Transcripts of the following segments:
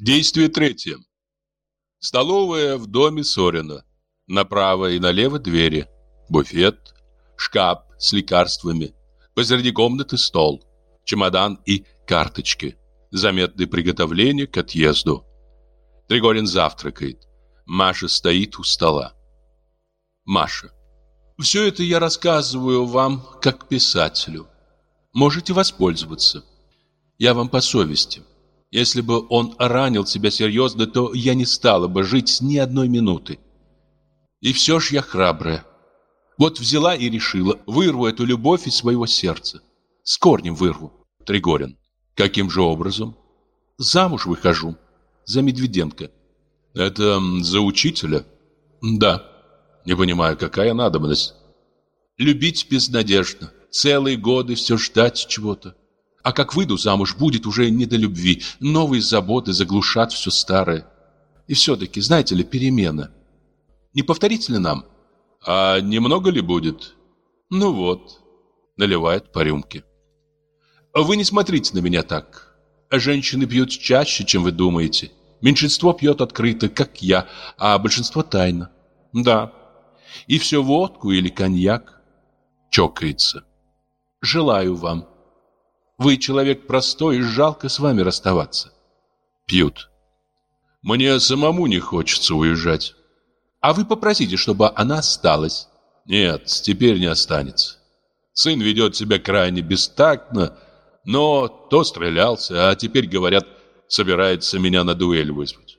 Действие третье. Столовая в доме Сорина. Направо и налево двери. Буфет, шкаф с лекарствами. Посреди комнаты стол, чемодан и карточки. Заметные приготовления к отъезду. Тригорин завтракает. Маша стоит у стола. Маша. Все это я рассказываю вам как писателю. Можете воспользоваться. Я вам по совести. Если бы он ранил себя серьезно, то я не стала бы жить ни одной минуты. И все ж я храбрая. Вот взяла и решила, вырву эту любовь из своего сердца. С корнем вырву. Тригорин. Каким же образом? Замуж выхожу. За Медведенко. Это за учителя? Да. Не понимаю, какая надобность? Любить безнадежно. Целые годы все ждать чего-то. А как выйду замуж, будет уже не до любви. Новые заботы заглушат все старое. И все-таки, знаете ли, перемена. Не повторите ли нам? А немного ли будет? Ну вот. Наливает по рюмке. Вы не смотрите на меня так. Женщины пьют чаще, чем вы думаете. Меньшинство пьет открыто, как я, а большинство тайно. Да. И все водку или коньяк. Чокается. Желаю вам. Вы человек простой, и жалко с вами расставаться. Пьют. Мне самому не хочется уезжать. А вы попросите, чтобы она осталась. Нет, теперь не останется. Сын ведет себя крайне бестактно, но то стрелялся, а теперь, говорят, собирается меня на дуэль вызвать.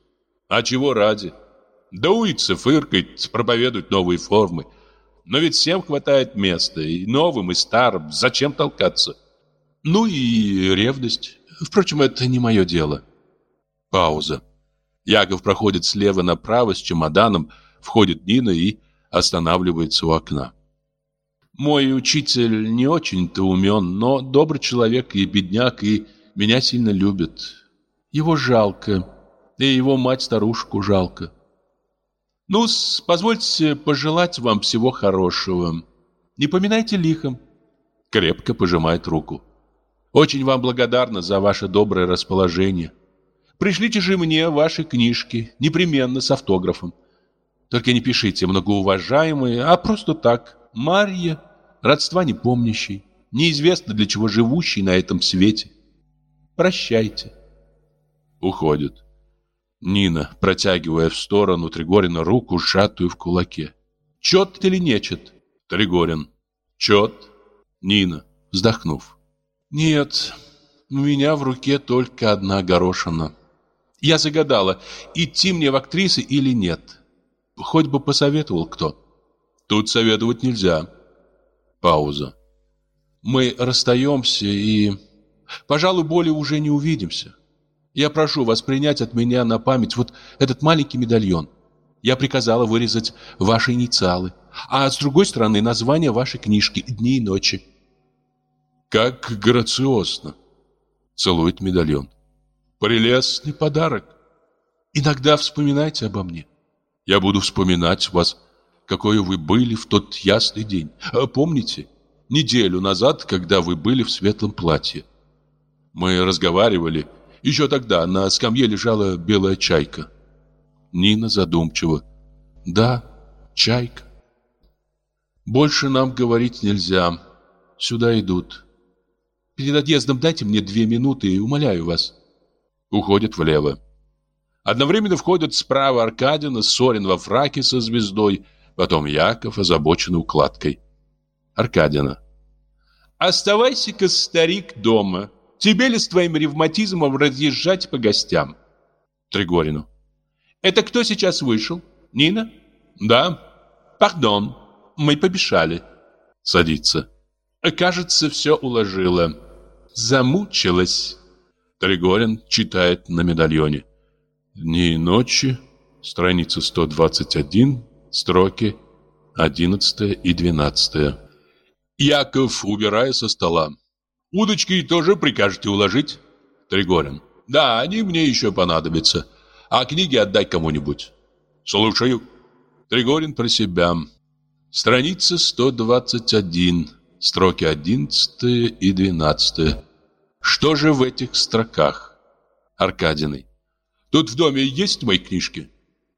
А чего ради? Дуется, фыркает, проповедует новые формы. Но ведь всем хватает места, и новым, и старым. Зачем толкаться? Ну и ревность. Впрочем, это не мое дело. Пауза. Яков проходит слева направо с чемоданом, входит Нина и останавливается у окна. Мой учитель не очень-то умен, но добрый человек и бедняк, и меня сильно любит. Его жалко, и его мать-старушку жалко. ну позвольте пожелать вам всего хорошего. Не поминайте лихом. Крепко пожимает руку. Очень вам благодарна за ваше доброе расположение. Пришлите же мне ваши книжки, непременно с автографом. Только не пишите многоуважаемые, а просто так. Марья, родства не помнящий, неизвестно для чего живущий на этом свете. Прощайте. Уходит. Нина, протягивая в сторону Тригорина руку, сжатую в кулаке. Чет или нечет? Тригорин. Чет. Нина, вздохнув. Нет, у меня в руке только одна горошина. Я загадала, идти мне в актрисы или нет. Хоть бы посоветовал кто. Тут советовать нельзя. Пауза. Мы расстаемся и, пожалуй, более уже не увидимся. Я прошу вас принять от меня на память вот этот маленький медальон. Я приказала вырезать ваши инициалы, а с другой стороны название вашей книжки «Дни и ночи». Как грациозно. Целует медальон. Прелестный подарок. Иногда вспоминайте обо мне. Я буду вспоминать вас, какой вы были в тот ясный день. А помните, неделю назад, когда вы были в светлом платье. Мы разговаривали. Еще тогда на скамье лежала белая чайка. Нина задумчиво. Да, чайка. Больше нам говорить нельзя. Сюда идут. Перед отъездом дайте мне две минуты, умоляю вас. Уходит влево. Одновременно входят справа Аркадина, Сорин во фраке со звездой, потом Яков, озабоченный укладкой. Аркадина. Оставайся-ка, старик, дома. Тебе ли с твоим ревматизмом разъезжать по гостям? Тригорину. Это кто сейчас вышел? Нина? Да. Пардон, мы побежали. Садится. Кажется, все уложила. Замучилась. Тригорин читает на медальоне. Дни и ночи, страница 121, строки 11 и 12. Яков, убирая со стола. Удочки тоже прикажете уложить? Тригорин. Да, они мне еще понадобятся. А книги отдай кому-нибудь. Слушаю. Тригорин про себя. Страница 121 строки 11 и 12. Что же в этих строках? Аркадиной. Тут в доме есть мои книжки?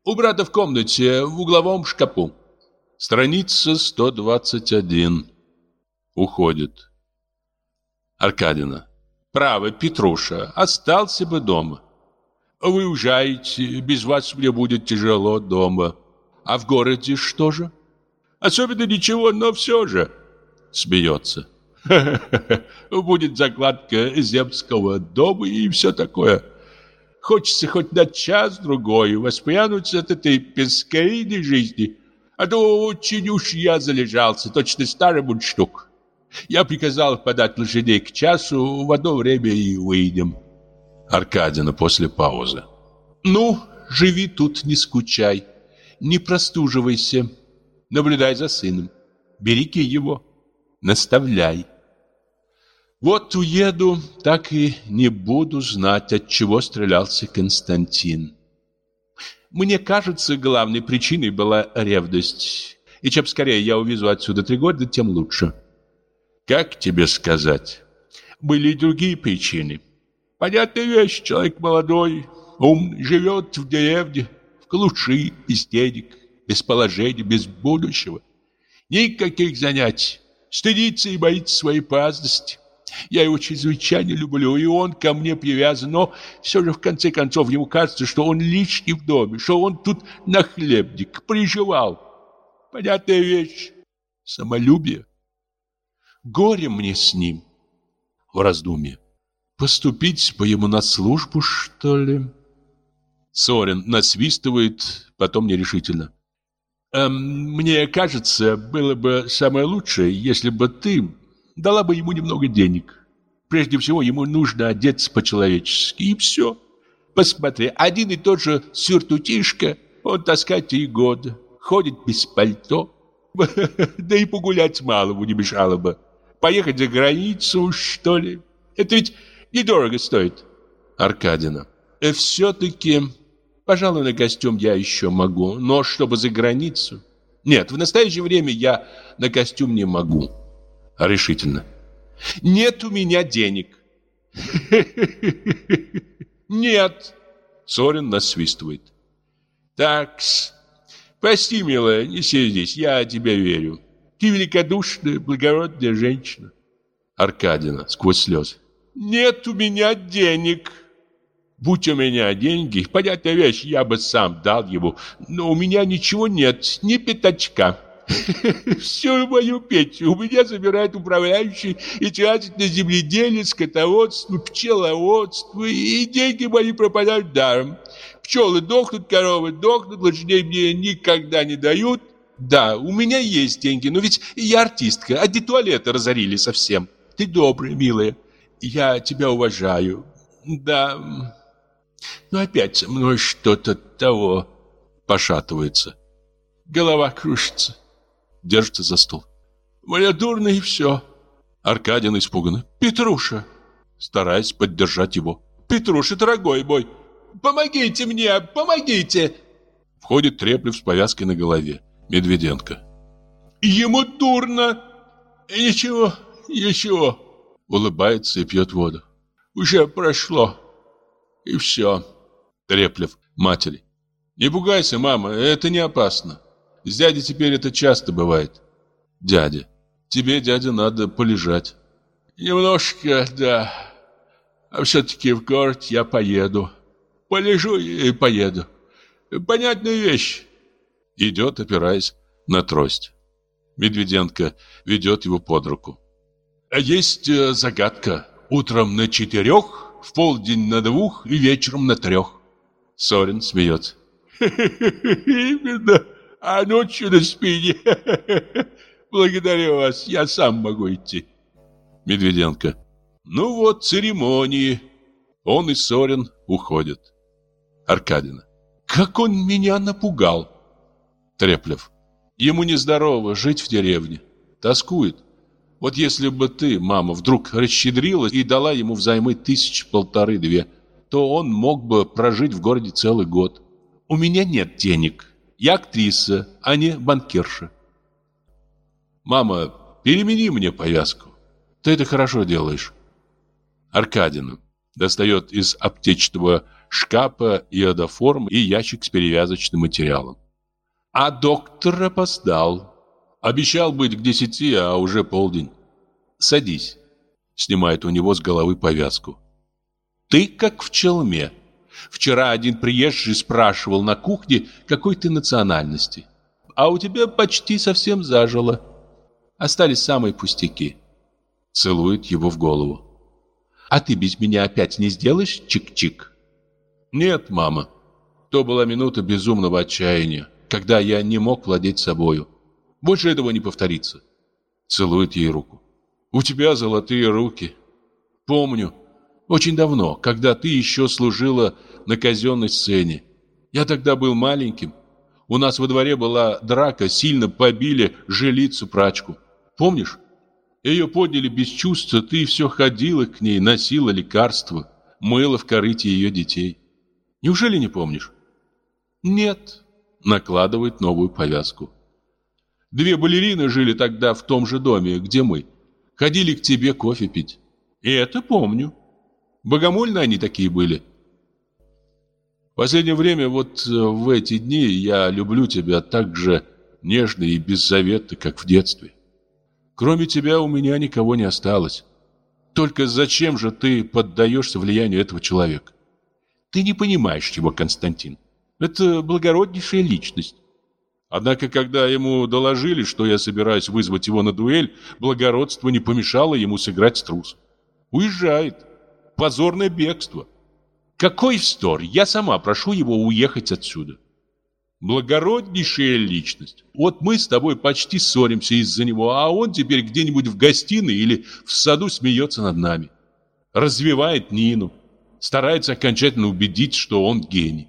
У брата в комнате, в угловом шкафу. Страница 121. Уходит. Аркадина. Право, Петруша, остался бы дома. Вы уезжаете, без вас мне будет тяжело дома. А в городе что же? Особенно ничего, но все же. Смеется. Будет закладка земского дома и все такое. Хочется хоть на час-другой воспрянуть от этой пескарийной жизни. А то очень уж я залежался, точно старый мундштук. Я приказал подать лошадей к часу, в одно время и выйдем. Аркадина после паузы. Ну, живи тут, не скучай, не простуживайся, наблюдай за сыном, береги его, наставляй. Вот уеду, так и не буду знать, от чего стрелялся Константин. Мне кажется, главной причиной была ревность. И чем скорее я увезу отсюда три года, тем лучше. Как тебе сказать? Были и другие причины. Понятная вещь, человек молодой, умный, живет в деревне, в глуши, без денег, без положения, без будущего. Никаких занятий. Стыдится и боится своей праздности. Я его чрезвычайно люблю, и он ко мне привязан, но все же в конце концов ему кажется, что он лишний в доме, что он тут на хлебник приживал. Понятная вещь. Самолюбие. Горе мне с ним. В раздумье. Поступить бы ему на службу, что ли? Сорин насвистывает, потом нерешительно. Эм, мне кажется, было бы самое лучшее, если бы ты дала бы ему немного денег. Прежде всего, ему нужно одеться по-человечески, и все. Посмотри, один и тот же сюртутишка, он таскает три года, ходит без пальто. Да и погулять малому не мешало бы. Поехать за границу, что ли? Это ведь недорого стоит. Аркадина. Э, все-таки, пожалуй, на костюм я еще могу, но чтобы за границу... Нет, в настоящее время я на костюм не могу решительно. «Нет у меня денег». «Нет!» Сорин насвистывает. «Такс, прости, милая, не сердись, я тебе верю. Ты великодушная, благородная женщина». Аркадина сквозь слезы. «Нет у меня денег». Будь у меня деньги, понятная вещь, я бы сам дал его, но у меня ничего нет, ни пятачка. Всю мою печь у меня забирают управляющие и тратят на земледелие, скотоводство, пчеловодство, и деньги мои пропадают даром. Пчелы дохнут, коровы дохнут, лошадей мне никогда не дают. Да, у меня есть деньги, но ведь я артистка, одни туалеты разорили совсем. Ты добрая, милая, я тебя уважаю. Да, но опять со мной что-то того пошатывается. Голова кружится держится за стол. «Мне дурно и все». Аркадин испуганно. «Петруша!» Стараясь поддержать его. «Петруша, дорогой мой, помогите мне, помогите!» Входит Треплев с повязкой на голове. Медведенко. «Ему дурно!» «Ничего, ничего!» Улыбается и пьет воду. «Уже прошло. И все!» Треплев матери. «Не пугайся, мама, это не опасно. С дядей теперь это часто бывает. Дядя. Тебе, дядя, надо полежать. Немножко, да. А все-таки в город я поеду. Полежу и поеду. Понятная вещь. Идет, опираясь на трость. Медведенко ведет его под руку. А есть э, загадка. Утром на четырех, в полдень на двух и вечером на трех. Сорин смеется. Именно. А ночью на спине. Благодарю вас, я сам могу идти. Медведенко. Ну вот, церемонии. Он и Сорин уходят. Аркадина. Как он меня напугал. Треплев. Ему нездорово жить в деревне. Тоскует. Вот если бы ты, мама, вдруг расщедрилась и дала ему взаймы тысяч полторы-две, то он мог бы прожить в городе целый год. У меня нет денег. Я актриса, а не банкирша. Мама, перемени мне повязку. Ты это хорошо делаешь. Аркадина. Достает из аптечного шкафа иодоформ и ящик с перевязочным материалом. А доктор опоздал. Обещал быть к десяти, а уже полдень. Садись. Снимает у него с головы повязку. Ты как в челме. Вчера один приезжий спрашивал на кухне, какой ты национальности. А у тебя почти совсем зажило. Остались самые пустяки. Целует его в голову. А ты без меня опять не сделаешь чик-чик? Нет, мама. То была минута безумного отчаяния, когда я не мог владеть собою. Больше этого не повторится. Целует ей руку. У тебя золотые руки. Помню, очень давно, когда ты еще служила на казенной сцене. Я тогда был маленьким. У нас во дворе была драка, сильно побили жилицу-прачку. Помнишь? Ее подняли без чувства, ты все ходила к ней, носила лекарства, мыла в корыте ее детей. Неужели не помнишь? Нет. Накладывает новую повязку. Две балерины жили тогда в том же доме, где мы. Ходили к тебе кофе пить. И это помню. Богомольно они такие были. В последнее время, вот э, в эти дни, я люблю тебя так же нежно и беззаветно, как в детстве. Кроме тебя у меня никого не осталось. Только зачем же ты поддаешься влиянию этого человека? Ты не понимаешь его, Константин. Это благороднейшая личность. Однако, когда ему доложили, что я собираюсь вызвать его на дуэль, благородство не помешало ему сыграть с трусом. Уезжает позорное бегство. Какой вздор! Я сама прошу его уехать отсюда. Благороднейшая личность. Вот мы с тобой почти ссоримся из-за него, а он теперь где-нибудь в гостиной или в саду смеется над нами. Развивает Нину. Старается окончательно убедить, что он гений.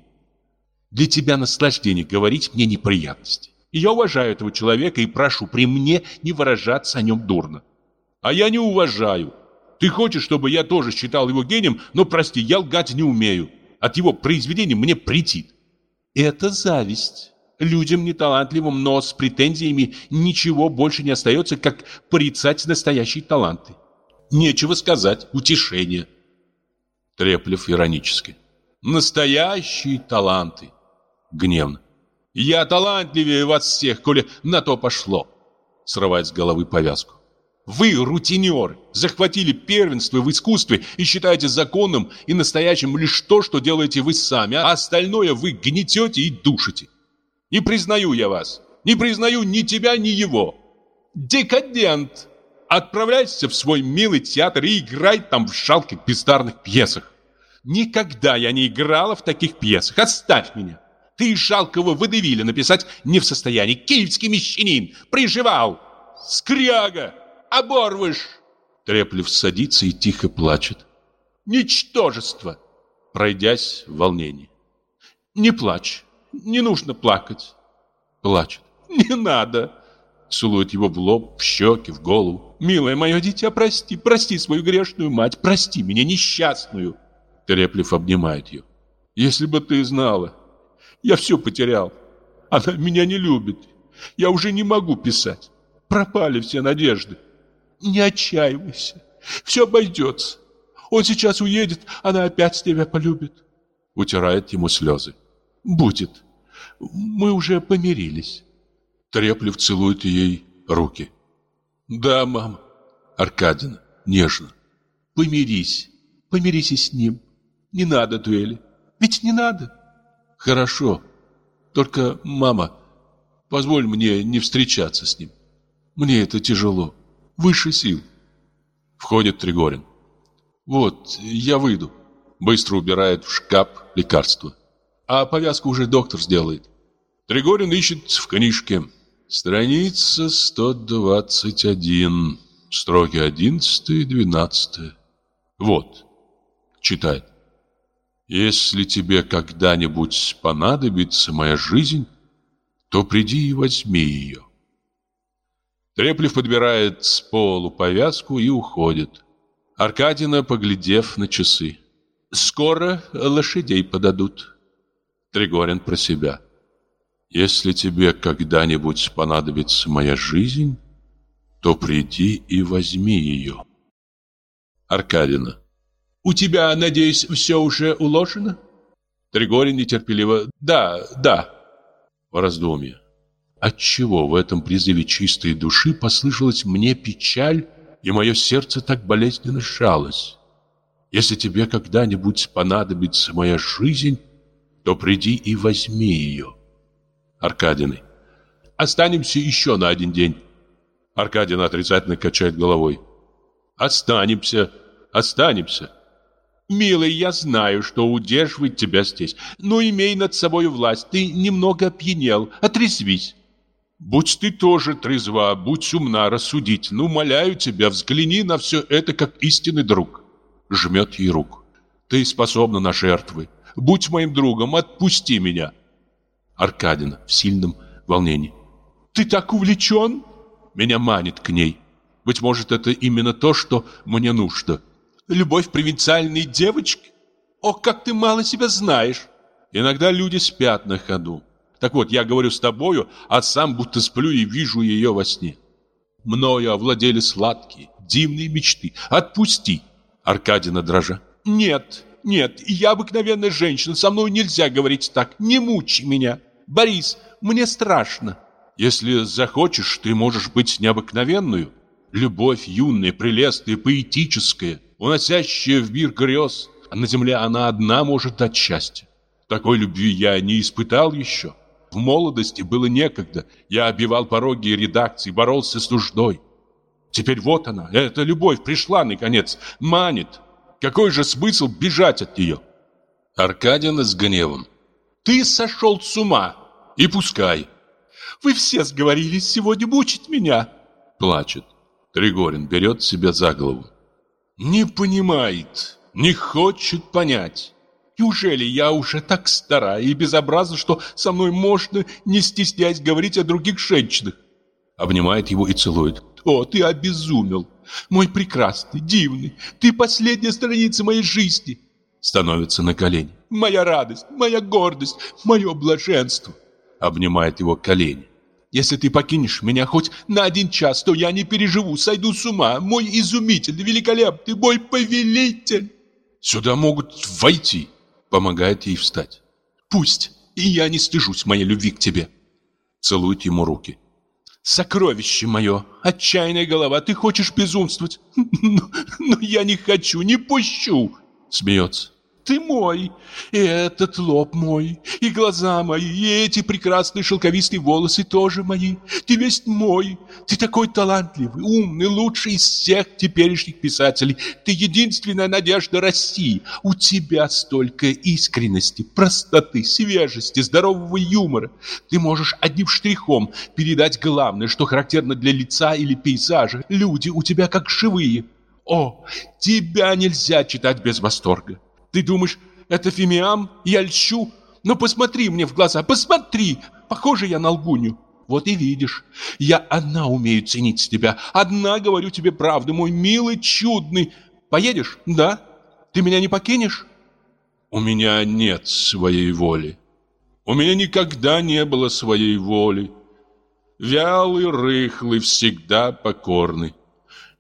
Для тебя наслаждение говорить мне неприятности. Я уважаю этого человека и прошу при мне не выражаться о нем дурно. А я не уважаю. Ты хочешь, чтобы я тоже считал его гением, но, прости, я лгать не умею. От его произведений мне претит. Это зависть. Людям неталантливым, но с претензиями ничего больше не остается, как порицать настоящие таланты. Нечего сказать, утешение. Треплев иронически. Настоящие таланты. Гневно. Я талантливее вас всех, коли на то пошло. Срывает с головы повязку. Вы, рутинеры, захватили первенство в искусстве и считаете законным и настоящим лишь то, что делаете вы сами, а остальное вы гнетете и душите. Не признаю я вас. Не признаю ни тебя, ни его. Декадент. Отправляйся в свой милый театр и играй там в жалких бездарных пьесах. Никогда я не играла в таких пьесах. Оставь меня. Ты жалкого водевиля написать не в состоянии. Киевский мещанин. Приживал. Скряга оборвешь!» Треплев садится и тихо плачет. «Ничтожество!» Пройдясь в волнении. «Не плачь, не нужно плакать!» Плачет. «Не надо!» Целует его в лоб, в щеки, в голову. «Милое мое дитя, прости, прости свою грешную мать, прости меня несчастную!» Треплев обнимает ее. «Если бы ты знала, я все потерял. Она меня не любит. Я уже не могу писать. Пропали все надежды. Не отчаивайся. Все обойдется. Он сейчас уедет, она опять тебя полюбит. Утирает ему слезы. Будет. Мы уже помирились. Треплев целует ей руки. Да, мама. Аркадина, нежно. Помирись. Помирись и с ним. Не надо дуэли. Ведь не надо. Хорошо. Только, мама, позволь мне не встречаться с ним. Мне это тяжело выше сил. Входит Тригорин. Вот, я выйду. Быстро убирает в шкаф лекарство. А повязку уже доктор сделает. Тригорин ищет в книжке. Страница 121. Строки 11 и 12. Вот. Читает. Если тебе когда-нибудь понадобится моя жизнь, то приди и возьми ее. Треплев подбирает с полу повязку и уходит. Аркадина, поглядев на часы. «Скоро лошадей подадут». Тригорин про себя. «Если тебе когда-нибудь понадобится моя жизнь, то приди и возьми ее». Аркадина. У тебя, надеюсь, все уже уложено? Тригорин нетерпеливо. Да, да. В раздумье. Отчего в этом призыве чистой души послышалась мне печаль, и мое сердце так болезненно сжалось? Если тебе когда-нибудь понадобится моя жизнь, то приди и возьми ее. Аркадины. Останемся еще на один день. Аркадин отрицательно качает головой. Останемся, останемся. Милый, я знаю, что удерживает тебя здесь, но имей над собой власть. Ты немного опьянел, отрезвись. Будь ты тоже трезва, будь умна, рассудительна, умоляю тебя, взгляни на все это как истинный друг. Жмет ей руку. Ты способна на жертвы. Будь моим другом, отпусти меня. Аркадина в сильном волнении. Ты так увлечен? Меня манит к ней. Быть может, это именно то, что мне нужно. Любовь провинциальной девочки? О, как ты мало себя знаешь. Иногда люди спят на ходу. Так вот, я говорю с тобою, а сам будто сплю и вижу ее во сне. Мною овладели сладкие, дивные мечты. Отпусти. Аркадина дрожа. Нет, нет, я обыкновенная женщина, со мной нельзя говорить так. Не мучи меня. Борис, мне страшно. Если захочешь, ты можешь быть необыкновенную. Любовь юная, прелестная, поэтическая уносящая в мир грез, а на земле она одна может дать счастье. Такой любви я не испытал еще. В молодости было некогда. Я обивал пороги редакции, боролся с нуждой. Теперь вот она, эта любовь пришла, наконец, манит. Какой же смысл бежать от нее? Аркадина с гневом. Ты сошел с ума. И пускай. Вы все сговорились сегодня мучить меня. Плачет. Тригорин берет себя за голову. Не понимает, не хочет понять. Неужели я уже так стара и безобразна, что со мной можно, не стесняясь, говорить о других женщинах? Обнимает его и целует. О, ты обезумел. Мой прекрасный, дивный, ты последняя страница моей жизни. Становится на колени. Моя радость, моя гордость, мое блаженство. Обнимает его колени. Если ты покинешь меня хоть на один час, то я не переживу, сойду с ума. Мой изумительный, великолепный, мой повелитель. Сюда могут войти. Помогает ей встать. Пусть, и я не стыжусь моей любви к тебе. Целует ему руки. Сокровище мое, отчаянная голова, ты хочешь безумствовать? Но, но я не хочу, не пущу. Смеется. Ты мой, и этот лоб мой, и глаза мои, и эти прекрасные шелковистые волосы тоже мои. Ты весь мой, ты такой талантливый, умный, лучший из всех теперешних писателей. Ты единственная надежда России. У тебя столько искренности, простоты, свежести, здорового юмора. Ты можешь одним штрихом передать главное, что характерно для лица или пейзажа. Люди у тебя как живые. О, тебя нельзя читать без восторга. Ты думаешь, это фимиам? Я льщу? Ну посмотри мне в глаза, посмотри! Похоже я на лгунью. Вот и видишь, я одна умею ценить тебя. Одна говорю тебе правду, мой милый, чудный. Поедешь? Да? Ты меня не покинешь? У меня нет своей воли. У меня никогда не было своей воли. Вялый, рыхлый, всегда покорный.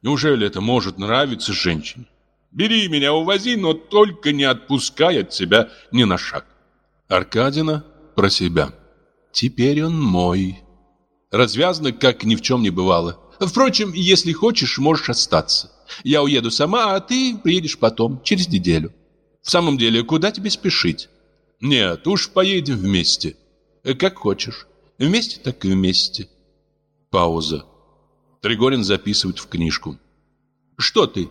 Неужели это может нравиться женщине? Бери меня, увози, но только не отпускай от себя ни на шаг. Аркадина про себя. Теперь он мой. Развязно, как ни в чем не бывало. Впрочем, если хочешь, можешь остаться. Я уеду сама, а ты приедешь потом, через неделю. В самом деле, куда тебе спешить? Нет, уж поедем вместе. Как хочешь. Вместе так и вместе. Пауза. Тригорин записывает в книжку. Что ты?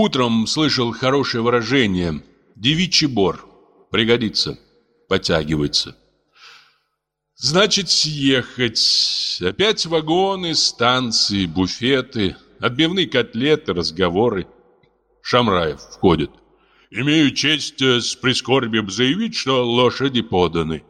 Утром слышал хорошее выражение «девичий бор». Пригодится. Подтягивается. Значит, ехать. Опять вагоны, станции, буфеты, отбивные котлеты, разговоры. Шамраев входит. Имею честь э, с прискорбием заявить, что лошади поданы.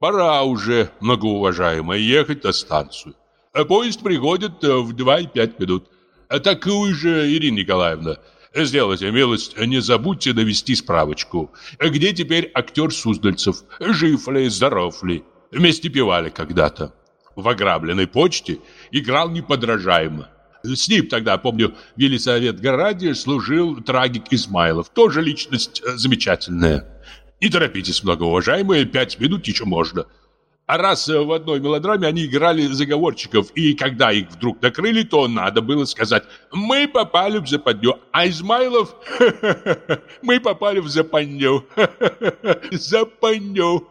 Пора уже, многоуважаемая, ехать на станцию. А поезд приходит э, в два и пять минут. А такую же, Ирина Николаевна, сделайте милость, не забудьте навести справочку. Где теперь актер Суздальцев? Жив ли, здоров ли? Вместе пивали когда-то. В ограбленной почте играл неподражаемо. С ним тогда, помню, в Елисаветграде служил трагик Измайлов. Тоже личность э, замечательная. Не торопитесь, многоуважаемые, пять минут еще можно. А раз э, в одной мелодраме они играли заговорщиков, и когда их вдруг накрыли, то надо было сказать «Мы попали в западню», а Измайлов «Мы попали в западню». Западню.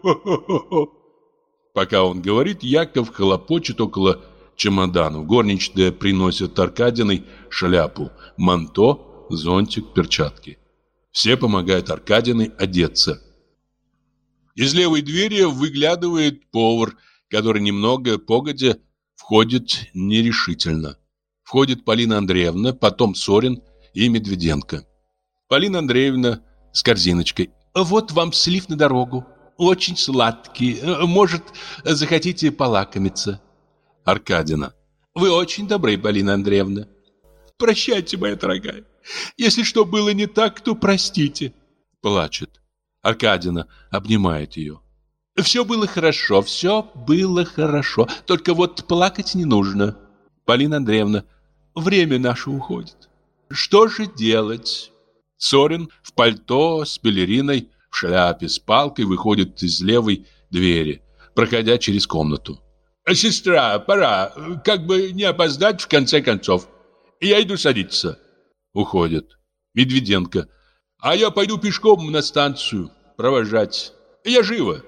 Пока он говорит, Яков хлопочет около чемоданов. Горничная приносит Аркадиной шляпу, манто, зонтик, перчатки. Все помогают Аркадиной одеться. Из левой двери выглядывает повар, который немного погодя входит нерешительно. Входит Полина Андреевна, потом Сорин и Медведенко. Полина Андреевна с корзиночкой. «Вот вам слив на дорогу. Очень сладкий. Может, захотите полакомиться?» Аркадина. «Вы очень добры, Полина Андреевна». «Прощайте, моя дорогая. Если что было не так, то простите». Плачет. Аркадина обнимает ее. Все было хорошо, все было хорошо. Только вот плакать не нужно. Полина Андреевна, время наше уходит. Что же делать? Сорин в пальто с балериной, в шляпе с палкой выходит из левой двери, проходя через комнату. «Сестра, пора, как бы не опоздать в конце концов. Я иду садиться». Уходит. Медведенко а я пойду пешком на станцию провожать. Я живо.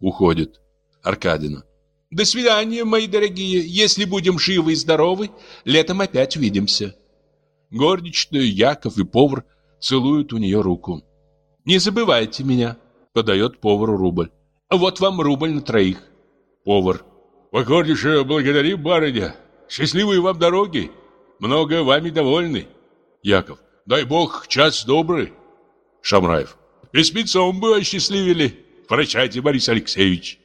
Уходит. Аркадина. До свидания, мои дорогие. Если будем живы и здоровы, летом опять увидимся. Горничная, Яков и повар целуют у нее руку. Не забывайте меня, подает повару рубль. Вот вам рубль на троих. Повар. Покорнейше благодарим, барыня. Счастливой вам дороги. Много вами довольны. Яков. Дай бог, час добрый. Шамраев. И спецом бы осчастливили. Прощайте, Борис Алексеевич.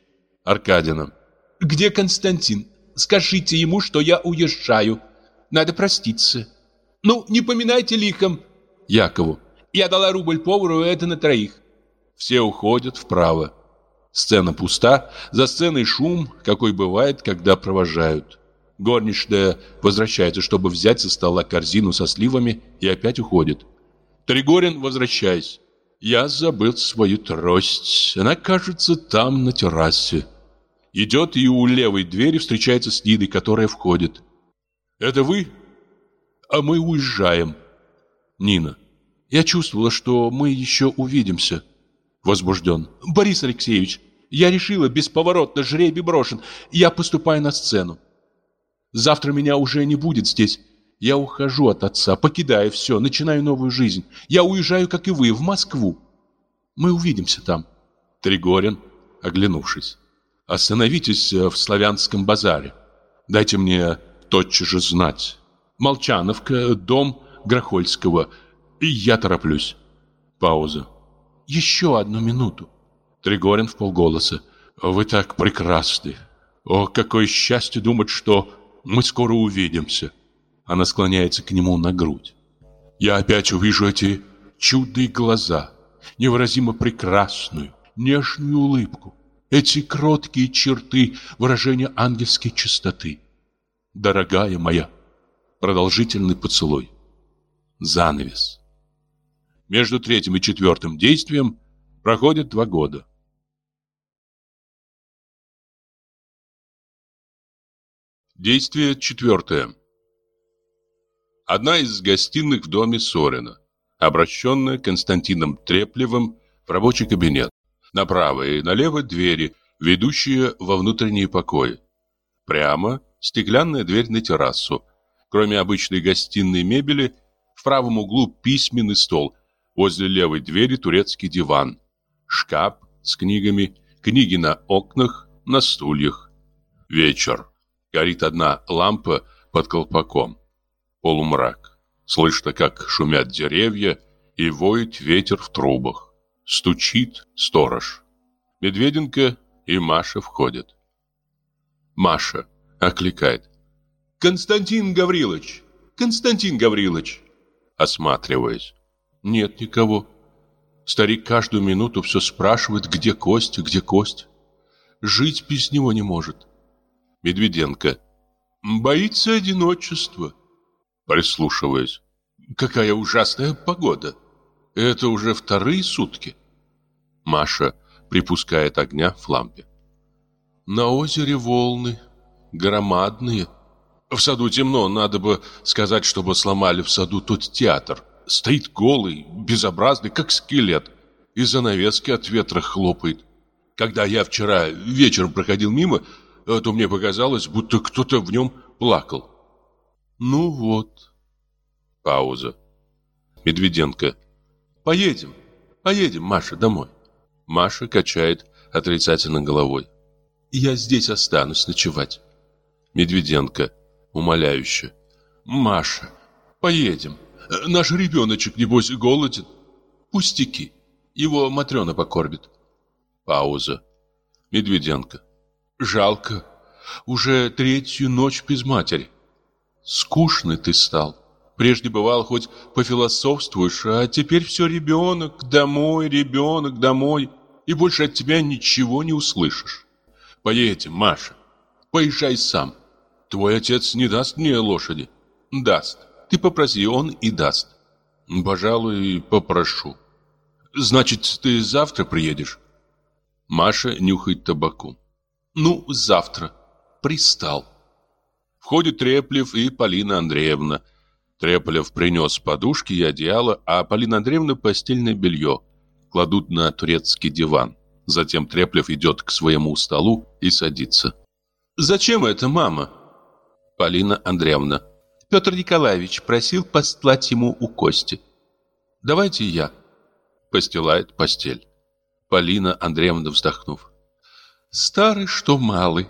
Аркадина. Где Константин? Скажите ему, что я уезжаю. Надо проститься. Ну, не поминайте лихом. Якову. Я дала рубль повару, это на троих. Все уходят вправо. Сцена пуста, за сценой шум, какой бывает, когда провожают. Горничная возвращается, чтобы взять со стола корзину со сливами и опять уходит. Тригорин, возвращаясь. Я забыл свою трость. Она, кажется, там, на террасе. Идет и у левой двери встречается с Нидой, которая входит. «Это вы?» «А мы уезжаем». Нина. «Я чувствовала, что мы еще увидимся». Возбужден. «Борис Алексеевич, я решила, бесповоротно жребий брошен. Я поступаю на сцену. Завтра меня уже не будет здесь. Я ухожу от отца, покидаю все, начинаю новую жизнь. Я уезжаю, как и вы, в Москву. Мы увидимся там. Тригорин, оглянувшись. Остановитесь э, в славянском базаре. Дайте мне тотчас же знать. Молчановка, дом Грохольского. И я тороплюсь. Пауза. Еще одну минуту. Тригорин в полголоса. Вы так прекрасны. О, какое счастье думать, что мы скоро увидимся. Она склоняется к нему на грудь. Я опять увижу эти чудные глаза, невыразимо прекрасную, нежную улыбку, эти кроткие черты выражения ангельской чистоты. Дорогая моя, продолжительный поцелуй. Занавес. Между третьим и четвертым действием проходит два года. Действие четвертое. Одна из гостиных в доме Сорина, обращенная Константином Треплевым в рабочий кабинет. Направо и налево двери, ведущие во внутренние покои. Прямо стеклянная дверь на террасу. Кроме обычной гостиной мебели, в правом углу письменный стол, возле левой двери турецкий диван, шкаф с книгами, книги на окнах, на стульях. Вечер. Горит одна лампа под колпаком. Полумрак. Слышно, как шумят деревья и воет ветер в трубах. Стучит сторож. Медведенко и Маша входят. Маша окликает. «Константин Гаврилович! Константин Гаврилович!» Осматриваясь. Нет никого. Старик каждую минуту все спрашивает, где Костя, где Кость. Жить без него не может. Медведенко. Боится одиночества. Прислушиваясь. Какая ужасная погода. Это уже вторые сутки. Маша припускает огня в лампе. На озере волны, громадные. В саду темно, надо бы сказать, чтобы сломали в саду тот театр. Стоит голый, безобразный, как скелет. И занавески от ветра хлопает. Когда я вчера вечером проходил мимо, то мне показалось, будто кто-то в нем плакал. Ну вот. Пауза. Медведенко. Поедем, поедем, Маша, домой. Маша качает отрицательно головой. Я здесь останусь ночевать. Медведенко, умоляюще. Маша, поедем. Наш ребеночек, небось, голоден. Пустяки. Его Матрена покормит. Пауза. Медведенко. Жалко. Уже третью ночь без матери. Скучный ты стал. Прежде бывал, хоть пофилософствуешь, а теперь все ребенок, домой, ребенок, домой. И больше от тебя ничего не услышишь. Поедем, Маша. Поезжай сам. Твой отец не даст мне лошади. Даст. Ты попроси, он и даст. Пожалуй, попрошу. Значит, ты завтра приедешь? Маша нюхает табаку. Ну, завтра. Пристал. Входит Треплев и Полина Андреевна. Треплев принес подушки и одеяло, а Полина Андреевна постельное белье. Кладут на турецкий диван. Затем Треплев идет к своему столу и садится. «Зачем это, мама?» Полина Андреевна. Петр Николаевич просил постлать ему у Кости. «Давайте я». Постилает постель. Полина Андреевна, вздохнув. «Старый, что малый».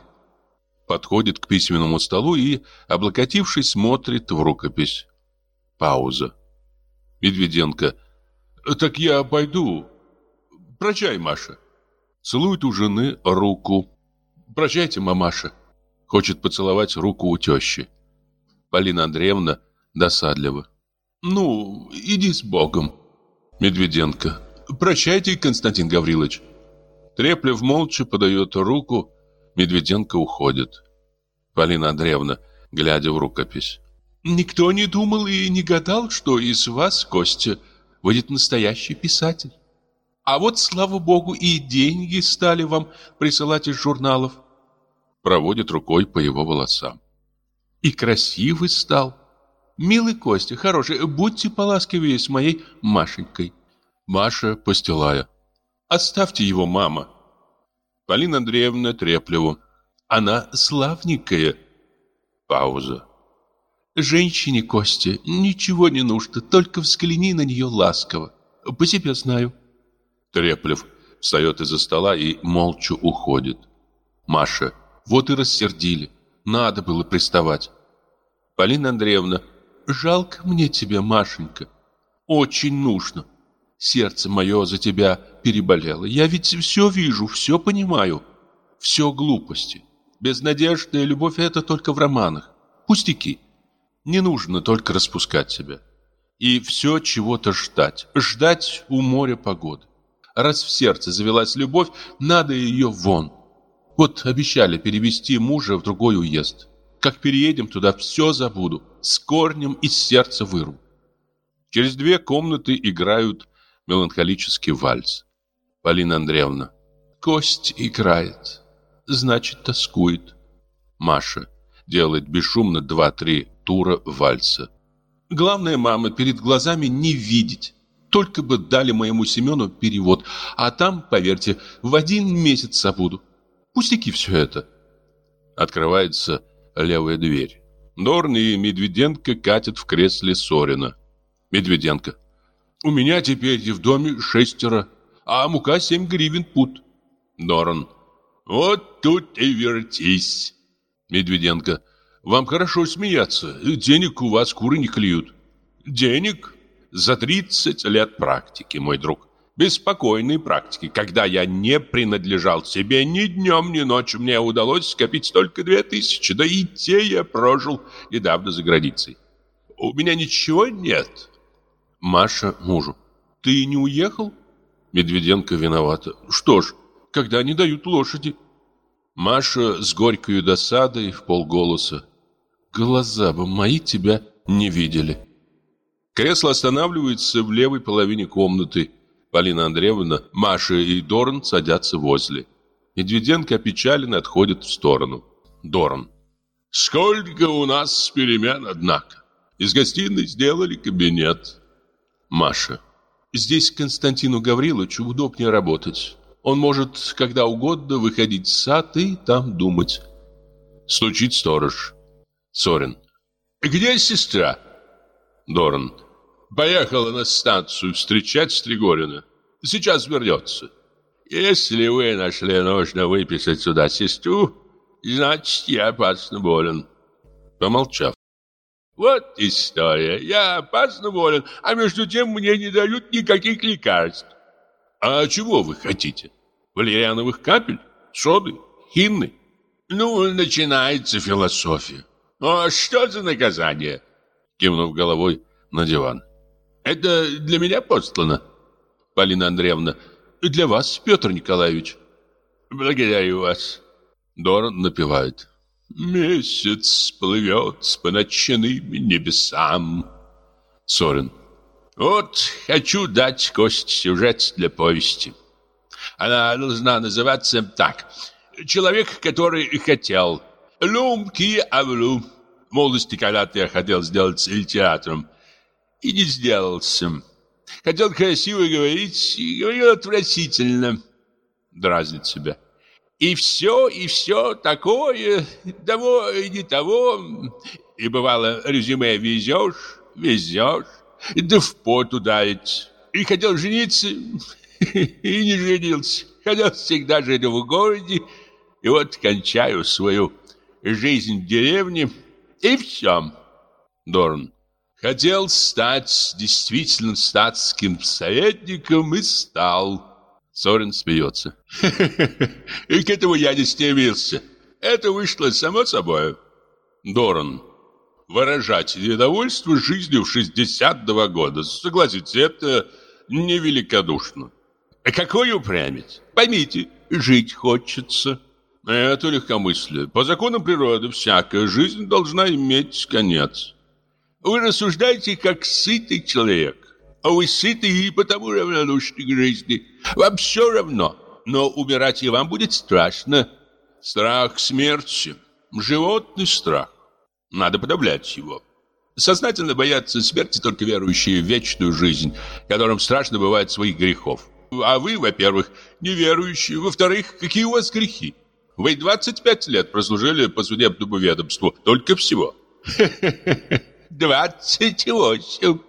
Подходит к письменному столу и, облокотившись, смотрит в рукопись. Пауза. Медведенко. «Так я пойду. Прощай, Маша». Целует у жены руку. «Прощайте, мамаша». Хочет поцеловать руку у тещи. Полина Андреевна досадливо. «Ну, иди с Богом». Медведенко. «Прощайте, Константин Гаврилович». Треплев молча подает руку. Медведенко уходит. Полина Андреевна, глядя в рукопись. Никто не думал и не гадал, что из вас, Костя, выйдет настоящий писатель. А вот, слава богу, и деньги стали вам присылать из журналов. Проводит рукой по его волосам. И красивый стал. Милый Костя, хороший, будьте поласкивее с моей Машенькой. Маша, постилая. Оставьте его, мама. Полина Андреевна Треплеву. Она славненькая. Пауза. Женщине, Костя, ничего не нужно, только взгляни на нее ласково. По себе знаю. Треплев встает из-за стола и молча уходит. Маша, вот и рассердили. Надо было приставать. Полина Андреевна, жалко мне тебя, Машенька. Очень нужно. Сердце мое за тебя переболело. Я ведь все вижу, все понимаю. Все глупости. Безнадежная любовь — это только в романах. Пустяки. Не нужно только распускать себя. И все чего-то ждать. Ждать у моря погоды. Раз в сердце завелась любовь, надо ее вон. Вот обещали перевести мужа в другой уезд. Как переедем туда, все забуду. С корнем из сердца выру. Через две комнаты играют меланхолический вальс. Полина Андреевна. Кость играет. Значит, тоскует. Маша делает бесшумно два-три тура вальса. Главное, мама, перед глазами не видеть. Только бы дали моему Семену перевод, а там, поверьте, в один месяц забуду. Пустяки все это. Открывается левая дверь. Дорн и Медведенко катят в кресле Сорина. Медведенко. У меня теперь в доме шестеро, а мука семь гривен пут. Дорн. Вот тут и вертись. Медведенко. Вам хорошо смеяться. Денег у вас куры не клюют. Денег? За 30 лет практики, мой друг. Беспокойной практики, когда я не принадлежал себе ни днем, ни ночью, мне удалось скопить только две тысячи, да и те я прожил недавно за границей. У меня ничего нет. Маша мужу. Ты не уехал? Медведенко виновата. Что ж, когда не дают лошади? Маша с горькой досадой в полголоса. Глаза бы мои тебя не видели. Кресло останавливается в левой половине комнаты. Полина Андреевна, Маша и Дорн садятся возле. Медведенко опечаленно отходит в сторону. Дорн. «Сколько у нас перемен, однако! Из гостиной сделали кабинет». Маша. «Здесь Константину Гавриловичу удобнее работать. Он может когда угодно выходить в сад и там думать». Стучит сторож. Сорин. «Где сестра?» Дорн. «Поехала на станцию встречать Стригорина. Сейчас вернется. Если вы нашли нужно выписать сюда сестру, значит, я опасно болен». Помолчав. «Вот история. Я опасно болен, а между тем мне не дают никаких лекарств». «А чего вы хотите? Валериановых капель? Соды? Хинны?» Ну, начинается философия. А что за наказание? Кивнув головой на диван. Это для меня послано? Полина Андреевна. Для вас, Петр Николаевич. Благодарю вас. Доран напевает. Месяц плывет по ночным небесам. Сорин. Вот хочу дать кость сюжет для повести. Она должна называться так человек, который хотел. Лумки авлу. В молодости когда-то я хотел сделать театром. И не сделался. Хотел красиво говорить, и говорил отвратительно. Дразнит себя. И все, и все такое, того и не того. И бывало, резюме везешь, везешь, да в пот ударить. И хотел жениться, и не женился. Хотел всегда жить в городе, и вот кончаю свою жизнь в деревне, и все. Дорн. Хотел стать действительно статским советником и стал. Сорин смеется. И к этому я не стремился. Это вышло само собой. Дорн. Выражать недовольство жизнью в 62 года. Согласитесь, это невеликодушно. Какой упрямец? Поймите, жить хочется. Это легкомыслие. По законам природы всякая жизнь должна иметь конец. Вы рассуждаете как сытый человек. А вы сытый и потому равнодушны жизни. Вам все равно. Но умирать и вам будет страшно. Страх смерти. Животный страх. Надо подавлять его. Сознательно боятся смерти только верующие в вечную жизнь, которым страшно бывает своих грехов. А вы, во-первых, неверующие. Во-вторых, какие у вас грехи? Вы 25 лет прослужили по судебному ведомству. Только всего. Двадцать восемь.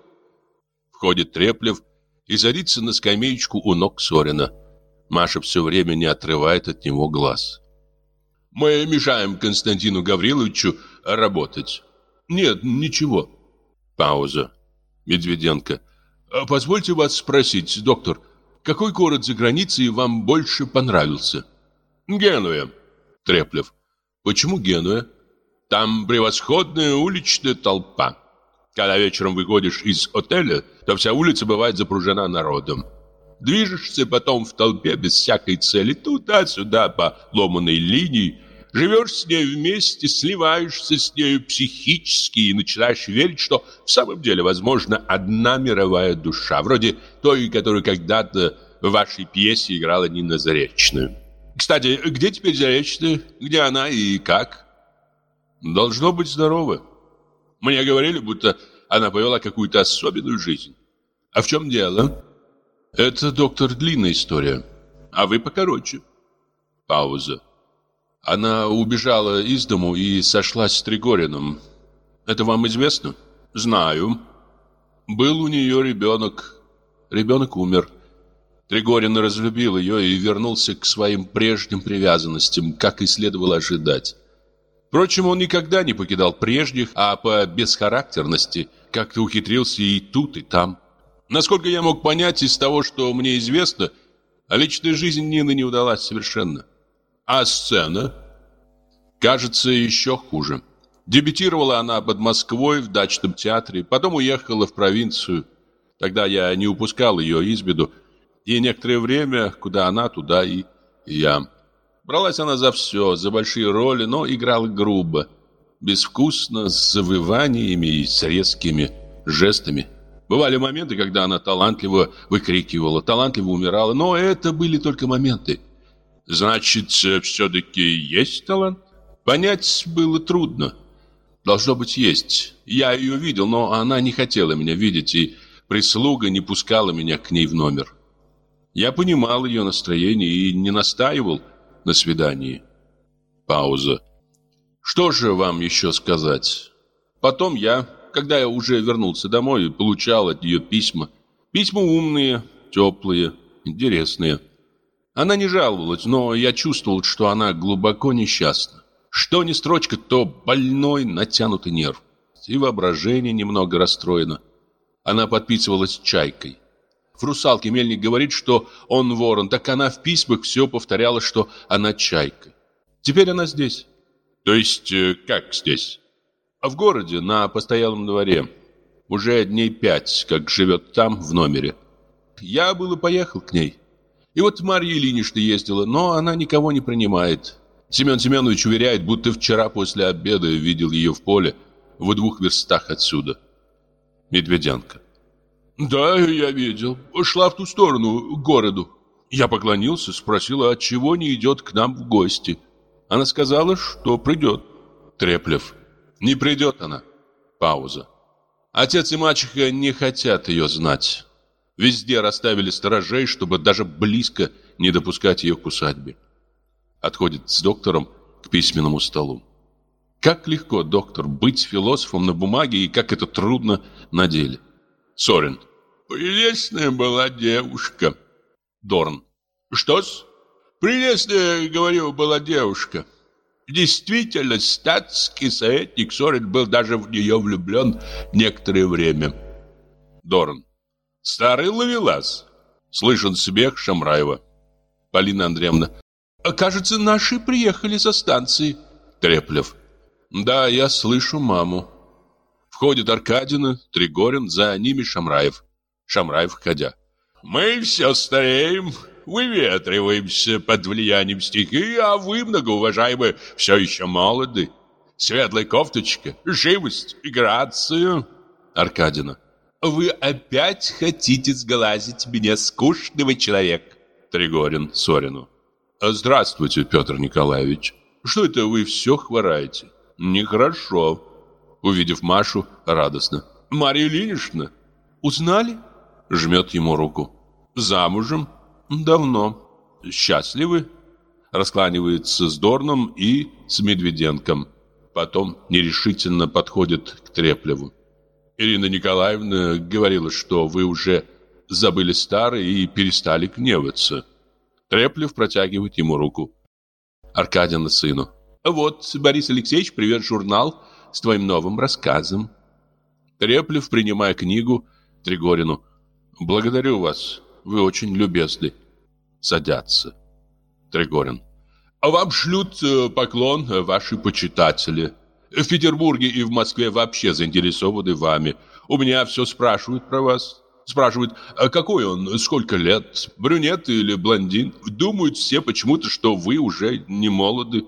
Входит Треплев и садится на скамеечку у ног Сорина. Маша все время не отрывает от него глаз. Мы мешаем Константину Гавриловичу работать. Нет, ничего. Пауза. Медведенко. «А позвольте вас спросить, доктор, какой город за границей вам больше понравился? Генуя. Треплев. Почему Генуя? Там превосходная уличная толпа. Когда вечером выходишь из отеля, то вся улица бывает запружена народом. Движешься потом в толпе без всякой цели туда-сюда по ломаной линии, живешь с ней вместе, сливаешься с ней психически и начинаешь верить, что в самом деле возможно одна мировая душа, вроде той, которую когда-то в вашей пьесе играла Нина Заречная. Кстати, где теперь Заречная? Где она и как? Должно быть здорово. Мне говорили, будто она повела какую-то особенную жизнь. А в чем дело? Это, доктор, длинная история. А вы покороче. Пауза. Она убежала из дому и сошлась с Тригориным. Это вам известно? Знаю. Был у нее ребенок. Ребенок умер. Тригорин разлюбил ее и вернулся к своим прежним привязанностям, как и следовало ожидать. Впрочем, он никогда не покидал прежних, а по бесхарактерности как-то ухитрился и тут, и там. Насколько я мог понять из того, что мне известно, а личная жизнь Нины не удалась совершенно. А сцена? Кажется, еще хуже. Дебютировала она под Москвой в дачном театре, потом уехала в провинцию. Тогда я не упускал ее из виду, и некоторое время, куда она, туда и я. Бралась она за все, за большие роли, но играла грубо. безвкусно, с завываниями и с резкими жестами. Бывали моменты, когда она талантливо выкрикивала, талантливо умирала, но это были только моменты. Значит, все-таки есть талант? Понять было трудно. Должно быть, есть. Я ее видел, но она не хотела меня видеть, и прислуга не пускала меня к ней в номер. Я понимал ее настроение и не настаивал на свидании. Пауза. Что же вам еще сказать? Потом я, когда я уже вернулся домой, получал от нее письма. Письма умные, теплые, интересные. Она не жаловалась, но я чувствовал, что она глубоко несчастна. Что ни строчка, то больной натянутый нерв. И воображение немного расстроено. Она подписывалась чайкой. В «Русалке» Мельник говорит, что он ворон, так она в письмах все повторяла, что она чайка. Теперь она здесь. То есть, э, как здесь? А в городе, на постоялом дворе. Уже дней пять, как живет там, в номере. Я было поехал к ней. И вот Марья Ильинична ездила, но она никого не принимает. Семен Семенович уверяет, будто вчера после обеда видел ее в поле в двух верстах отсюда. Медведянка. Да, я видел. Шла в ту сторону, к городу. Я поклонился, спросила, от чего не идет к нам в гости. Она сказала, что придет. Треплев. Не придет она. Пауза. Отец и мачеха не хотят ее знать. Везде расставили сторожей, чтобы даже близко не допускать ее к усадьбе отходит с доктором к письменному столу. Как легко, доктор, быть философом на бумаге и как это трудно на деле. Сорин. Прелестная была девушка. Дорн. Что-с? Прелестная, говорю, была девушка. Действительно, статский советник Сорин был даже в нее влюблен некоторое время. Дорн. Старый ловелас. Слышен смех Шамраева. Полина Андреевна. Кажется, наши приехали со станции. Треплев. Да, я слышу маму. Входит Аркадина, Тригорин, за ними Шамраев. Шамраев, входя. Мы все стареем, выветриваемся под влиянием стихии, а вы, многоуважаемые, все еще молоды. Светлая кофточка, живость и грация. Аркадина. Вы опять хотите сглазить меня, скучного человека? Тригорин Сорину. «Здравствуйте, Петр Николаевич. Что это вы все хвораете? Нехорошо». Увидев Машу, радостно. «Марья Ильинична, узнали?» Жмет ему руку. «Замужем? Давно. Счастливы?» Раскланивается с Дорном и с Медведенком. Потом нерешительно подходит к Треплеву. Ирина Николаевна говорила, что вы уже забыли старое и перестали гневаться. Треплев протягивает ему руку. Аркадина сыну. «Вот, Борис Алексеевич, привет журнал с твоим новым рассказом». Треплев, принимая книгу, Тригорину. «Благодарю вас, вы очень любезны». Садятся. Тригорин. «А вам шлют э, поклон ваши почитатели. В Петербурге и в Москве вообще заинтересованы вами. У меня все спрашивают про вас. Спрашивают, а какой он, сколько лет, брюнет или блондин. Думают все почему-то, что вы уже не молоды.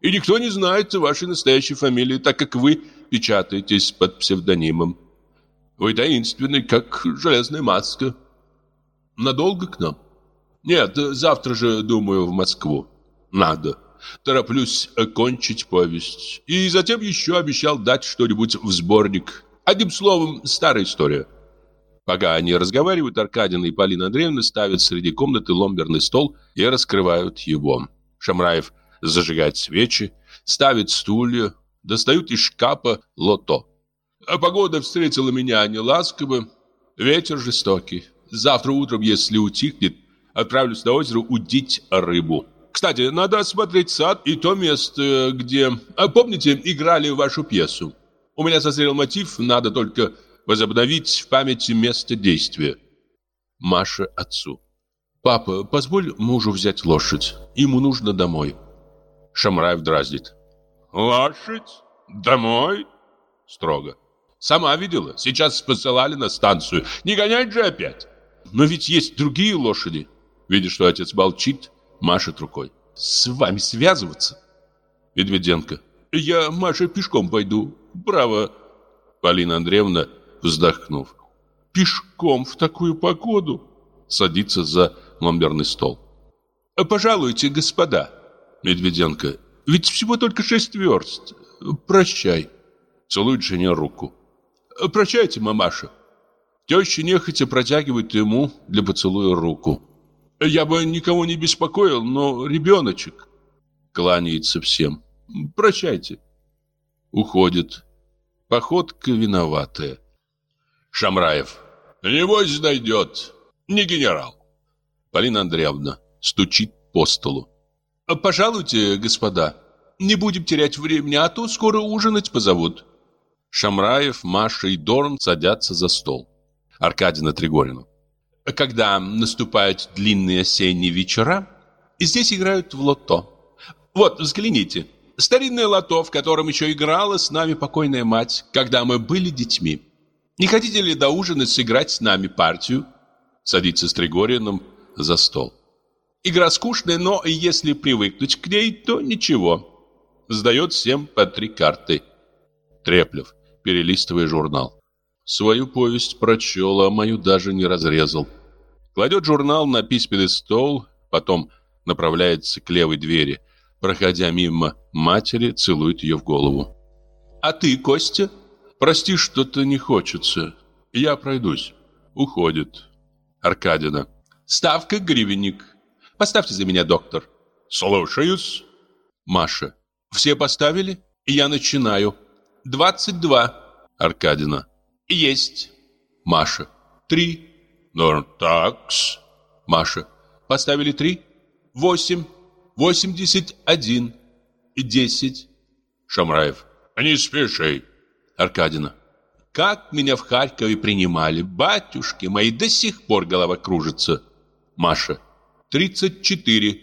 И никто не знает вашей настоящей фамилии, так как вы печатаетесь под псевдонимом. Вы таинственный, как железная маска. Надолго к нам? Нет, завтра же, думаю, в Москву. Надо. Тороплюсь окончить повесть. И затем еще обещал дать что-нибудь в сборник. Одним словом, старая история. Пока они разговаривают, Аркадина и Полина Андреевна ставят среди комнаты ломберный стол и раскрывают его. Шамраев зажигает свечи, ставит стулья, достают из шкафа лото. А погода встретила меня не ласково, ветер жестокий. Завтра утром, если утихнет, отправлюсь на озеро удить рыбу. Кстати, надо осмотреть сад и то место, где... А помните, играли вашу пьесу? У меня созрел мотив, надо только возобновить в памяти место действия. Маша отцу. «Папа, позволь мужу взять лошадь. Ему нужно домой». Шамраев дразнит. «Лошадь? Домой?» Строго. «Сама видела. Сейчас посылали на станцию. Не гонять же опять!» «Но ведь есть другие лошади». Видя, что отец молчит, машет рукой. «С вами связываться?» Медведенко. Я, Маша, пешком пойду. Право. Полина Андреевна, вздохнув. Пешком в такую погоду? Садится за ломберный стол. Пожалуйте, господа. Медведенко. Ведь всего только шесть верст. Прощай. Целует жене руку. Прощайте, мамаша. Теща нехотя протягивает ему для поцелуя руку. Я бы никого не беспокоил, но ребеночек. Кланяется всем. Прощайте. Уходит. Походка виноватая. Шамраев. Небось дойдет. Не генерал. Полина Андреевна стучит по столу. «Пожалуйте, господа, не будем терять времени, а то скоро ужинать позовут». Шамраев, Маша и Дорн садятся за стол. Аркадина Тригорину. Когда наступают длинные осенние вечера, здесь играют в лото. Вот, взгляните. Старинное лото, в котором еще играла с нами покойная мать, когда мы были детьми. Не хотите ли до ужина сыграть с нами партию? Садится с Тригориным за стол. Игра скучная, но если привыкнуть к ней, то ничего. Сдает всем по три карты. Треплев, перелистывая журнал. Свою повесть прочел, а мою даже не разрезал. Кладет журнал на письменный стол, потом направляется к левой двери. Проходя мимо матери, целует ее в голову. «А ты, Костя?» «Прости, что-то не хочется. Я пройдусь». Уходит. Аркадина. «Ставка гривенник. Поставьте за меня, доктор». «Слушаюсь». Маша. «Все поставили? Я начинаю. Двадцать два». Аркадина. «Есть». Маша. «Три». «Ну, такс». Маша. «Поставили три?» «Восемь». «Восемьдесят один». «Десять». Шамраев. «Не спеши». Аркадина. «Как меня в Харькове принимали, батюшки мои, до сих пор голова кружится». Маша. «Тридцать четыре».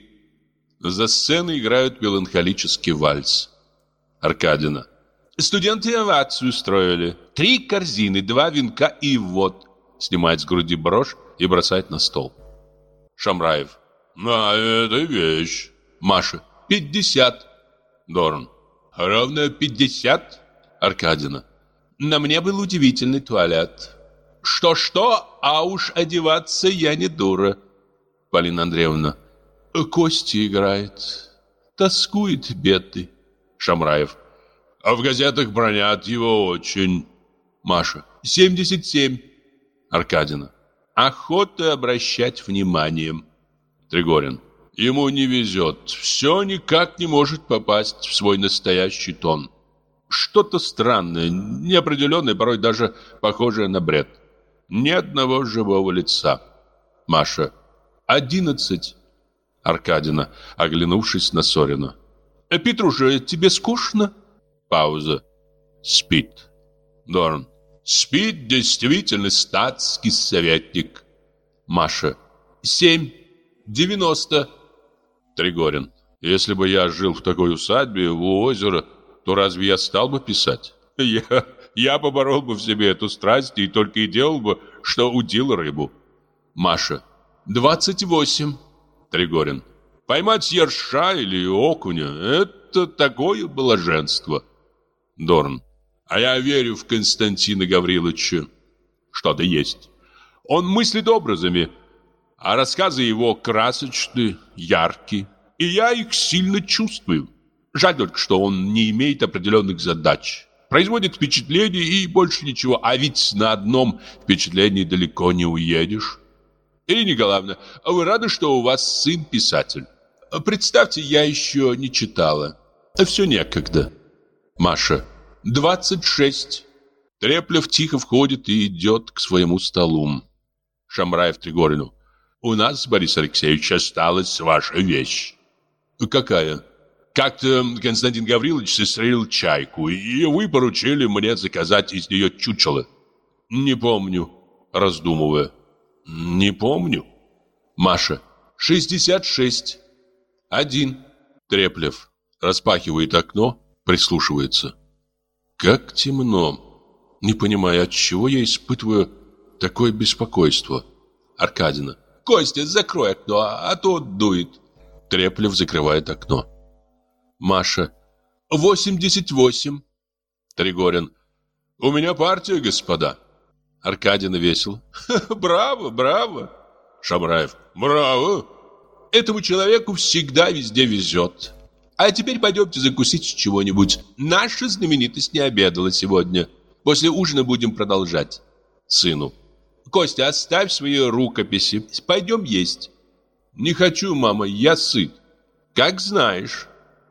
За сценой играют меланхолический вальс. Аркадина. Студенты овацию устроили. Три корзины, два венка и вот. Снимает с груди брошь и бросает на стол. Шамраев. А, это вещь. Маша. Пятьдесят. Дорн. Ровно пятьдесят. Аркадина. На мне был удивительный туалет. Что-что, а уж одеваться я не дура. Полина Андреевна. Кости играет. Тоскует бедный. Шамраев. А в газетах бронят его очень. Маша. 77. Аркадина. Охота обращать внимание. Тригорин. Ему не везет. Все никак не может попасть в свой настоящий тон. Что-то странное, неопределенное, порой даже похожее на бред. Ни одного живого лица. Маша. Одиннадцать. Аркадина, оглянувшись на Сорина. «Петруша, тебе скучно?» Пауза. Спит. Дорн. Спит действительно статский советник. Маша. Семь. Девяносто. Тригорин. Если бы я жил в такой усадьбе у озера, то разве я стал бы писать? Я, я поборол бы в себе эту страсть и только и делал бы, что удил рыбу. Маша. Двадцать восемь. Тригорин. Поймать ерша или окуня – это такое блаженство. Дорн. А я верю в Константина Гавриловича. Что-то есть. Он мыслит образами, а рассказы его красочны, яркие, и я их сильно чувствую. Жаль только, что он не имеет определенных задач. Производит впечатление и больше ничего, а ведь на одном впечатлении далеко не уедешь. Ирина Николаевна, вы рады, что у вас сын писатель? Представьте, я еще не читала. Все некогда. Маша. «Двадцать шесть». Треплев тихо входит и идет к своему столу. Шамраев Тригорину. «У нас, Борис Алексеевич, осталась ваша вещь». «Какая?» «Как-то Константин Гаврилович сестрелил чайку, и вы поручили мне заказать из нее чучело». «Не помню», раздумывая. «Не помню». Маша. «Шестьдесят шесть». «Один». Треплев распахивает окно, прислушивается. Как темно. Не понимаю, от чего я испытываю такое беспокойство. Аркадина. Костя, закрой окно, а то дует. Треплев закрывает окно. Маша. Восемьдесят восемь. Тригорин. У меня партия, господа. Аркадий навесил. Браво, браво. Шамраев. Браво. Этому человеку всегда везде везет. А теперь пойдемте закусить чего-нибудь. Наша знаменитость не обедала сегодня. После ужина будем продолжать. Сыну. Костя, оставь свои рукописи. Пойдем есть. Не хочу, мама, я сыт. Как знаешь.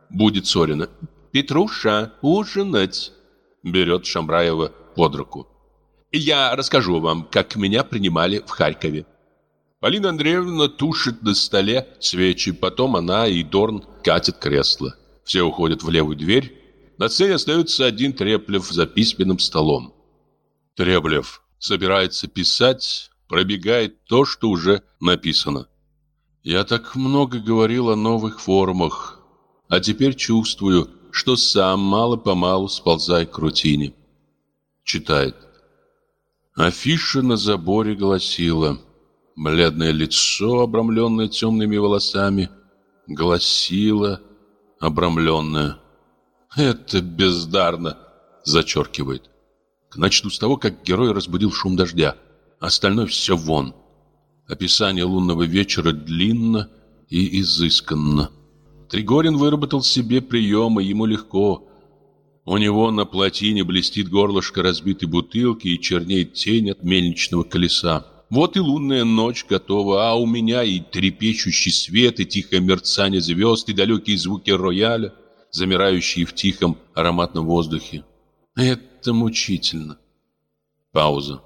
Будет Сорина. Петруша, ужинать. Берет Шамраева под руку. Я расскажу вам, как меня принимали в Харькове. Полина Андреевна тушит на столе свечи, потом она и Дорн катят кресло. Все уходят в левую дверь. На сцене остается один Треплев за письменным столом. Треплев собирается писать, пробегает то, что уже написано. Я так много говорил о новых формах, а теперь чувствую, что сам мало-помалу сползаю к рутине. Читает. Афиша на заборе гласила Бледное лицо, обрамленное темными волосами, гласила обрамленное. Это бездарно, зачеркивает. Начну с того, как герой разбудил шум дождя. Остальное все вон. Описание лунного вечера длинно и изысканно. Тригорин выработал себе приемы, ему легко. У него на плотине блестит горлышко разбитой бутылки и чернеет тень от мельничного колеса. Вот и лунная ночь готова, а у меня и трепещущий свет, и тихое мерцание звезд, и далекие звуки рояля, замирающие в тихом ароматном воздухе. Это мучительно. Пауза.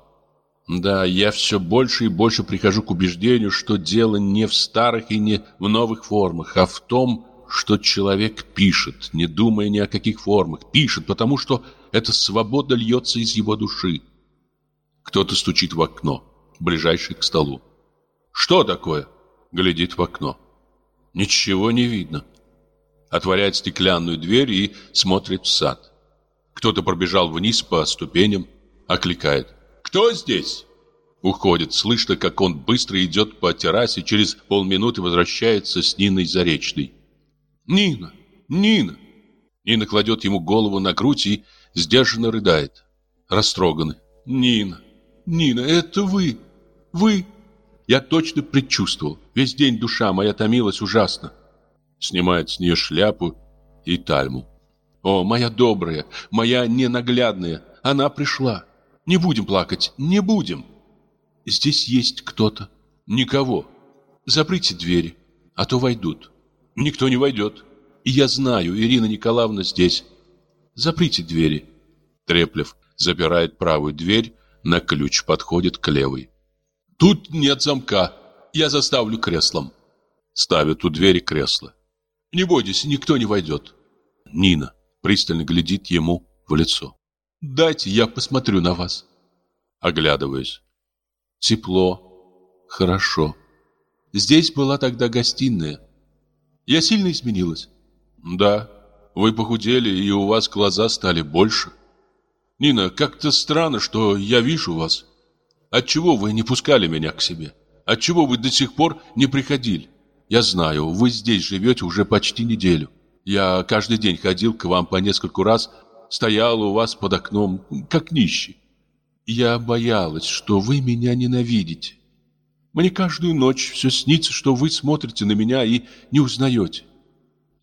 Да, я все больше и больше прихожу к убеждению, что дело не в старых и не в новых формах, а в том, что человек пишет, не думая ни о каких формах. Пишет, потому что эта свобода льется из его души. Кто-то стучит в окно, ближайший к столу. «Что такое?» Глядит в окно. Ничего не видно. Отворяет стеклянную дверь и смотрит в сад. Кто-то пробежал вниз по ступеням, окликает. «Кто здесь?» Уходит, слышно, как он быстро идет по террасе, через полминуты возвращается с Ниной Заречной. «Нина! Нина!» Нина кладет ему голову на грудь и сдержанно рыдает. Растроганный. «Нина! Нина, это вы! Вы!» Я точно предчувствовал. Весь день душа моя томилась ужасно. Снимает с нее шляпу и тальму. «О, моя добрая, моя ненаглядная, она пришла. Не будем плакать, не будем. Здесь есть кто-то. Никого. Заприте двери, а то войдут». Никто не войдет. И я знаю, Ирина Николаевна здесь. Заприте двери. Треплев запирает правую дверь, на ключ подходит к левой. Тут нет замка. Я заставлю креслом. Ставит у двери кресло. Не бойтесь, никто не войдет. Нина пристально глядит ему в лицо. Дайте я посмотрю на вас. Оглядываясь. Тепло. Хорошо. Здесь была тогда гостиная. Я сильно изменилась? Да. Вы похудели, и у вас глаза стали больше. Нина, как-то странно, что я вижу вас. Отчего вы не пускали меня к себе? Отчего вы до сих пор не приходили? Я знаю, вы здесь живете уже почти неделю. Я каждый день ходил к вам по нескольку раз, стоял у вас под окном, как нищий. Я боялась, что вы меня ненавидите. Мне каждую ночь все снится, что вы смотрите на меня и не узнаете.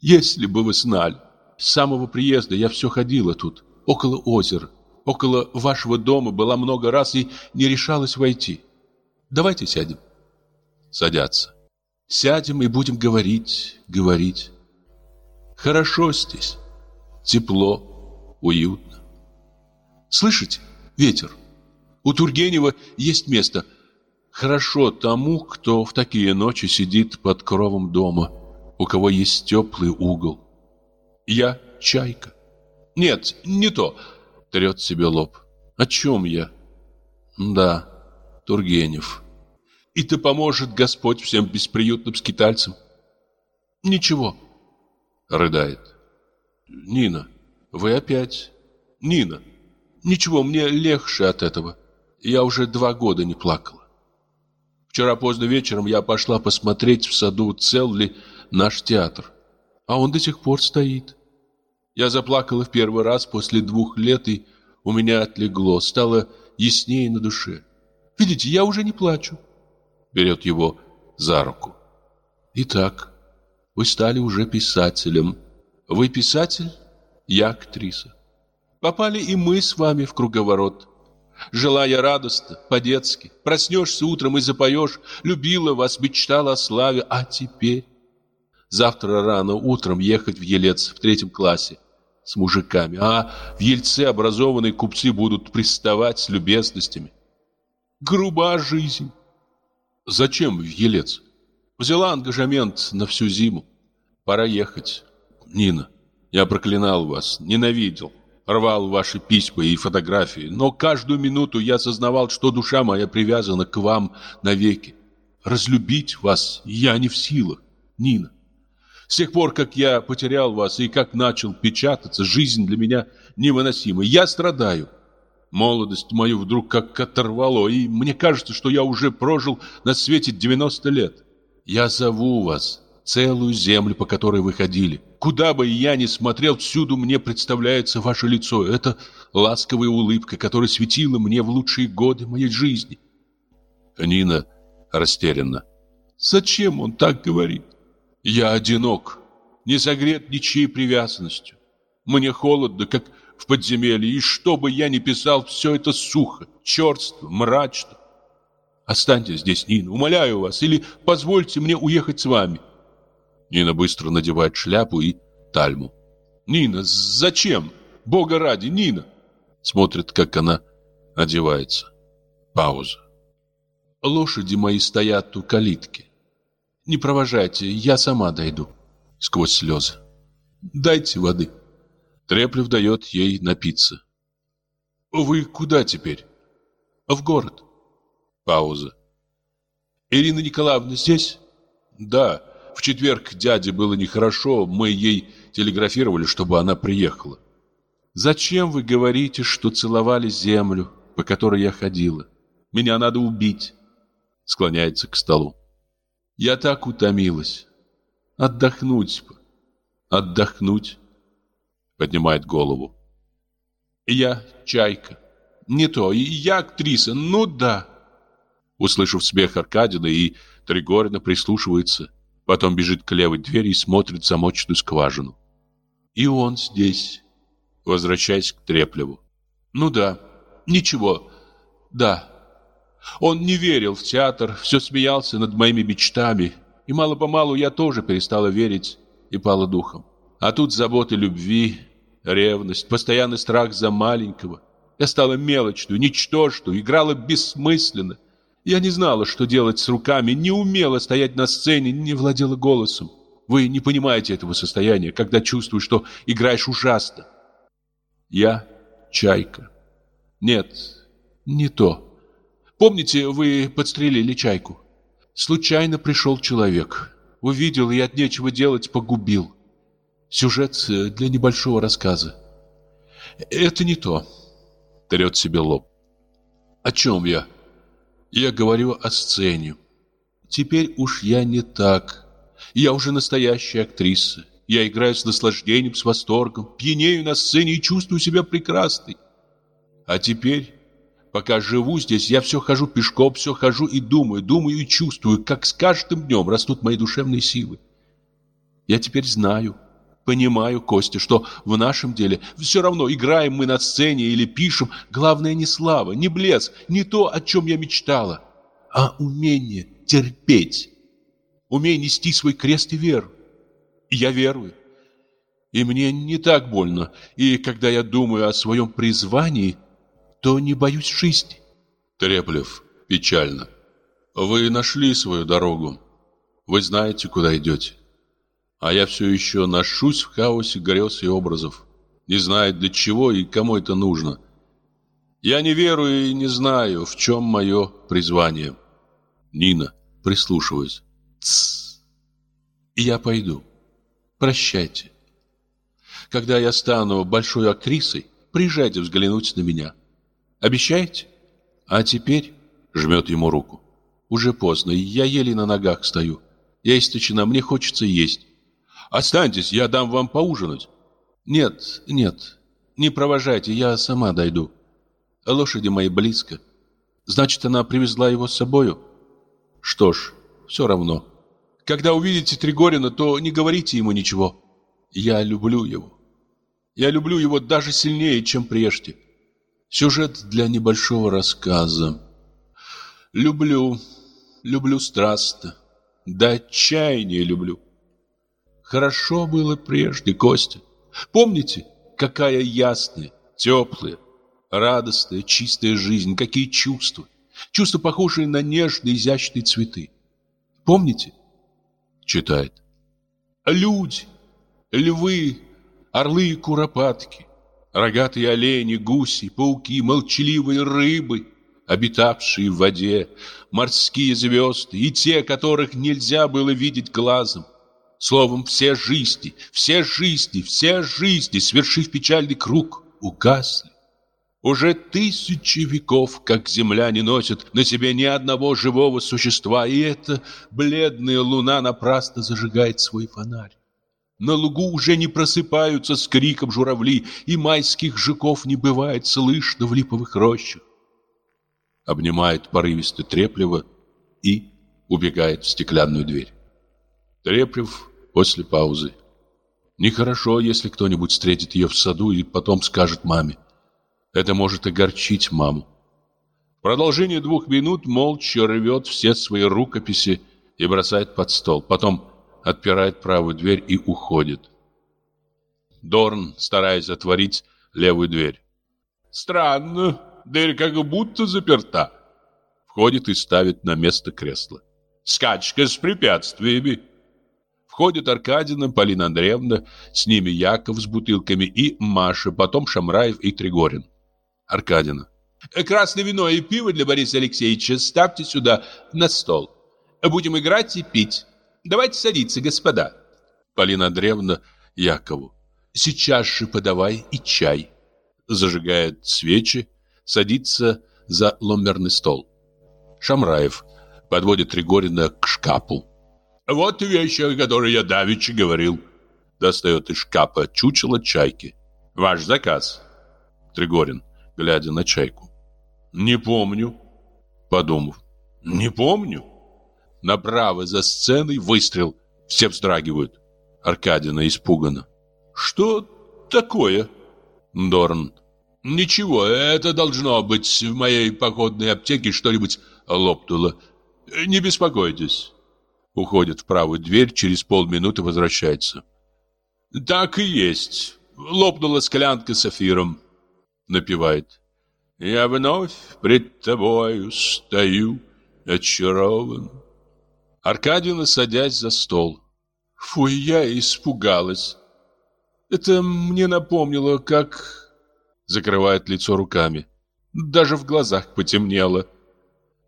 Если бы вы знали, с самого приезда я все ходила тут, около озера, около вашего дома была много раз и не решалась войти. Давайте сядем. Садятся. Сядем и будем говорить, говорить. Хорошо здесь. Тепло, уютно. Слышите? Ветер. У Тургенева есть место – Хорошо тому, кто в такие ночи сидит под кровом дома, у кого есть теплый угол. Я чайка. Нет, не то. Трет себе лоб. О чем я? Да, Тургенев. И ты поможет Господь всем бесприютным скитальцам? Ничего. Рыдает. Нина, вы опять? Нина, ничего, мне легче от этого. Я уже два года не плакал. Вчера поздно вечером я пошла посмотреть в саду, цел ли наш театр. А он до сих пор стоит. Я заплакала в первый раз после двух лет, и у меня отлегло, стало яснее на душе. Видите, я уже не плачу. Берет его за руку. Итак, вы стали уже писателем. Вы писатель, я актриса. Попали и мы с вами в круговорот. Желая радостно, по-детски, проснешься утром и запоешь, любила вас, мечтала о славе, а теперь... Завтра рано утром ехать в Елец в третьем классе с мужиками, а в Ельце образованные купцы будут приставать с любезностями. Груба жизнь. Зачем в Елец? Взяла ангажемент на всю зиму. Пора ехать. Нина, я проклинал вас, ненавидел, рвал ваши письма и фотографии, но каждую минуту я осознавал, что душа моя привязана к вам навеки. Разлюбить вас я не в силах, Нина. С тех пор, как я потерял вас и как начал печататься, жизнь для меня невыносима. Я страдаю. Молодость мою вдруг как оторвало, и мне кажется, что я уже прожил на свете 90 лет. Я зову вас, целую землю, по которой вы ходили. Куда бы я ни смотрел, всюду мне представляется ваше лицо. Это ласковая улыбка, которая светила мне в лучшие годы моей жизни. Нина растерянна. Зачем он так говорит? Я одинок, не согрет ничьей привязанностью. Мне холодно, как в подземелье, и что бы я ни писал, все это сухо, черство, мрачно. Останьтесь здесь, Нина, умоляю вас, или позвольте мне уехать с вами. Нина быстро надевает шляпу и тальму. Нина, зачем? Бога ради, Нина. Смотрит, как она одевается. Пауза. Лошади мои стоят у калитки. Не провожайте, я сама дойду. Сквозь слезы. Дайте воды. Треплев дает ей напиться. Вы куда теперь? В город. Пауза. Ирина Николаевна здесь? Да. В четверг дяде было нехорошо, мы ей телеграфировали, чтобы она приехала. Зачем вы говорите, что целовали землю, по которой я ходила? Меня надо убить. Склоняется к столу. Я так утомилась. Отдохнуть бы. Отдохнуть. Поднимает голову. Я чайка. Не то. Я актриса. Ну да. Услышав смех Аркадина и Тригорина прислушивается. Потом бежит к левой двери и смотрит в замочную скважину. И он здесь. Возвращаясь к Треплеву. Ну да. Ничего. Да. Он не верил в театр, все смеялся над моими мечтами. И мало-помалу я тоже перестала верить и пала духом. А тут заботы любви, ревность, постоянный страх за маленького. Я стала мелочную, ничтожную, играла бессмысленно. Я не знала, что делать с руками, не умела стоять на сцене, не владела голосом. Вы не понимаете этого состояния, когда чувствуешь, что играешь ужасно. Я чайка. Нет, не то. Помните, вы подстрелили чайку? Случайно пришел человек. Увидел и от нечего делать погубил. Сюжет э, для небольшого рассказа. Это не то. Трет себе лоб. О чем я? Я говорю о сцене. Теперь уж я не так. Я уже настоящая актриса. Я играю с наслаждением, с восторгом, пьянею на сцене и чувствую себя прекрасной. А теперь Пока живу здесь, я все хожу пешком, все хожу и думаю, думаю и чувствую, как с каждым днем растут мои душевные силы. Я теперь знаю, понимаю, Костя, что в нашем деле все равно, играем мы на сцене или пишем, главное не слава, не блеск, не то, о чем я мечтала, а умение терпеть, умение нести свой крест и веру. Я верую. И мне не так больно, и когда я думаю о своем призвании – то не боюсь жизни. Треплев печально. Вы нашли свою дорогу. Вы знаете, куда идете. А я все еще ношусь в хаосе грез и образов. Не знаю, для чего и кому это нужно. Я не верую и не знаю, в чем мое призвание. Нина, прислушиваясь. Тссс. Я пойду. Прощайте. Когда я стану большой актрисой, приезжайте взглянуть на меня. Обещаете? А теперь жмет ему руку. Уже поздно, я еле на ногах стою. Я источена, мне хочется есть. Останьтесь, я дам вам поужинать. Нет, нет, не провожайте, я сама дойду. Лошади мои близко. Значит, она привезла его с собою? Что ж, все равно. Когда увидите Тригорина, то не говорите ему ничего. Я люблю его. Я люблю его даже сильнее, чем прежде. Сюжет для небольшого рассказа. Люблю, люблю страстно. До отчаяния люблю. Хорошо было прежде, Костя. Помните, какая ясная, теплая, радостная, чистая жизнь, какие чувства. Чувства, похожие на нежные, изящные цветы. Помните? Читает. Люди, львы, орлы и куропатки, рогатые олени, гуси, пауки, молчаливые рыбы, обитавшие в воде, морские звезды и те, которых нельзя было видеть глазом. Словом, все жизни, все жизни, все жизни, свершив печальный круг, угасли. Уже тысячи веков, как земля не носит на себе ни одного живого существа, и эта бледная луна напрасно зажигает свой фонарь. На лугу уже не просыпаются с криком журавли, и майских жуков не бывает слышно в липовых рощах. Обнимает порывисто Треплева и убегает в стеклянную дверь. Треплев после паузы. Нехорошо, если кто-нибудь встретит ее в саду и потом скажет маме. Это может огорчить маму. В продолжение двух минут молча рвет все свои рукописи и бросает под стол. Потом отпирает правую дверь и уходит. Дорн, стараясь отворить левую дверь. «Странно, дверь как будто заперта». Входит и ставит на место кресло. «Скачка с препятствиями». Входит Аркадина, Полина Андреевна, с ними Яков с бутылками и Маша, потом Шамраев и Тригорин. Аркадина. «Красное вино и пиво для Бориса Алексеевича ставьте сюда на стол. Будем играть и пить. Давайте садиться, господа». Полина Андреевна Якову. «Сейчас же подавай и чай». Зажигает свечи, садится за ломберный стол. Шамраев подводит Тригорина к шкафу. «Вот вещи, о которой я давеча говорил». Достает из шкафа чучело чайки. «Ваш заказ». Тригорин глядя на чайку. «Не помню», подумав. «Не помню». Направо за сценой выстрел. Все вздрагивают. Аркадина испугана. «Что такое?» Дорн. «Ничего, это должно быть в моей походной аптеке что-нибудь лопнуло. Не беспокойтесь». Уходит в правую дверь, через полминуты возвращается. «Так и есть. Лопнула склянка с эфиром напевает. Я вновь пред тобою стою, очарован. Аркадьевна, садясь за стол. Фу, я испугалась. Это мне напомнило, как... Закрывает лицо руками. Даже в глазах потемнело.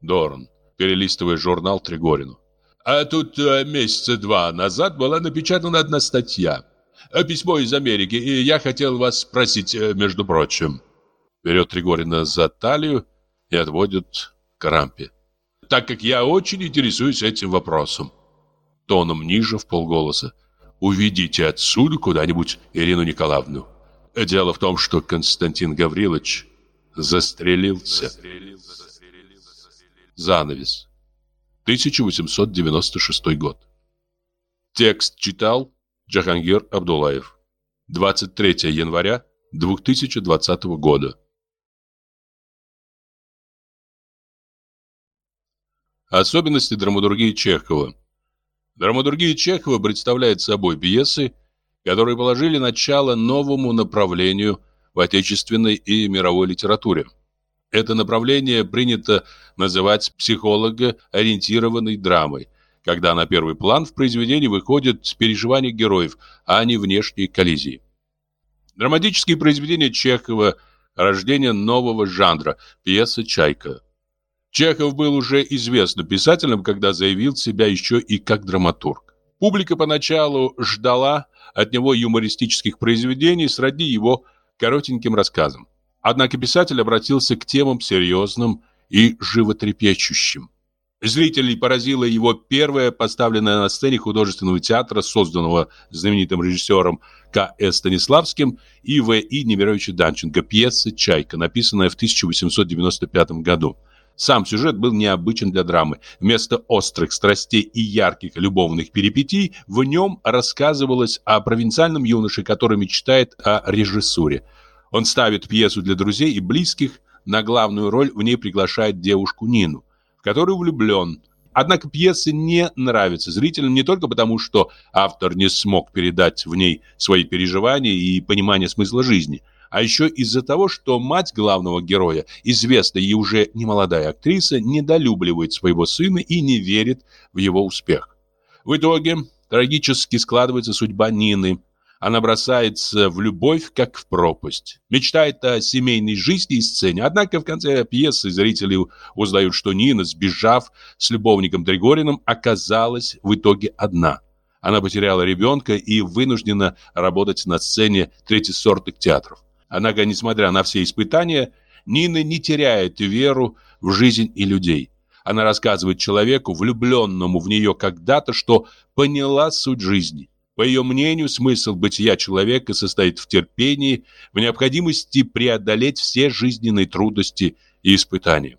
Дорн, перелистывая журнал Тригорину. А тут э, месяца два назад была напечатана одна статья. Э, письмо из Америки, и я хотел вас спросить, э, между прочим берет Тригорина за талию и отводит к рампе. Так как я очень интересуюсь этим вопросом. Тоном ниже в полголоса. Уведите отсюда куда-нибудь Ирину Николаевну. Дело в том, что Константин Гаврилович застрелился. Занавес. 1896 год. Текст читал Джахангир Абдулаев. 23 января 2020 года. Особенности драматургии Чехова. Драматургия Чехова представляет собой пьесы, которые положили начало новому направлению в отечественной и мировой литературе. Это направление принято называть психолого-ориентированной драмой, когда на первый план в произведении выходят переживания героев, а не внешние коллизии. Драматические произведения Чехова – рождение нового жанра – пьеса «Чайка». Чехов был уже известным писателем, когда заявил себя еще и как драматург. Публика поначалу ждала от него юмористических произведений сродни его коротеньким рассказам. Однако писатель обратился к темам серьезным и животрепещущим. Зрителей поразила его первая поставленная на сцене художественного театра, созданного знаменитым режиссером К.С. Станиславским и В.И. Немировича Данченко, пьеса «Чайка», написанная в 1895 году. Сам сюжет был необычен для драмы. Вместо острых страстей и ярких любовных перипетий в нем рассказывалось о провинциальном юноше, который мечтает о режиссуре. Он ставит пьесу для друзей и близких, на главную роль в ней приглашает девушку Нину в который влюблен. Однако пьеса не нравится зрителям не только потому, что автор не смог передать в ней свои переживания и понимание смысла жизни, а еще из-за того, что мать главного героя, известная и уже немолодая актриса, недолюбливает своего сына и не верит в его успех. В итоге трагически складывается судьба Нины – она бросается в любовь, как в пропасть. Мечтает о семейной жизни и сцене. Однако в конце пьесы зрители узнают, что Нина, сбежав с любовником Тригориным, оказалась в итоге одна. Она потеряла ребенка и вынуждена работать на сцене третьесортных театров. Однако, несмотря на все испытания, Нина не теряет веру в жизнь и людей. Она рассказывает человеку, влюбленному в нее когда-то, что поняла суть жизни. По ее мнению, смысл бытия человека состоит в терпении, в необходимости преодолеть все жизненные трудности и испытания.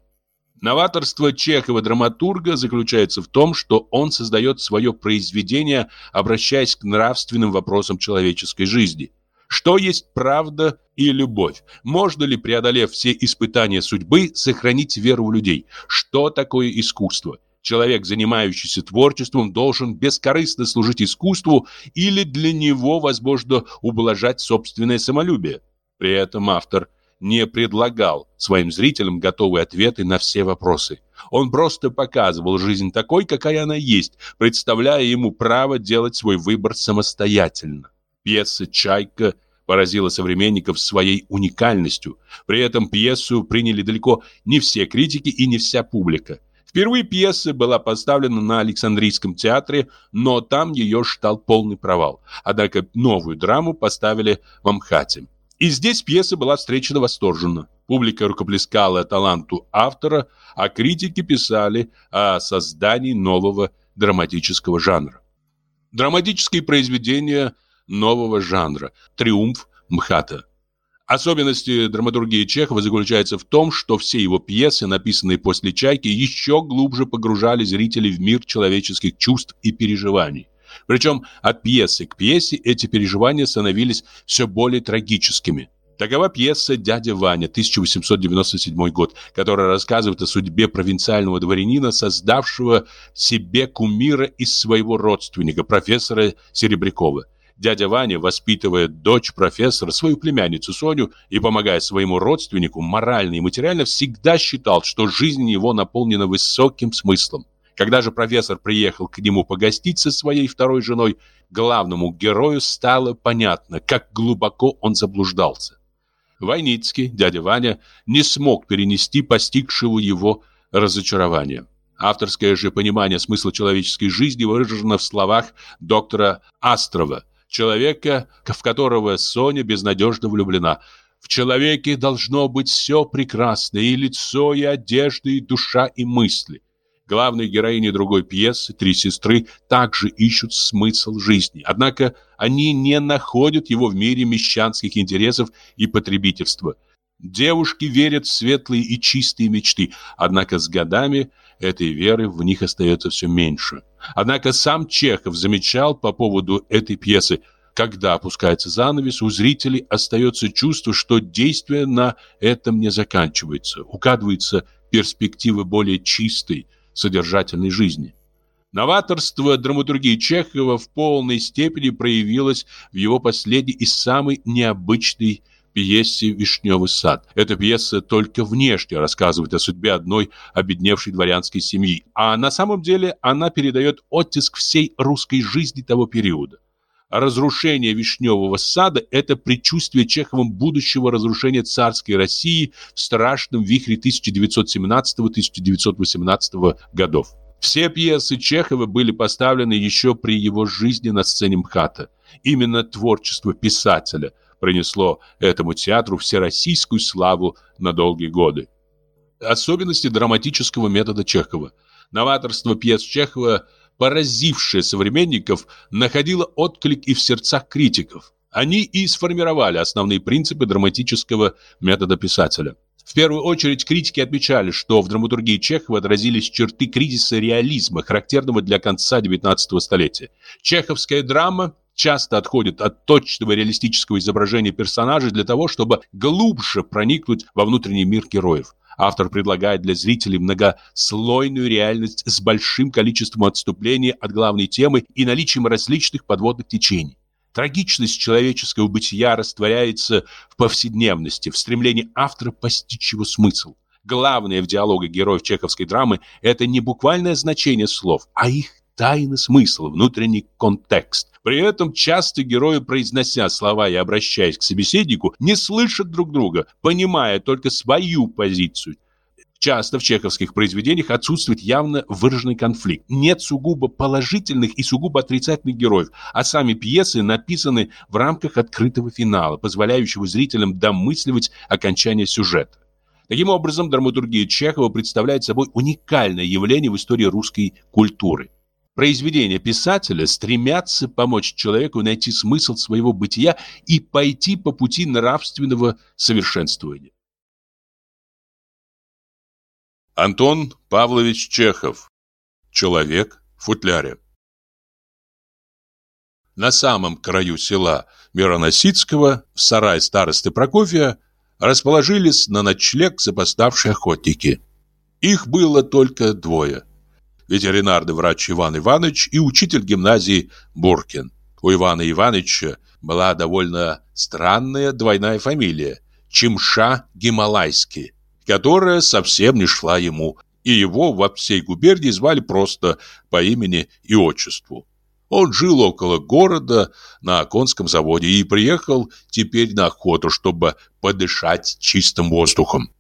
Новаторство Чехова-драматурга заключается в том, что он создает свое произведение, обращаясь к нравственным вопросам человеческой жизни. Что есть правда и любовь? Можно ли, преодолев все испытания судьбы, сохранить веру в людей? Что такое искусство? Человек, занимающийся творчеством, должен бескорыстно служить искусству или для него возможно ублажать собственное самолюбие. При этом автор не предлагал своим зрителям готовые ответы на все вопросы. Он просто показывал жизнь такой, какая она есть, представляя ему право делать свой выбор самостоятельно. Пьеса «Чайка» поразила современников своей уникальностью. При этом пьесу приняли далеко не все критики и не вся публика. Впервые пьеса была поставлена на Александрийском театре, но там ее ждал полный провал. Однако новую драму поставили в Амхате. И здесь пьеса была встречена восторженно. Публика рукоплескала таланту автора, а критики писали о создании нового драматического жанра. Драматические произведения нового жанра. Триумф МХАТа. Особенности драматургии Чехова заключается в том, что все его пьесы, написанные после «Чайки», еще глубже погружали зрителей в мир человеческих чувств и переживаний. Причем от пьесы к пьесе эти переживания становились все более трагическими. Такова пьеса «Дядя Ваня» 1897 год, которая рассказывает о судьбе провинциального дворянина, создавшего себе кумира из своего родственника, профессора Серебрякова. Дядя Ваня, воспитывая дочь профессора, свою племянницу Соню и помогая своему родственнику морально и материально, всегда считал, что жизнь его наполнена высоким смыслом. Когда же профессор приехал к нему погостить со своей второй женой, главному герою стало понятно, как глубоко он заблуждался. Войницкий, дядя Ваня, не смог перенести постигшего его разочарования. Авторское же понимание смысла человеческой жизни выражено в словах доктора Астрова – человека, в которого Соня безнадежно влюблена. В человеке должно быть все прекрасное, и лицо, и одежда, и душа, и мысли. Главные героини другой пьесы, три сестры, также ищут смысл жизни. Однако они не находят его в мире мещанских интересов и потребительства. Девушки верят в светлые и чистые мечты, однако с годами этой веры в них остается все меньше. Однако сам Чехов замечал по поводу этой пьесы, когда опускается занавес, у зрителей остается чувство, что действие на этом не заканчивается. Угадывается перспектива более чистой, содержательной жизни. Новаторство драматургии Чехова в полной степени проявилось в его последней и самой необычной пьесе «Вишневый сад». Эта пьеса только внешне рассказывает о судьбе одной обедневшей дворянской семьи, а на самом деле она передает оттиск всей русской жизни того периода. Разрушение Вишневого сада – это предчувствие Чеховым будущего разрушения царской России в страшном вихре 1917-1918 годов. Все пьесы Чехова были поставлены еще при его жизни на сцене МХАТа. Именно творчество писателя – принесло этому театру всероссийскую славу на долгие годы. Особенности драматического метода Чехова. Новаторство пьес Чехова, поразившее современников, находило отклик и в сердцах критиков. Они и сформировали основные принципы драматического метода писателя. В первую очередь критики отмечали, что в драматургии Чехова отразились черты кризиса реализма, характерного для конца XIX столетия. Чеховская драма часто отходит от точного реалистического изображения персонажей для того, чтобы глубже проникнуть во внутренний мир героев. Автор предлагает для зрителей многослойную реальность с большим количеством отступлений от главной темы и наличием различных подводных течений. Трагичность человеческого бытия растворяется в повседневности, в стремлении автора постичь его смысл. Главное в диалогах героев чеховской драмы – это не буквальное значение слов, а их тайный смысл, внутренний контекст. При этом часто герои, произнося слова и обращаясь к собеседнику, не слышат друг друга, понимая только свою позицию. Часто в чеховских произведениях отсутствует явно выраженный конфликт. Нет сугубо положительных и сугубо отрицательных героев, а сами пьесы написаны в рамках открытого финала, позволяющего зрителям домысливать окончание сюжета. Таким образом, драматургия Чехова представляет собой уникальное явление в истории русской культуры. Произведения писателя стремятся помочь человеку найти смысл своего бытия и пойти по пути нравственного совершенствования. Антон Павлович Чехов. Человек в футляре. На самом краю села Мироносицкого, в сарае старосты Прокофия, расположились на ночлег запоставшие охотники. Их было только двое. Ветеринарный врач Иван Иванович и учитель гимназии Буркин. У Ивана Ивановича была довольно странная двойная фамилия – Чимша Гималайский которая совсем не шла ему, и его во всей губернии звали просто по имени и отчеству. Он жил около города на Оконском заводе и приехал теперь на охоту, чтобы подышать чистым воздухом.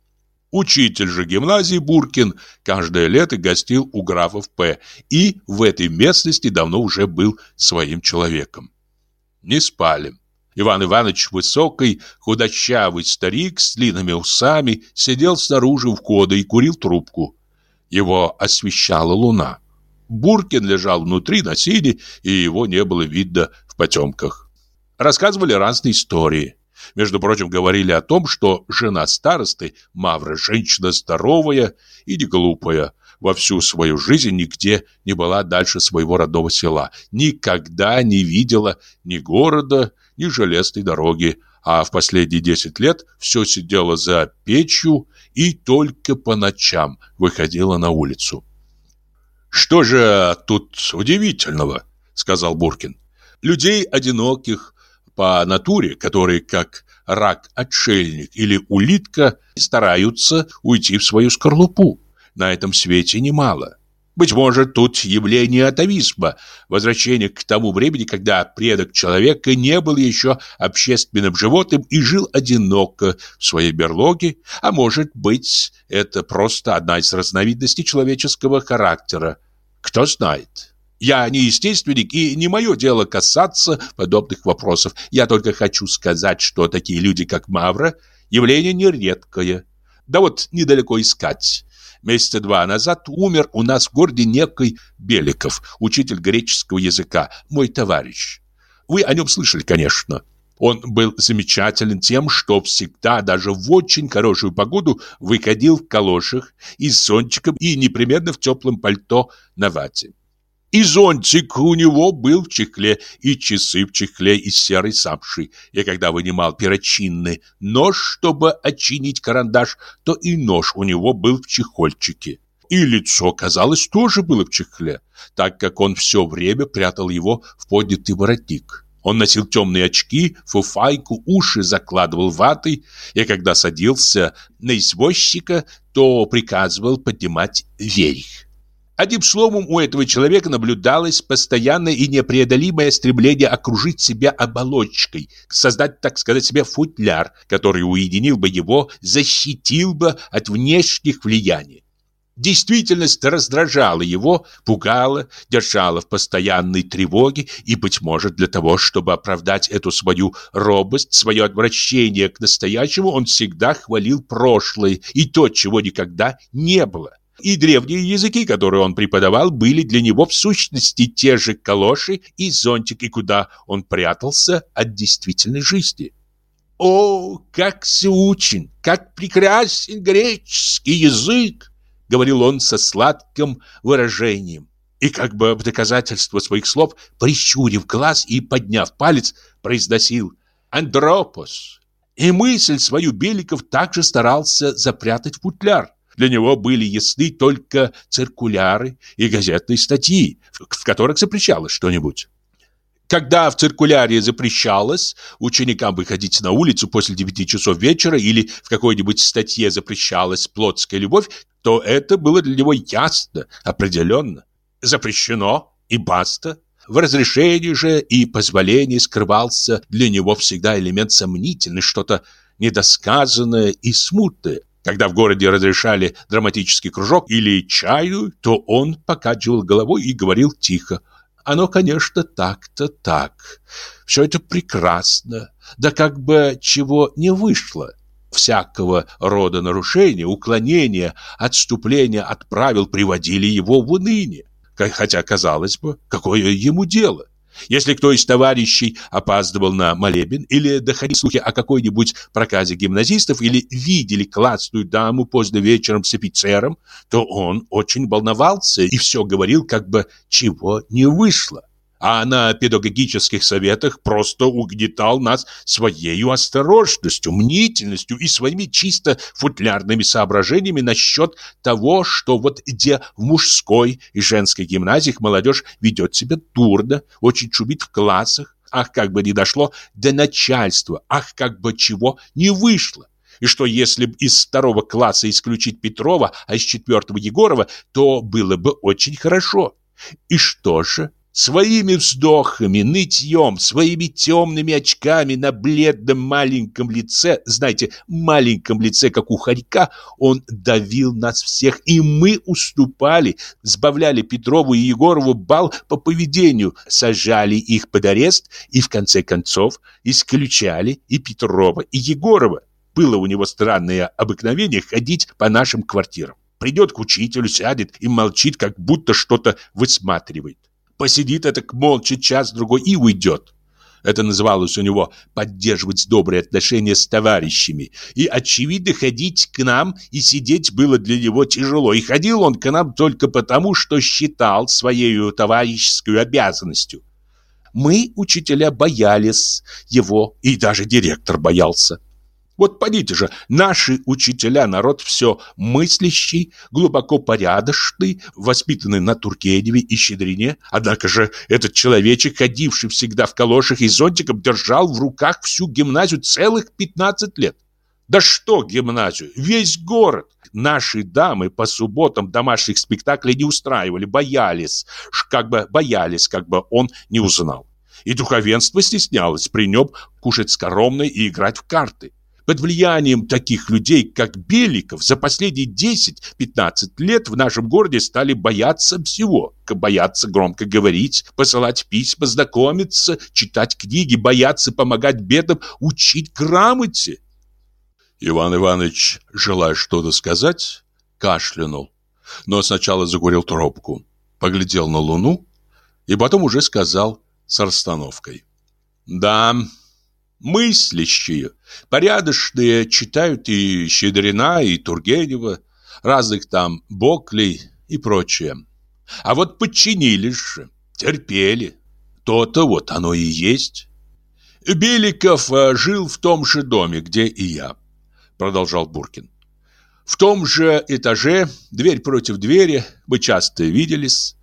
Учитель же гимназии Буркин каждое лето гостил у графов П. и в этой местности давно уже был своим человеком. Не спали. Иван Иванович, высокий, худощавый старик с длинными усами, сидел снаружи у входа и курил трубку. Его освещала луна. Буркин лежал внутри на сине, и его не было видно в потемках. Рассказывали разные истории. Между прочим, говорили о том, что жена старосты, Мавра, женщина здоровая и не глупая, во всю свою жизнь нигде не была дальше своего родного села, никогда не видела ни города, ни железной дороги, а в последние 10 лет все сидела за печью и только по ночам выходила на улицу. «Что же тут удивительного?» — сказал Буркин. «Людей одиноких по натуре, которые, как рак-отшельник или улитка, стараются уйти в свою скорлупу. На этом свете немало. Быть может, тут явление атовизма, возвращение к тому времени, когда предок человека не был еще общественным животным и жил одиноко в своей берлоге, а может быть, это просто одна из разновидностей человеческого характера. Кто знает. Я не естественник, и не мое дело касаться подобных вопросов. Я только хочу сказать, что такие люди, как Мавра, явление нередкое. Да вот недалеко искать. Месяца два назад умер у нас в городе некий Беликов, учитель греческого языка, мой товарищ. Вы о нем слышали, конечно. Он был замечателен тем, что всегда, даже в очень хорошую погоду, выходил в калошах и с зонтиком и непременно в теплом пальто на вате. И зонтик у него был в чехле, и часы в чехле из серой самши. И когда вынимал перочинный нож, чтобы отчинить карандаш, то и нож у него был в чехольчике. И лицо, казалось, тоже было в чехле, так как он все время прятал его в поднятый воротник. Он носил темные очки, фуфайку, уши закладывал ватой, и когда садился на извозчика, то приказывал поднимать вверх. Одним словом, у этого человека наблюдалось постоянное и непреодолимое стремление окружить себя оболочкой, создать, так сказать, себе футляр, который уединил бы его, защитил бы от внешних влияний. Действительность раздражала его, пугала, держала в постоянной тревоге, и, быть может, для того, чтобы оправдать эту свою робость, свое отвращение к настоящему, он всегда хвалил прошлое и то, чего никогда не было. И древние языки, которые он преподавал, были для него в сущности те же калоши и зонтик, и куда он прятался от действительной жизни. «О, как сеучен, как прекрасен греческий язык!» — говорил он со сладким выражением. И как бы в доказательство своих слов, прищурив глаз и подняв палец, произносил «Андропос». И мысль свою Беликов также старался запрятать в футляр. Для него были ясны только циркуляры и газетные статьи, в которых запрещалось что-нибудь. Когда в циркуляре запрещалось ученикам выходить на улицу после 9 часов вечера или в какой-нибудь статье запрещалась плотская любовь, то это было для него ясно, определенно. Запрещено и баста. В разрешении же и позволении скрывался для него всегда элемент сомнительный, что-то недосказанное и смутное. Когда в городе разрешали драматический кружок или чаю, то он покачивал головой и говорил тихо. Оно, конечно, так-то так. Все это прекрасно. Да как бы чего не вышло. Всякого рода нарушения, уклонения, отступления от правил приводили его в уныние. Хотя, казалось бы, какое ему дело? Если кто из товарищей опаздывал на молебен или доходили слухи о какой-нибудь проказе гимназистов или видели классную даму поздно вечером с офицером, то он очень волновался и все говорил, как бы чего не вышло а на педагогических советах просто угнетал нас своей осторожностью, мнительностью и своими чисто футлярными соображениями насчет того, что вот где в мужской и женской гимназиях молодежь ведет себя дурно, очень шумит в классах, ах, как бы не дошло до начальства, ах, как бы чего не вышло и что если бы из второго класса исключить Петрова, а из четвертого Егорова, то было бы очень хорошо. И что же? Своими вздохами, нытьем, своими темными очками на бледном маленьком лице, знаете, маленьком лице, как у хорька, он давил нас всех, и мы уступали, сбавляли Петрову и Егорову бал по поведению, сажали их под арест и, в конце концов, исключали и Петрова, и Егорова. Было у него странное обыкновение ходить по нашим квартирам. Придет к учителю, сядет и молчит, как будто что-то высматривает посидит это молча час-другой и уйдет. Это называлось у него поддерживать добрые отношения с товарищами. И, очевидно, ходить к нам и сидеть было для него тяжело. И ходил он к нам только потому, что считал своей товарищеской обязанностью. Мы, учителя, боялись его, и даже директор боялся. Вот подите же, наши учителя, народ все мыслящий, глубоко порядочный, воспитанный на Тургеневе и Щедрине. Однако же этот человечек, ходивший всегда в калошах и зонтиком, держал в руках всю гимназию целых 15 лет. Да что гимназию, весь город. Наши дамы по субботам домашних спектаклей не устраивали, боялись, как бы боялись, как бы он не узнал. И духовенство стеснялось при нем кушать скоромно и играть в карты. Под влиянием таких людей, как Беликов, за последние 10-15 лет в нашем городе стали бояться всего. Бояться громко говорить, посылать письма, знакомиться, читать книги, бояться помогать бедам, учить грамоте. Иван Иванович, желая что-то сказать, кашлянул, но сначала закурил трубку, поглядел на луну и потом уже сказал с расстановкой. «Да, мыслящие, порядочные читают и Щедрина, и Тургенева, разных там Боклей и прочее. А вот подчинились же, терпели. То-то вот оно и есть. Беликов э, жил в том же доме, где и я, продолжал Буркин. В том же этаже, дверь против двери, мы часто виделись,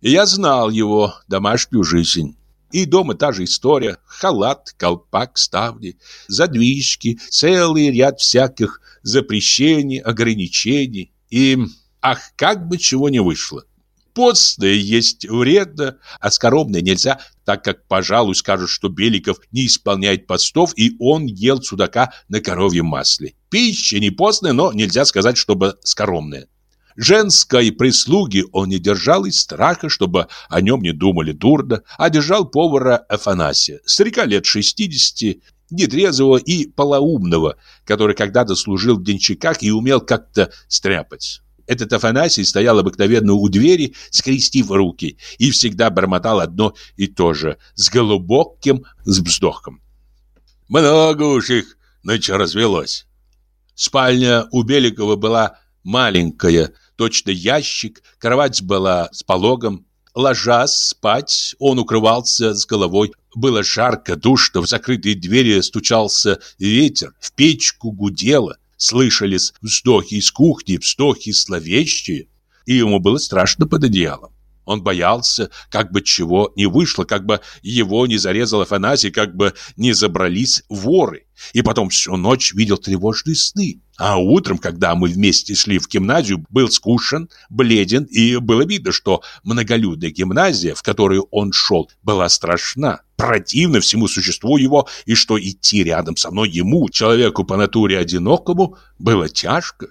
и я знал его домашнюю жизнь. И дома та же история. Халат, колпак, ставни, задвижки, целый ряд всяких запрещений, ограничений. И, ах, как бы чего не вышло. Постное есть вредно, а скоромное нельзя, так как, пожалуй, скажут, что Беликов не исполняет постов, и он ел судака на коровьем масле. Пища не постная, но нельзя сказать, чтобы скоромная. Женской прислуги он не держал из страха, чтобы о нем не думали дурно, а держал повара Афанасия, старика лет 60, нетрезвого и полоумного, который когда-то служил в денщиках и умел как-то стряпать. этот Афанасий стоял обыкновенно у двери, скрестив руки, и всегда бормотал одно и то же, с глубоким вздохом. «Много уж их нынче развелось». Спальня у Беликова была маленькая, точно ящик, кровать была с пологом. Ложась спать, он укрывался с головой. Было жарко, душно, в закрытые двери стучался ветер, в печку гудело. Слышались вздохи из кухни, вздохи зловещие, и ему было страшно под одеялом. Он боялся, как бы чего не вышло, как бы его не зарезал Афанасий, как бы не забрались воры. И потом всю ночь видел тревожные сны. А утром, когда мы вместе шли в гимназию, был скушен, бледен, и было видно, что многолюдная гимназия, в которую он шел, была страшна, противна всему существу его, и что идти рядом со мной ему, человеку по натуре одинокому, было тяжко.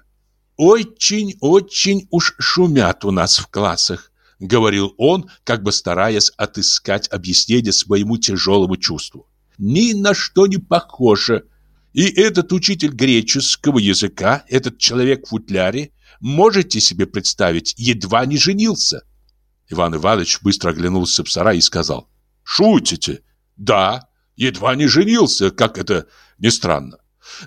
Очень-очень уж шумят у нас в классах. — говорил он, как бы стараясь отыскать объяснение своему тяжелому чувству. «Ни на что не похоже. И этот учитель греческого языка, этот человек в футляре, можете себе представить, едва не женился». Иван Иванович быстро оглянулся в сарай и сказал. «Шутите?» «Да, едва не женился, как это ни странно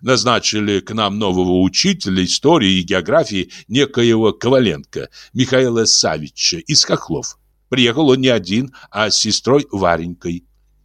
назначили к нам нового учителя истории и географии некоего Коваленко, Михаила Савича из Хохлов. Приехал он не один, а с сестрой Варенькой.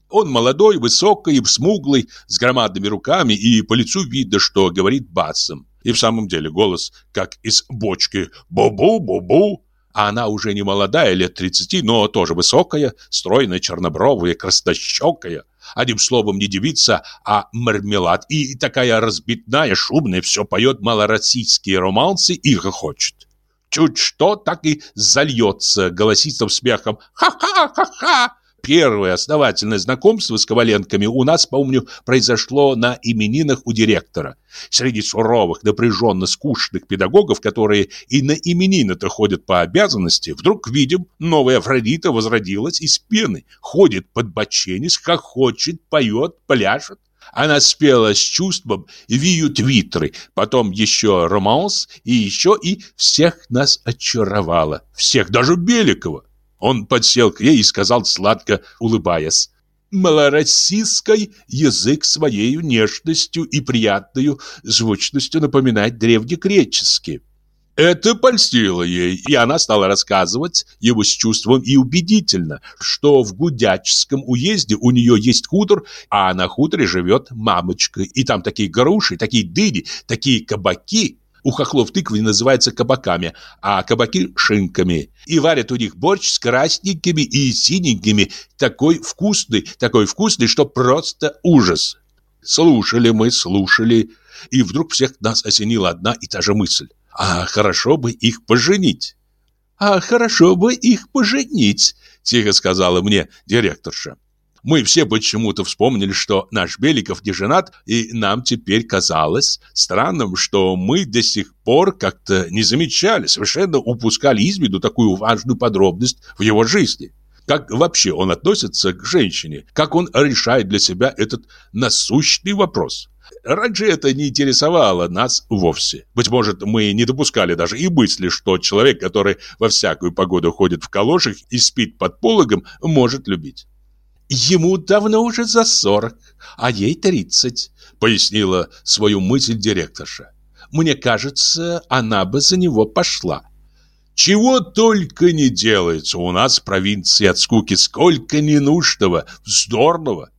Он молодой, высокий, смуглый, с громадными руками, и по лицу видно, что говорит басом. И в самом деле голос, как из бочки «бу-бу-бу-бу». А она уже не молодая, лет 30, но тоже высокая, стройная, чернобровая, краснощекая. Одним словом, не девица, а мармелад. И такая разбитная, шумная, все поет малороссийские романсы и хохочет. Чуть что, так и зальется голосистым смехом. Ха-ха-ха-ха! Первое основательное знакомство с Коваленками у нас, помню, произошло на именинах у директора. Среди суровых, напряженно скучных педагогов, которые и на именины-то ходят по обязанности, вдруг видим, новая Афродита возродилась из пены, ходит под боченись, хохочет, поет, пляшет. Она спела с чувством «Виют витры», потом еще романс и еще и всех нас очаровала, всех, даже Беликова. Он подсел к ней и сказал сладко, улыбаясь. Малороссийский язык своей нежностью и приятной звучностью напоминает древнегреческий. Это польстило ей, и она стала рассказывать ему с чувством и убедительно, что в Гудячском уезде у нее есть хутор, а на хуторе живет мамочка, и там такие груши, такие дыни, такие кабаки, у хохлов тыквы называются кабаками, а кабаки – шинками. И варят у них борщ с красненькими и синенькими. Такой вкусный, такой вкусный, что просто ужас. Слушали мы, слушали. И вдруг всех нас осенила одна и та же мысль. А хорошо бы их поженить. А хорошо бы их поженить, тихо сказала мне директорша. Мы все почему-то вспомнили, что наш Беликов не женат, и нам теперь казалось странным, что мы до сих пор как-то не замечали, совершенно упускали из виду такую важную подробность в его жизни. Как вообще он относится к женщине? Как он решает для себя этот насущный вопрос? Раньше это не интересовало нас вовсе. Быть может, мы не допускали даже и мысли, что человек, который во всякую погоду ходит в калошах и спит под пологом, может любить. Ему давно уже за сорок, а ей тридцать, пояснила свою мысль директорша. Мне кажется, она бы за него пошла. Чего только не делается у нас в провинции от скуки, сколько ненужного, вздорного.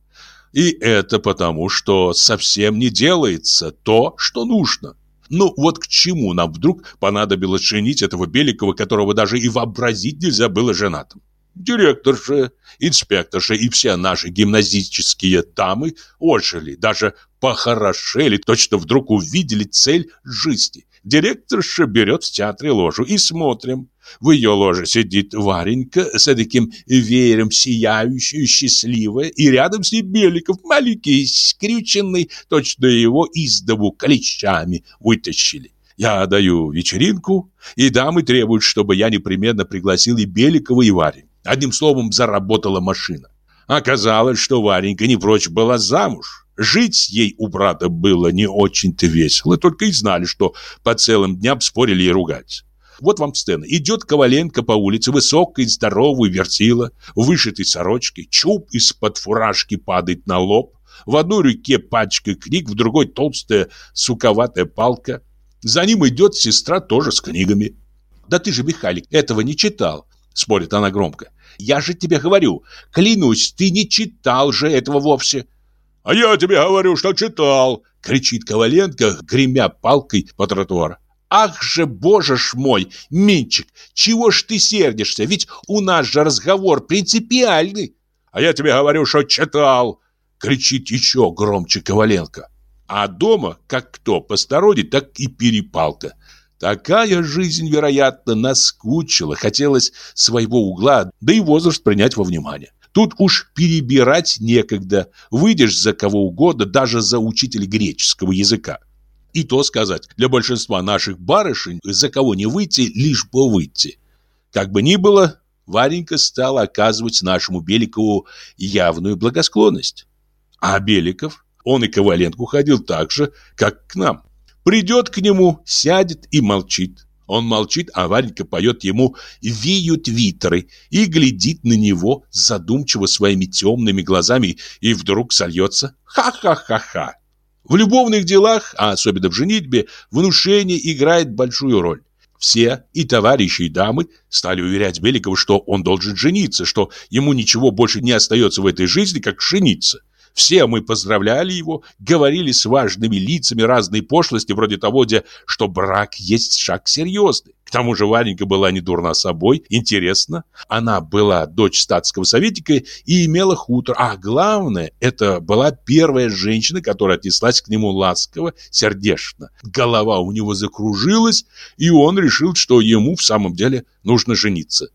И это потому, что совсем не делается то, что нужно. Ну вот к чему нам вдруг понадобилось женить этого Беликова, которого даже и вообразить нельзя было женатым? Директорша, инспекторша и все наши гимназические дамы ожили, даже похорошели, точно вдруг увидели цель жизни. Директорша берет в театре ложу и смотрим. В ее ложе сидит Варенька с таким веером сияющая, счастливая, и рядом с ней Беликов, маленький, скрюченный, точно его из дому клещами вытащили. Я даю вечеринку, и дамы требуют, чтобы я непременно пригласил и Беликова, и Вареньку. Одним словом, заработала машина. Оказалось, что Варенька не прочь была замуж. Жить ей у брата было не очень-то весело, только и знали, что по целым дням спорили и ругались. Вот вам сцена. Идет Коваленко по улице, высокий, здоровый, вертила, в вышитой сорочке, чуб из-под фуражки падает на лоб, в одной руке пачка книг, в другой толстая суковатая палка. За ним идет сестра тоже с книгами. «Да ты же, Михалик, этого не читал», — спорит она громко. «Я же тебе говорю, клянусь, ты не читал же этого вовсе». «А я тебе говорю, что читал!» — кричит Коваленко, гремя палкой по тротуару. «Ах же, боже ж мой, Минчик, чего ж ты сердишься? Ведь у нас же разговор принципиальный!» «А я тебе говорю, что читал!» — кричит еще громче Коваленко. А дома, как кто посторонний, так и перепалка. Такая жизнь, вероятно, наскучила, хотелось своего угла, да и возраст принять во внимание. Тут уж перебирать некогда, выйдешь за кого угодно, даже за учителя греческого языка. И то сказать, для большинства наших барышень за кого не выйти, лишь бы выйти. Как бы ни было, Варенька стала оказывать нашему Беликову явную благосклонность. А Беликов, он и Коваленко ходил так же, как к нам. Придет к нему, сядет и молчит. Он молчит, а Варенька поет ему «Виют витры» и глядит на него задумчиво своими темными глазами и вдруг сольется «Ха-ха-ха-ха». В любовных делах, а особенно в женитьбе, внушение играет большую роль. Все, и товарищи, и дамы, стали уверять Беликова, что он должен жениться, что ему ничего больше не остается в этой жизни, как жениться. Все мы поздравляли его, говорили с важными лицами разные пошлости, вроде того, где, что брак есть шаг серьезный. К тому же Варенька была не дурна собой, интересно. Она была дочь статского советника и имела хутор. А главное, это была первая женщина, которая отнеслась к нему ласково, сердечно. Голова у него закружилась, и он решил, что ему в самом деле нужно жениться.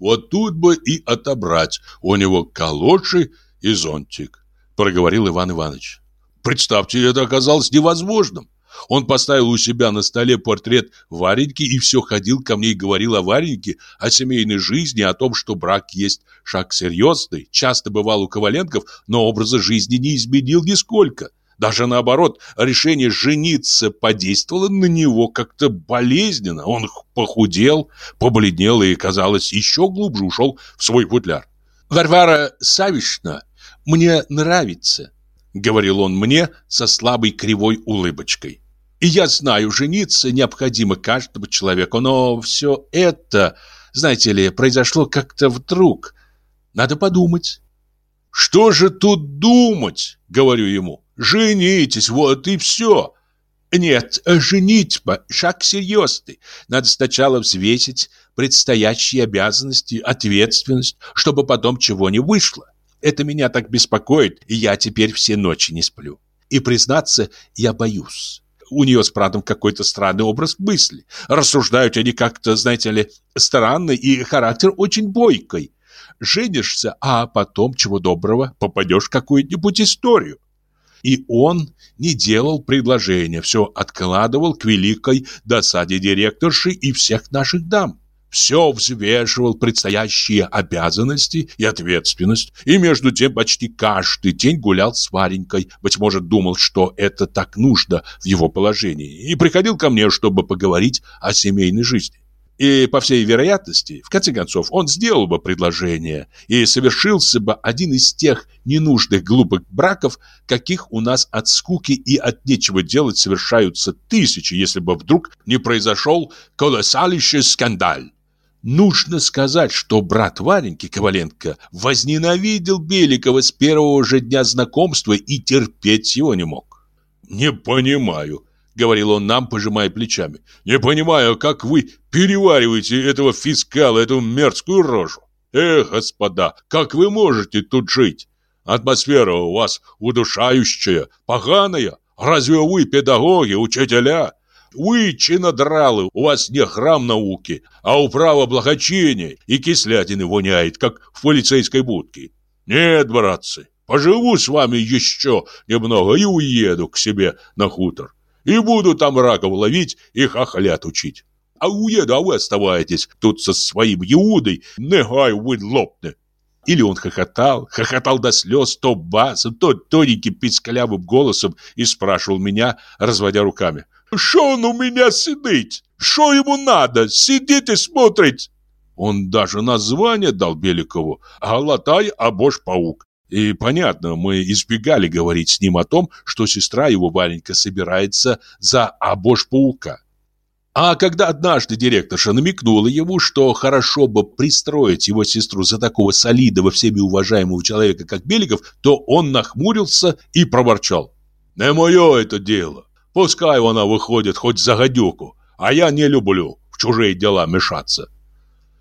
Вот тут бы и отобрать у него калоши и зонтик, проговорил Иван Иванович. Представьте, это оказалось невозможным. Он поставил у себя на столе портрет Вареньки и все ходил ко мне и говорил о Вареньке, о семейной жизни, о том, что брак есть шаг серьезный. Часто бывал у Коваленков, но образа жизни не изменил нисколько. Даже наоборот, решение жениться подействовало на него как-то болезненно. Он похудел, побледнел и, казалось, еще глубже ушел в свой футляр. «Варвара Савишна мне нравится», — говорил он мне со слабой кривой улыбочкой. «И я знаю, жениться необходимо каждому человеку, но все это, знаете ли, произошло как-то вдруг. Надо подумать». «Что же тут думать?» — говорю ему. Женитесь, вот и все. Нет, женитьба – шаг серьезный. Надо сначала взвесить предстоящие обязанности, ответственность, чтобы потом чего не вышло. Это меня так беспокоит, и я теперь все ночи не сплю. И, признаться, я боюсь. У нее с Прадом какой-то странный образ мысли. Рассуждают они как-то, знаете ли, странно, и характер очень бойкий. Женишься, а потом, чего доброго, попадешь в какую-нибудь историю. И он не делал предложения, все откладывал к великой досаде директорши и всех наших дам. Все взвешивал предстоящие обязанности и ответственность, и между тем почти каждый день гулял с Варенькой, быть может, думал, что это так нужно в его положении, и приходил ко мне, чтобы поговорить о семейной жизни. И, по всей вероятности, в конце концов, он сделал бы предложение и совершился бы один из тех ненужных глупых браков, каких у нас от скуки и от нечего делать совершаются тысячи, если бы вдруг не произошел колоссальнейший скандал. Нужно сказать, что брат Вареньки Коваленко возненавидел Беликова с первого же дня знакомства и терпеть его не мог. «Не понимаю», — говорил он нам, пожимая плечами. «Не понимаю, как вы перевариваете этого фискала, эту мерзкую рожу. Эх, господа, как вы можете тут жить? Атмосфера у вас удушающая, поганая. Разве вы педагоги, учителя? Вы чинодралы, у вас не храм науки, а управа благочиния, и кислятины воняет, как в полицейской будке. Нет, братцы, поживу с вами еще немного и уеду к себе на хутор. И буду там раков ловить и хохлят учить. А уеду, а вы оставайтесь тут со своим Иудой, негай вы лопне. Или он хохотал, хохотал до слез, то басом, то тоненьким пискалявым голосом и спрашивал меня, разводя руками. «Что он у меня сидит? Что ему надо? Сидит и смотрит!» Он даже название дал Беликову «Галатай Абош-паук». И понятно, мы избегали говорить с ним о том, что сестра его Валенька собирается за Абош-паука. А когда однажды директорша намекнула ему, что хорошо бы пристроить его сестру за такого солидного, всеми уважаемого человека, как Беликов, то он нахмурился и проворчал. «Не мое это дело. Пускай она выходит хоть за гадюку, а я не люблю в чужие дела мешаться».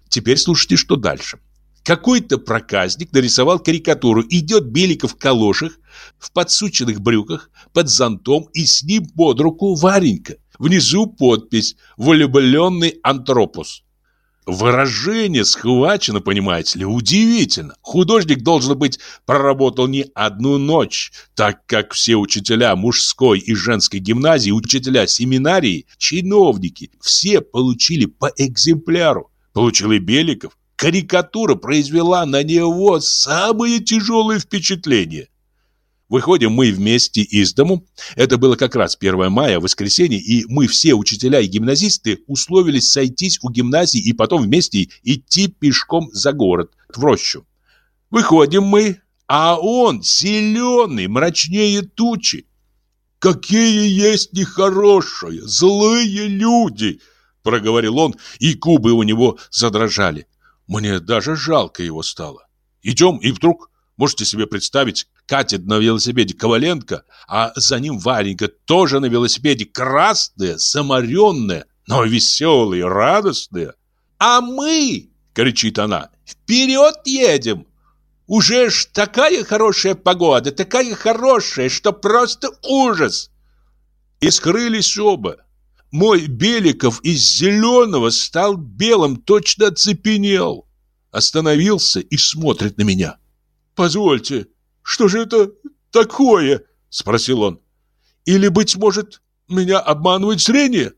Теперь слушайте, что дальше. Какой-то проказник нарисовал карикатуру. Идет Беликов в калошах, в подсученных брюках, под зонтом и с ним под руку Варенька. Внизу подпись «Влюбленный антропус». Выражение схвачено, понимаете ли, удивительно. Художник, должен быть, проработал не одну ночь, так как все учителя мужской и женской гимназии, учителя семинарии, чиновники, все получили по экземпляру. Получил и Беликов. Карикатура произвела на него самые тяжелые впечатления. Выходим мы вместе из дому. Это было как раз 1 мая, воскресенье, и мы все, учителя и гимназисты, условились сойтись у гимназии и потом вместе идти пешком за город, в рощу. Выходим мы, а он зеленый, мрачнее тучи. «Какие есть нехорошие, злые люди!» Проговорил он, и губы у него задрожали. Мне даже жалко его стало. Идем, и вдруг, можете себе представить, катит на велосипеде Коваленко, а за ним Варенька тоже на велосипеде красная, саморенная, но веселая, радостная. «А мы!» — кричит она. «Вперед едем! Уже ж такая хорошая погода, такая хорошая, что просто ужас!» И скрылись оба. Мой Беликов из зеленого стал белым, точно оцепенел. Остановился и смотрит на меня. «Позвольте, что же это такое?» — спросил он. «Или, быть может, меня обманывает зрение?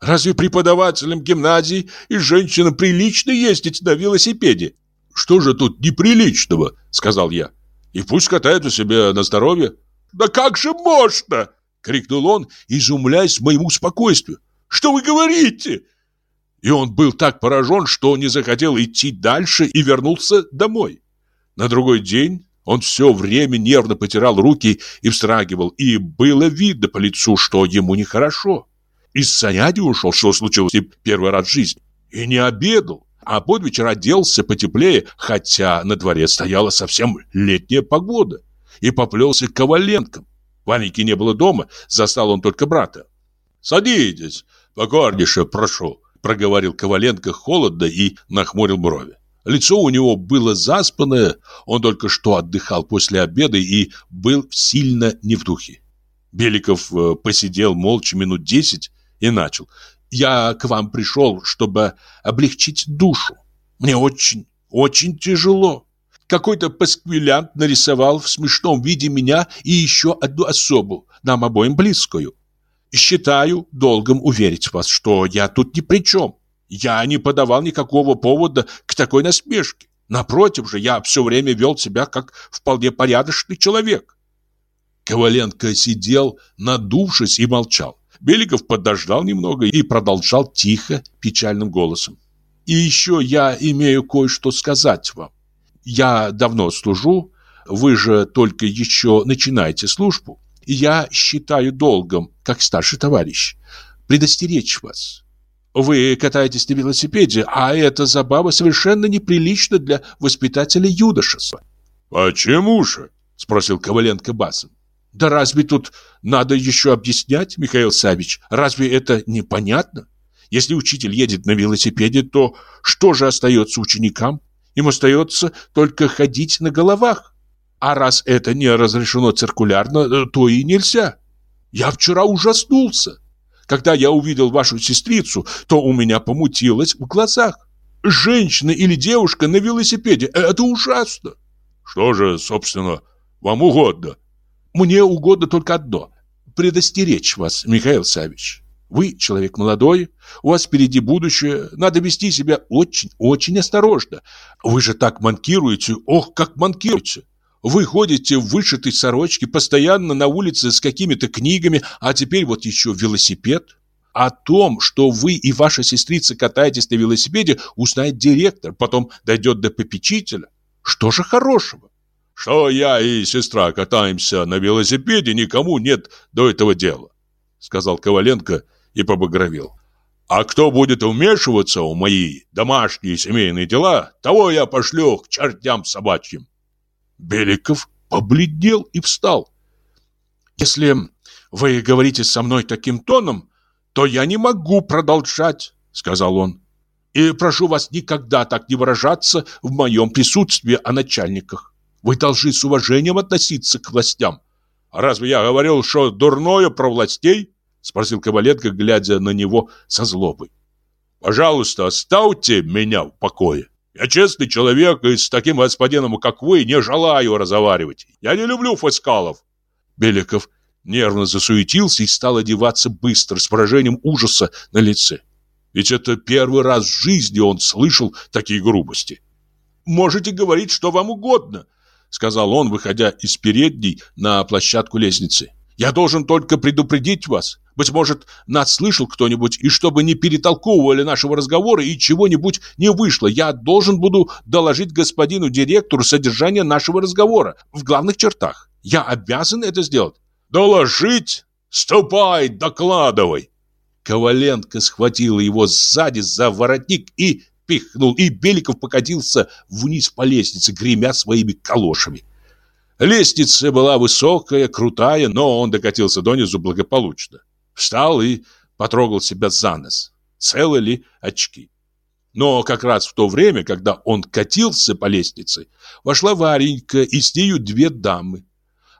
Разве преподавателям гимназии и женщинам прилично ездить на велосипеде?» «Что же тут неприличного?» — сказал я. «И пусть катаются себе на здоровье». «Да как же можно?» — крикнул он, изумляясь моему спокойствию. «Что вы говорите?» И он был так поражен, что не захотел идти дальше и вернулся домой. На другой день он все время нервно потирал руки и встрагивал, и было видно по лицу, что ему нехорошо. Из занятий ушел, что случилось и первый раз в жизни, и не обедал, а под вечер оделся потеплее, хотя на дворе стояла совсем летняя погода, и поплелся к Коваленкам. Ваньки не было дома, застал он только брата. «Садитесь, покорнейше прошу», — проговорил Коваленко холодно и нахмурил брови. Лицо у него было заспанное, он только что отдыхал после обеда и был сильно не в духе. Беликов э, посидел молча минут десять и начал. «Я к вам пришел, чтобы облегчить душу. Мне очень, очень тяжело. Какой-то пасквилянт нарисовал в смешном виде меня и еще одну особу, нам обоим близкую. Считаю долгом уверить вас, что я тут ни при чем. Я не подавал никакого повода к такой насмешке. Напротив же, я все время вел себя как вполне порядочный человек. Коваленко сидел, надувшись и молчал. Беликов подождал немного и продолжал тихо, печальным голосом. «И еще я имею кое-что сказать вам. Я давно служу, вы же только еще начинаете службу. И я считаю долгом, как старший товарищ, предостеречь вас. Вы катаетесь на велосипеде, а эта забава совершенно неприлична для воспитателя юдошества. «Почему же?» – спросил Коваленко басом. «Да разве тут надо еще объяснять, Михаил Савич? Разве это непонятно? Если учитель едет на велосипеде, то что же остается ученикам? Им остается только ходить на головах. А раз это не разрешено циркулярно, то и нельзя. Я вчера ужаснулся. Когда я увидел вашу сестрицу, то у меня помутилось в глазах. Женщина или девушка на велосипеде – это ужасно. Что же, собственно, вам угодно? Мне угодно только одно – предостеречь вас, Михаил Савич. Вы человек молодой, у вас впереди будущее, надо вести себя очень-очень осторожно. Вы же так манкируете, ох, как манкируете. Вы ходите в вышитой сорочке, постоянно на улице с какими-то книгами, а теперь вот еще велосипед. О том, что вы и ваша сестрица катаетесь на велосипеде, узнает директор, потом дойдет до попечителя. Что же хорошего? Что я и сестра катаемся на велосипеде, никому нет до этого дела, сказал Коваленко и побагровел. А кто будет вмешиваться в мои домашние семейные дела, того я пошлю к чертям собачьим. Беликов побледнел и встал. Если вы говорите со мной таким тоном, то я не могу продолжать, сказал он. И прошу вас никогда так не выражаться в моем присутствии о начальниках. Вы должны с уважением относиться к властям. А разве я говорил, что дурное про властей? Спросил Коваленко, глядя на него со злобой. Пожалуйста, оставьте меня в покое. Я честный человек, и с таким господином, как вы, не желаю разговаривать. Я не люблю фискалов. Беликов нервно засуетился и стал одеваться быстро, с выражением ужаса на лице. Ведь это первый раз в жизни он слышал такие грубости. «Можете говорить, что вам угодно», — сказал он, выходя из передней на площадку лестницы. «Я должен только предупредить вас. Быть может, нас слышал кто-нибудь, и чтобы не перетолковывали нашего разговора и чего-нибудь не вышло, я должен буду доложить господину директору содержание нашего разговора в главных чертах. Я обязан это сделать. Доложить? Ступай, докладывай. Коваленко схватила его сзади за воротник и пихнул, и Беликов покатился вниз по лестнице, гремя своими калошами. Лестница была высокая, крутая, но он докатился донизу благополучно. Встал и потрогал себя за нос. Целы ли очки? Но как раз в то время, когда он катился по лестнице, вошла Варенька и с нею две дамы.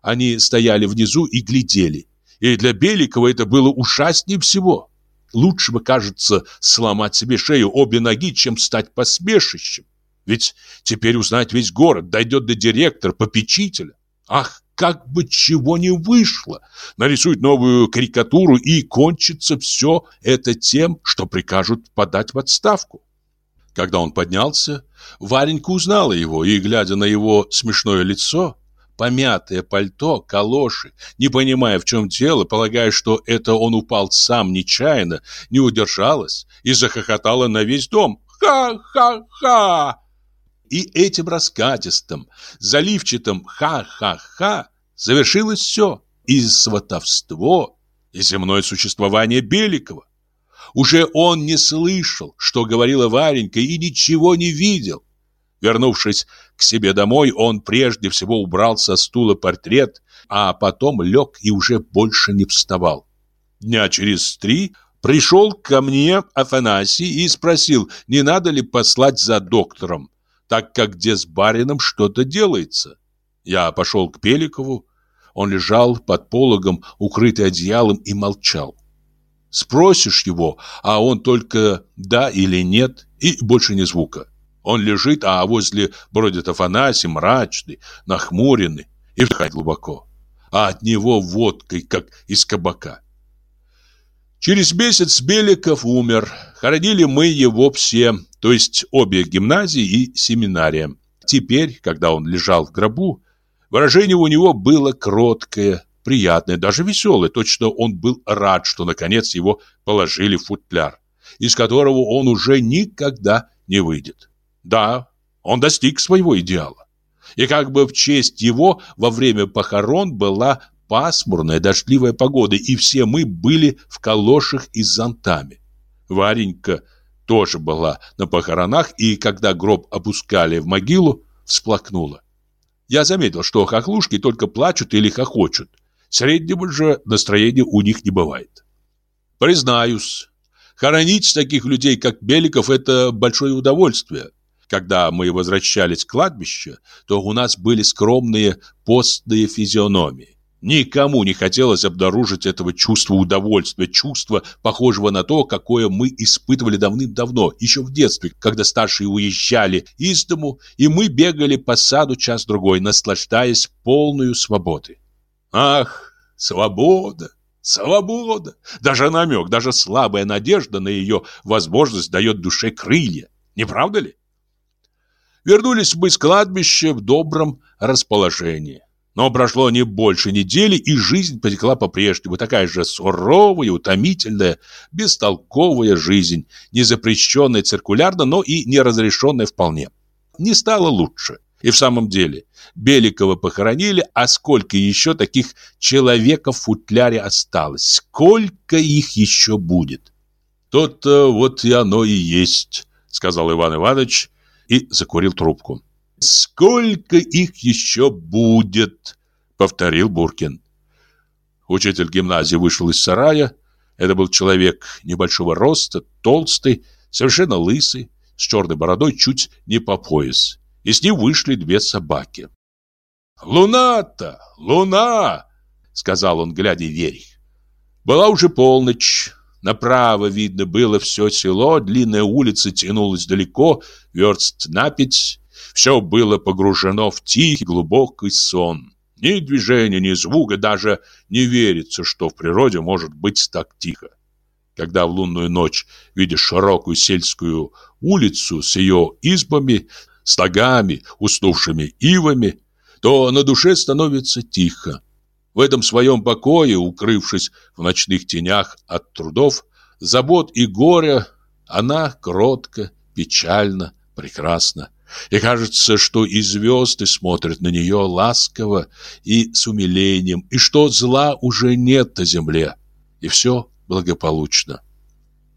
Они стояли внизу и глядели. И для Беликова это было ужаснее всего. Лучше бы, кажется, сломать себе шею обе ноги, чем стать посмешищем. Ведь теперь узнать весь город, дойдет до директора, попечителя. Ах, как бы чего не вышло. Нарисуют новую карикатуру и кончится все это тем, что прикажут подать в отставку. Когда он поднялся, Варенька узнала его и, глядя на его смешное лицо, помятое пальто, калоши, не понимая, в чем дело, полагая, что это он упал сам нечаянно, не удержалась и захохотала на весь дом. «Ха-ха-ха!» И этим раскатистым, заливчатым «ха-ха-ха» завершилось все – и сватовство, и земное существование Беликова. Уже он не слышал, что говорила Варенька, и ничего не видел. Вернувшись к себе домой, он прежде всего убрал со стула портрет, а потом лег и уже больше не вставал. Дня через три пришел ко мне Афанасий и спросил, не надо ли послать за доктором так как где с барином что-то делается. Я пошел к Пеликову. Он лежал под пологом, укрытый одеялом, и молчал. Спросишь его, а он только «да» или «нет», и больше ни звука. Он лежит, а возле бродит Афанасий, мрачный, нахмуренный, и вдыхает глубоко. А от него водкой, как из кабака. Через месяц Беликов умер. Хоронили мы его все, то есть обе гимназии и семинария. Теперь, когда он лежал в гробу, выражение у него было кроткое, приятное, даже веселое. Точно он был рад, что наконец его положили в футляр, из которого он уже никогда не выйдет. Да, он достиг своего идеала. И как бы в честь его во время похорон была пасмурная дождливая погода, и все мы были в калошах и с зонтами. Варенька тоже была на похоронах, и когда гроб опускали в могилу, всплакнула. Я заметил, что хохлушки только плачут или хохочут. Среднего же настроения у них не бывает. Признаюсь, хоронить таких людей, как Беликов, это большое удовольствие. Когда мы возвращались к кладбищу, то у нас были скромные постные физиономии. Никому не хотелось обнаружить этого чувства удовольствия, чувства, похожего на то, какое мы испытывали давным-давно, еще в детстве, когда старшие уезжали из дому, и мы бегали по саду час-другой, наслаждаясь полной свободой. Ах, свобода! Свобода! Даже намек, даже слабая надежда на ее возможность дает душе крылья. Не правда ли? Вернулись мы с кладбища в добром расположении. Но прошло не больше недели, и жизнь потекла по-прежнему. Такая же суровая, утомительная, бестолковая жизнь, не запрещенная циркулярно, но и не разрешенная вполне. Не стало лучше. И в самом деле, Беликова похоронили, а сколько еще таких человеков в футляре осталось? Сколько их еще будет? То-то вот и оно и есть, сказал Иван Иванович и закурил трубку. Сколько их еще будет? повторил Буркин. Учитель гимназии вышел из сарая. Это был человек небольшого роста, толстый, совершенно лысый, с черной бородой чуть не по пояс и с ним вышли две собаки. «Луна-то! Луна!» — сказал он, глядя вверх. Была уже полночь. Направо видно было все село, длинная улица тянулась далеко, верст на пять. Все было погружено в тихий глубокий сон. Ни движения, ни звука, даже не верится, что в природе может быть так тихо. Когда в лунную ночь видишь широкую сельскую улицу с ее избами, стогами, уснувшими ивами, то на душе становится тихо. В этом своем покое, укрывшись в ночных тенях от трудов, забот и горя, она кротко, печально, прекрасна. И кажется, что и звезды смотрят на нее ласково и с умилением, и что зла уже нет на земле, и все благополучно.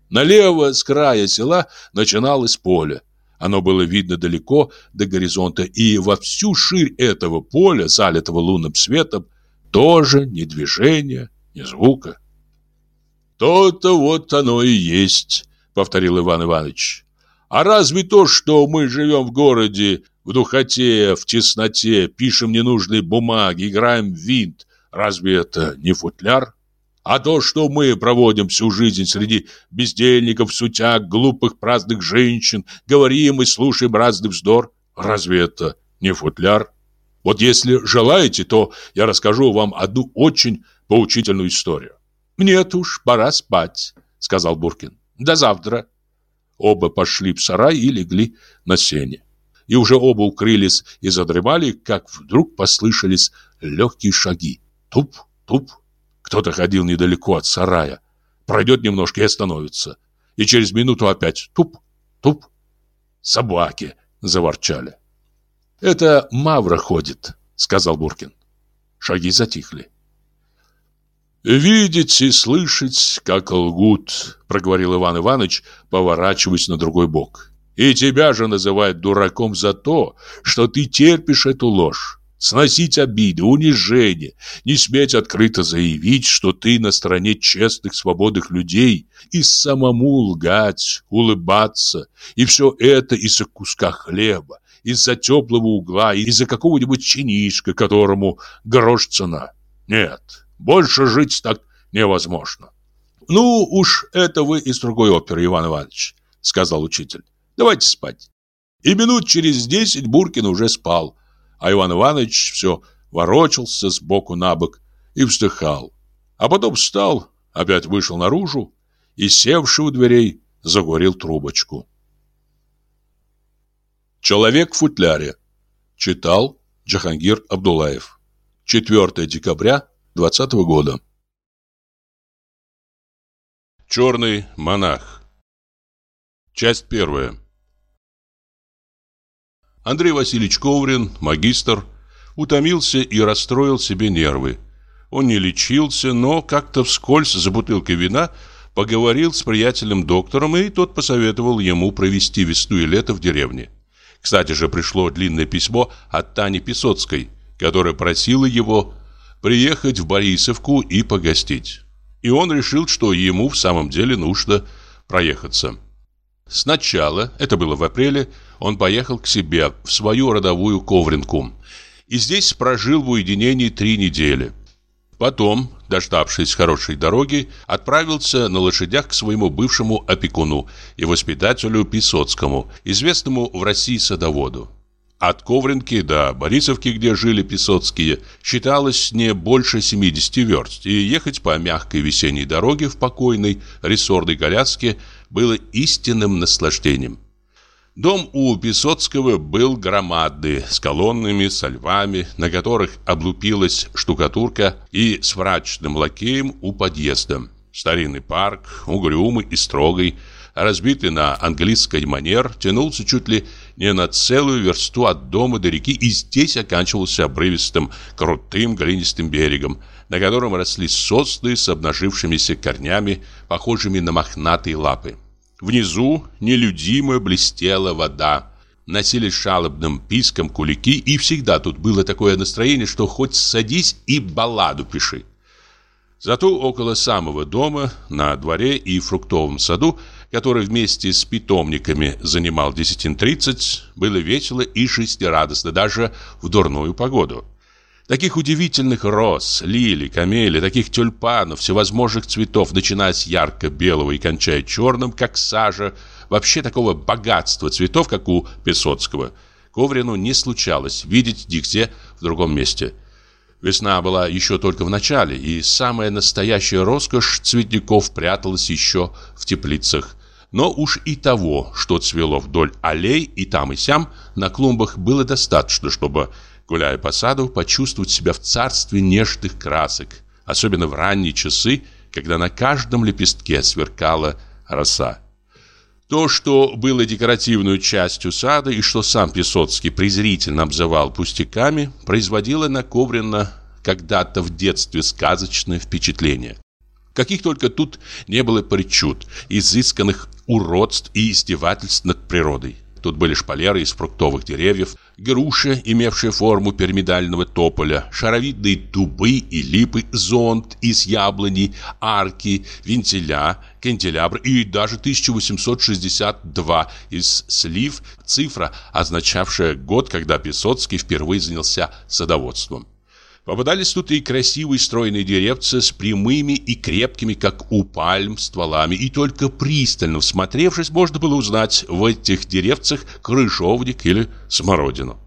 Налево с края села начиналось поле. Оно было видно далеко до горизонта, и во всю ширь этого поля, залитого лунным светом, тоже ни движения, ни звука. «То-то вот оно и есть», — повторил Иван Иванович. «А разве то, что мы живем в городе, в духоте, в тесноте, пишем ненужные бумаги, играем в винт, разве это не футляр?» А то, что мы проводим всю жизнь среди бездельников, сутяг, глупых праздных женщин, говорим и слушаем разный вздор, разве это не футляр? Вот если желаете, то я расскажу вам одну очень поучительную историю. Нет уж, пора спать, сказал Буркин. До завтра. Оба пошли в сарай и легли на сене. И уже оба укрылись и задремали, как вдруг послышались легкие шаги. Туп, туп, кто-то ходил недалеко от сарая. Пройдет немножко и остановится. И через минуту опять туп, туп. Собаки заворчали. «Это Мавра ходит», — сказал Буркин. Шаги затихли. «Видеть и слышать, как лгут», — проговорил Иван Иванович, поворачиваясь на другой бок. «И тебя же называют дураком за то, что ты терпишь эту ложь сносить обиды, унижения, не сметь открыто заявить, что ты на стороне честных, свободных людей, и самому лгать, улыбаться, и все это из-за куска хлеба, из-за теплого угла, из-за какого-нибудь чинишка, которому грош цена. Нет, больше жить так невозможно. Ну уж это вы из другой оперы, Иван Иванович, сказал учитель. Давайте спать. И минут через десять Буркин уже спал, а Иван Иванович все ворочался с боку на бок и вздыхал. А потом встал, опять вышел наружу и, севший у дверей, загорел трубочку. Человек в футляре. Читал Джахангир Абдулаев. 4 декабря 20 года. Черный монах. Часть первая. Андрей Васильевич Коврин, магистр, утомился и расстроил себе нервы. Он не лечился, но как-то вскользь за бутылкой вина поговорил с приятелем-доктором, и тот посоветовал ему провести весну и лето в деревне. Кстати же, пришло длинное письмо от Тани Писоцкой, которая просила его приехать в Борисовку и погостить. И он решил, что ему в самом деле нужно проехаться. Сначала, это было в апреле, он поехал к себе, в свою родовую Ковринку. И здесь прожил в уединении три недели. Потом, дождавшись хорошей дороги, отправился на лошадях к своему бывшему опекуну и воспитателю Писоцкому, известному в России садоводу. От Ковринки до Борисовки, где жили Песоцкие, считалось не больше 70 верст, и ехать по мягкой весенней дороге в покойной рессорной коляске было истинным наслаждением. Дом у Песоцкого был громадный, с колоннами, со львами, на которых облупилась штукатурка и с врачным лакеем у подъезда. Старинный парк, угрюмый и строгий, разбитый на английский манер, тянулся чуть ли не на целую версту от дома до реки и здесь оканчивался обрывистым, крутым глинистым берегом, на котором росли сосны с обнажившимися корнями, похожими на мохнатые лапы. Внизу нелюдимо блестела вода. Носились шалобным писком кулики, и всегда тут было такое настроение, что хоть садись и балладу пиши. Зато около самого дома, на дворе и фруктовом саду, который вместе с питомниками занимал десятин тридцать, было весело и жизнерадостно даже в дурную погоду. Таких удивительных роз, лилий, камелий, таких тюльпанов, всевозможных цветов, начиная с ярко-белого и кончая черным, как сажа, вообще такого богатства цветов, как у Песоцкого, Коврину не случалось видеть нигде в другом месте – Весна была еще только в начале, и самая настоящая роскошь цветников пряталась еще в теплицах. Но уж и того, что цвело вдоль аллей и там и сям, на клумбах было достаточно, чтобы, гуляя по саду, почувствовать себя в царстве нежных красок, особенно в ранние часы, когда на каждом лепестке сверкала роса. То, что было декоративной частью сада и что сам Песоцкий презрительно обзывал пустяками, производило на Коврина когда-то в детстве сказочное впечатление. Каких только тут не было причуд, изысканных уродств и издевательств над природой. Тут были шпалеры из фруктовых деревьев, груши, имевшие форму пирамидального тополя, шаровидные дубы и липы, зонт из яблони, арки, вентиля, канделябр и даже 1862 из слив, цифра, означавшая год, когда Песоцкий впервые занялся садоводством. Попадались тут и красивые стройные деревца с прямыми и крепкими, как у пальм, стволами, и только пристально всмотревшись, можно было узнать в этих деревцах крышовник или смородину.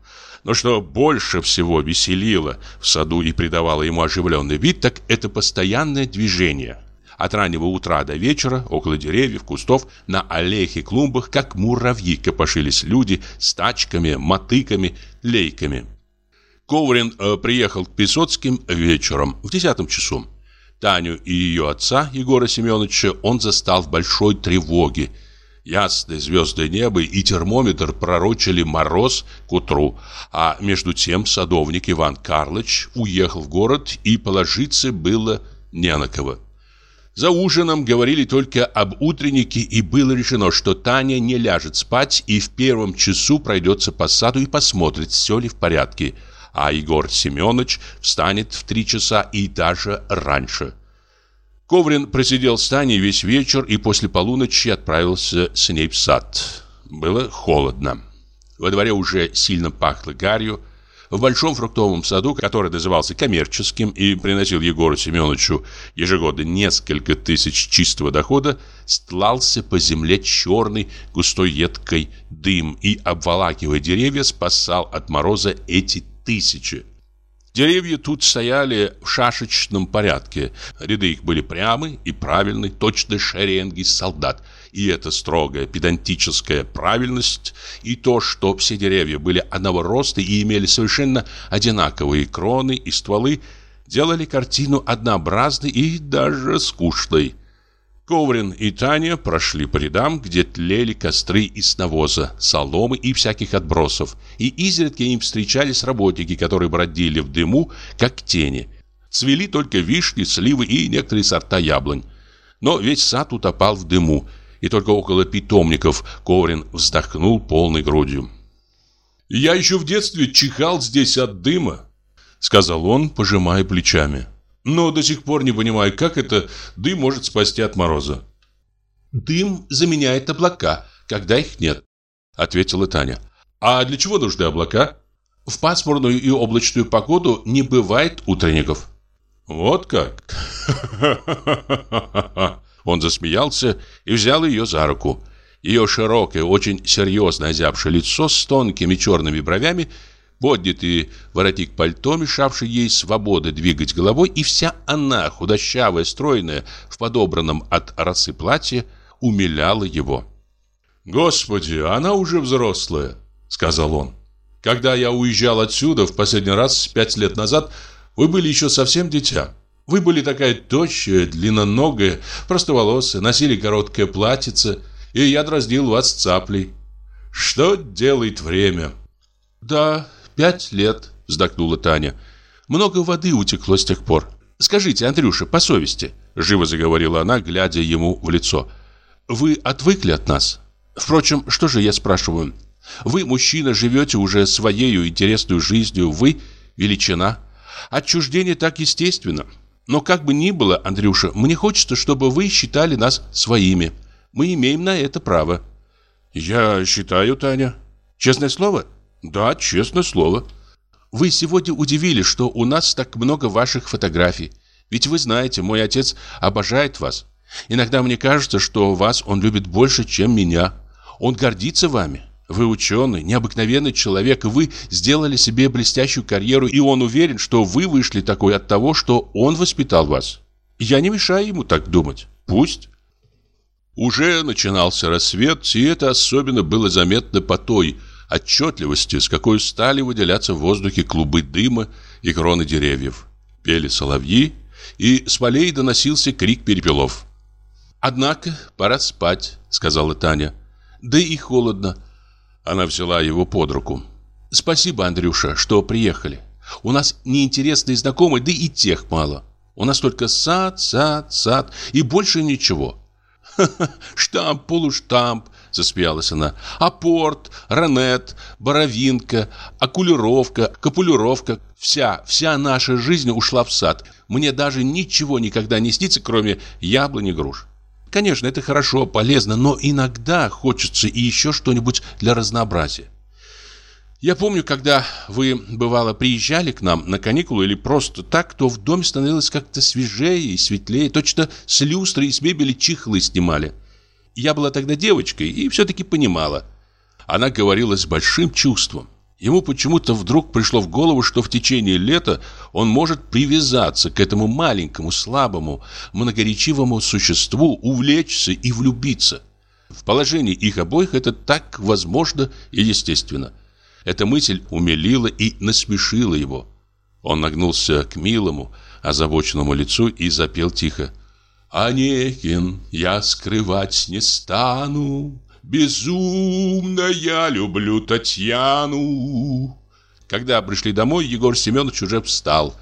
Но что больше всего веселило в саду и придавало ему оживленный вид, так это постоянное движение. От раннего утра до вечера, около деревьев, кустов, на аллеях и клумбах, как муравьи, копошились люди с тачками, мотыками, лейками. Коврин э, приехал к Песоцким вечером в десятом часу. Таню и ее отца, Егора Семеновича, он застал в большой тревоге. Ясное звездное небо и термометр пророчили мороз к утру, а между тем садовник Иван Карлович уехал в город, и положиться было не на кого. За ужином говорили только об утреннике, и было решено, что Таня не ляжет спать и в первом часу пройдется по саду и посмотрит, все ли в порядке – а Егор Семенович встанет в три часа и даже раньше. Коврин просидел с Таней весь вечер и после полуночи отправился с ней в сад. Было холодно. Во дворе уже сильно пахло гарью. В большом фруктовом саду, который назывался коммерческим и приносил Егору Семеновичу ежегодно несколько тысяч чистого дохода, стлался по земле черный густой едкой дым и, обволакивая деревья, спасал от мороза эти тысячи. Деревья тут стояли в шашечном порядке. Ряды их были прямы и правильны, точно шеренги солдат. И эта строгая педантическая правильность, и то, что все деревья были одного роста и имели совершенно одинаковые кроны и стволы, делали картину однообразной и даже скучной. Коврин и Таня прошли по рядам, где тлели костры из навоза, соломы и всяких отбросов, и изредка им встречались работники, которые бродили в дыму, как тени. Цвели только вишни, сливы и некоторые сорта яблонь. Но весь сад утопал в дыму, и только около питомников Коврин вздохнул полной грудью. «Я еще в детстве чихал здесь от дыма», — сказал он, пожимая плечами. Но до сих пор не понимаю, как это дым может спасти от мороза. Дым заменяет облака, когда их нет, ответила Таня. А для чего нужны облака? В пасмурную и облачную погоду не бывает утренников. Вот как? Он засмеялся и взял ее за руку. Ее широкое, очень серьезно озябшее лицо с тонкими черными бровями, поднятый воротник пальто, мешавший ей свободы двигать головой, и вся она, худощавая, стройная, в подобранном от росы платье, умиляла его. «Господи, она уже взрослая», — сказал он. «Когда я уезжал отсюда в последний раз пять лет назад, вы были еще совсем дитя. Вы были такая тощая, длинноногая, простоволосая, носили короткое платьице, и я дразнил вас цаплей. Что делает время?» «Да, пять лет», — вздохнула Таня. «Много воды утекло с тех пор. Скажите, Андрюша, по совести», — живо заговорила она, глядя ему в лицо. «Вы отвыкли от нас? Впрочем, что же я спрашиваю? Вы, мужчина, живете уже своей интересной жизнью, вы — величина. Отчуждение так естественно. Но как бы ни было, Андрюша, мне хочется, чтобы вы считали нас своими. Мы имеем на это право». «Я считаю, Таня. Честное слово?» Да, честное слово. Вы сегодня удивили, что у нас так много ваших фотографий. Ведь вы знаете, мой отец обожает вас. Иногда мне кажется, что вас он любит больше, чем меня. Он гордится вами. Вы ученый, необыкновенный человек, и вы сделали себе блестящую карьеру, и он уверен, что вы вышли такой от того, что он воспитал вас. Я не мешаю ему так думать. Пусть. Уже начинался рассвет, и это особенно было заметно по той отчетливости, с какой стали выделяться в воздухе клубы дыма и кроны деревьев. Пели соловьи, и с полей доносился крик перепелов. «Однако пора спать», — сказала Таня. «Да и холодно». Она взяла его под руку. «Спасибо, Андрюша, что приехали. У нас неинтересные знакомые, да и тех мало. У нас только сад, сад, сад и больше ничего». «Ха-ха, штамп, полуштамп, Засмеялась она. Апорт, ранет, боровинка, окулировка, капулировка. Вся, вся наша жизнь ушла в сад. Мне даже ничего никогда не снится, кроме яблони груш. Конечно, это хорошо, полезно, но иногда хочется и еще что-нибудь для разнообразия. Я помню, когда вы, бывало, приезжали к нам на каникулы или просто так, то в доме становилось как-то свежее и светлее. Точно с люстры и с мебели чехлы снимали. Я была тогда девочкой и все-таки понимала. Она говорила с большим чувством. Ему почему-то вдруг пришло в голову, что в течение лета он может привязаться к этому маленькому, слабому, многоречивому существу, увлечься и влюбиться. В положении их обоих это так возможно и естественно. Эта мысль умилила и насмешила его. Он нагнулся к милому, озабоченному лицу и запел тихо. Онегин, я скрывать не стану, Безумно я люблю Татьяну. Когда пришли домой, Егор Семенович уже встал.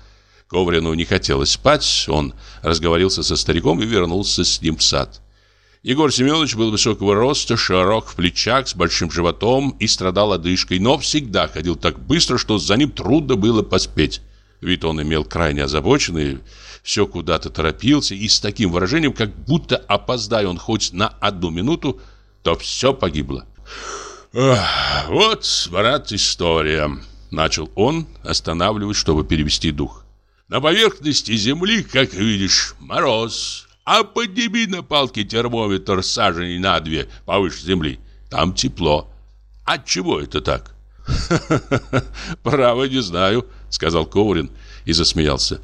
Коврину не хотелось спать, он разговорился со стариком и вернулся с ним в сад. Егор Семенович был высокого роста, широк в плечах, с большим животом и страдал одышкой, но всегда ходил так быстро, что за ним трудно было поспеть. Вид он имел крайне озабоченный, все куда-то торопился и с таким выражением, как будто опоздая он хоть на одну минуту, то все погибло. «Вот, брат, история», — начал он, останавливаясь, чтобы перевести дух. «На поверхности земли, как видишь, мороз, а подними на палке термометр саженей на две повыше земли, там тепло. От чего это так?» «Право не знаю», — сказал Коврин и засмеялся.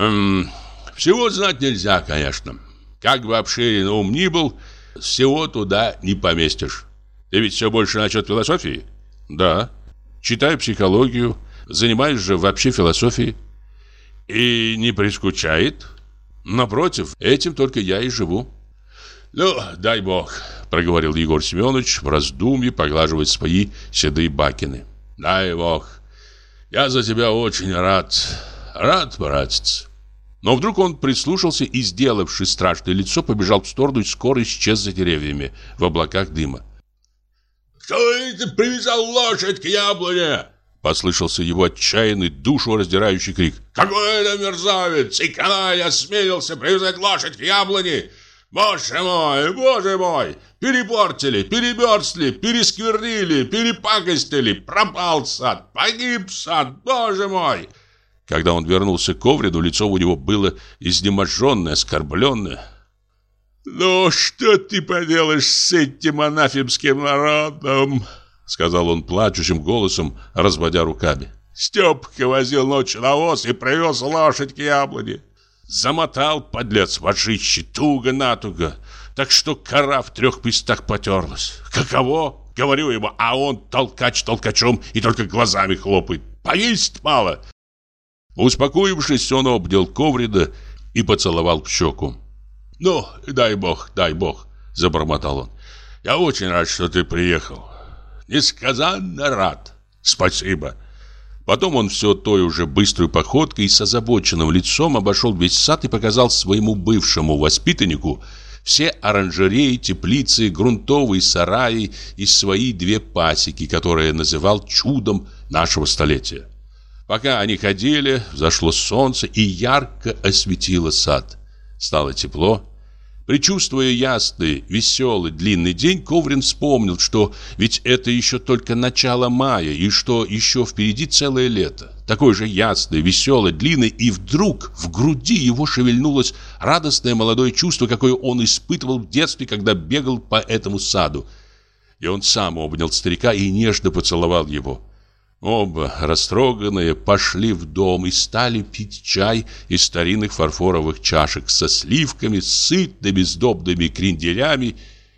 Эм, всего знать нельзя, конечно. Как бы обширен ум ни был, всего туда не поместишь. Ты ведь все больше насчет философии? Да. Читаю психологию, занимаюсь же вообще философией. И не прискучает? Напротив, этим только я и живу. Ну, дай бог, проговорил Егор Семенович в раздумье, поглаживая свои седые бакины. Дай бог. Я за тебя очень рад. Рад, братец. Но вдруг он прислушался и, сделавши страшное лицо, побежал в сторону и скоро исчез за деревьями в облаках дыма. «Кто это привязал лошадь к яблоне?» Послышался его отчаянный, душу раздирающий крик. «Какой это мерзавец! И канай осмелился привязать лошадь к яблоне! Боже мой, боже мой! Перепортили, перемерзли, пересквернили, перепакостили! Пропал сад, погиб сад, боже мой!» Когда он вернулся к ковриду, лицо у него было изнеможенное, оскорбленное. «Ну, что ты поделаешь с этим анафемским народом?» Сказал он плачущим голосом, разводя руками. Степка возил ночью навоз и привез лошадь к яблоне. Замотал, подлец, вожище, туго-натуго, так что кора в трех местах потерлась. Каково? Говорю ему, а он толкач толкачом и только глазами хлопает. Поесть мало. Успокоившись, он обнял Коврида и поцеловал в щеку. «Ну, дай бог, дай бог», — забормотал он. «Я очень рад, что ты приехал. Несказанно рад. Спасибо». Потом он все той уже быстрой походкой и с озабоченным лицом обошел весь сад и показал своему бывшему воспитаннику все оранжереи, теплицы, грунтовые сараи и свои две пасеки, которые называл чудом нашего столетия. Пока они ходили, взошло солнце и ярко осветило сад. Стало тепло, Причувствуя ясный, веселый, длинный день, Коврин вспомнил, что ведь это еще только начало мая, и что еще впереди целое лето. Такое же ясное, веселое, длинное, и вдруг в груди его шевельнулось радостное молодое чувство, какое он испытывал в детстве, когда бегал по этому саду. И он сам обнял старика и нежно поцеловал его. Оба, растроганные, пошли в дом и стали пить чай из старинных фарфоровых чашек со сливками, сытными сдобными кренделями.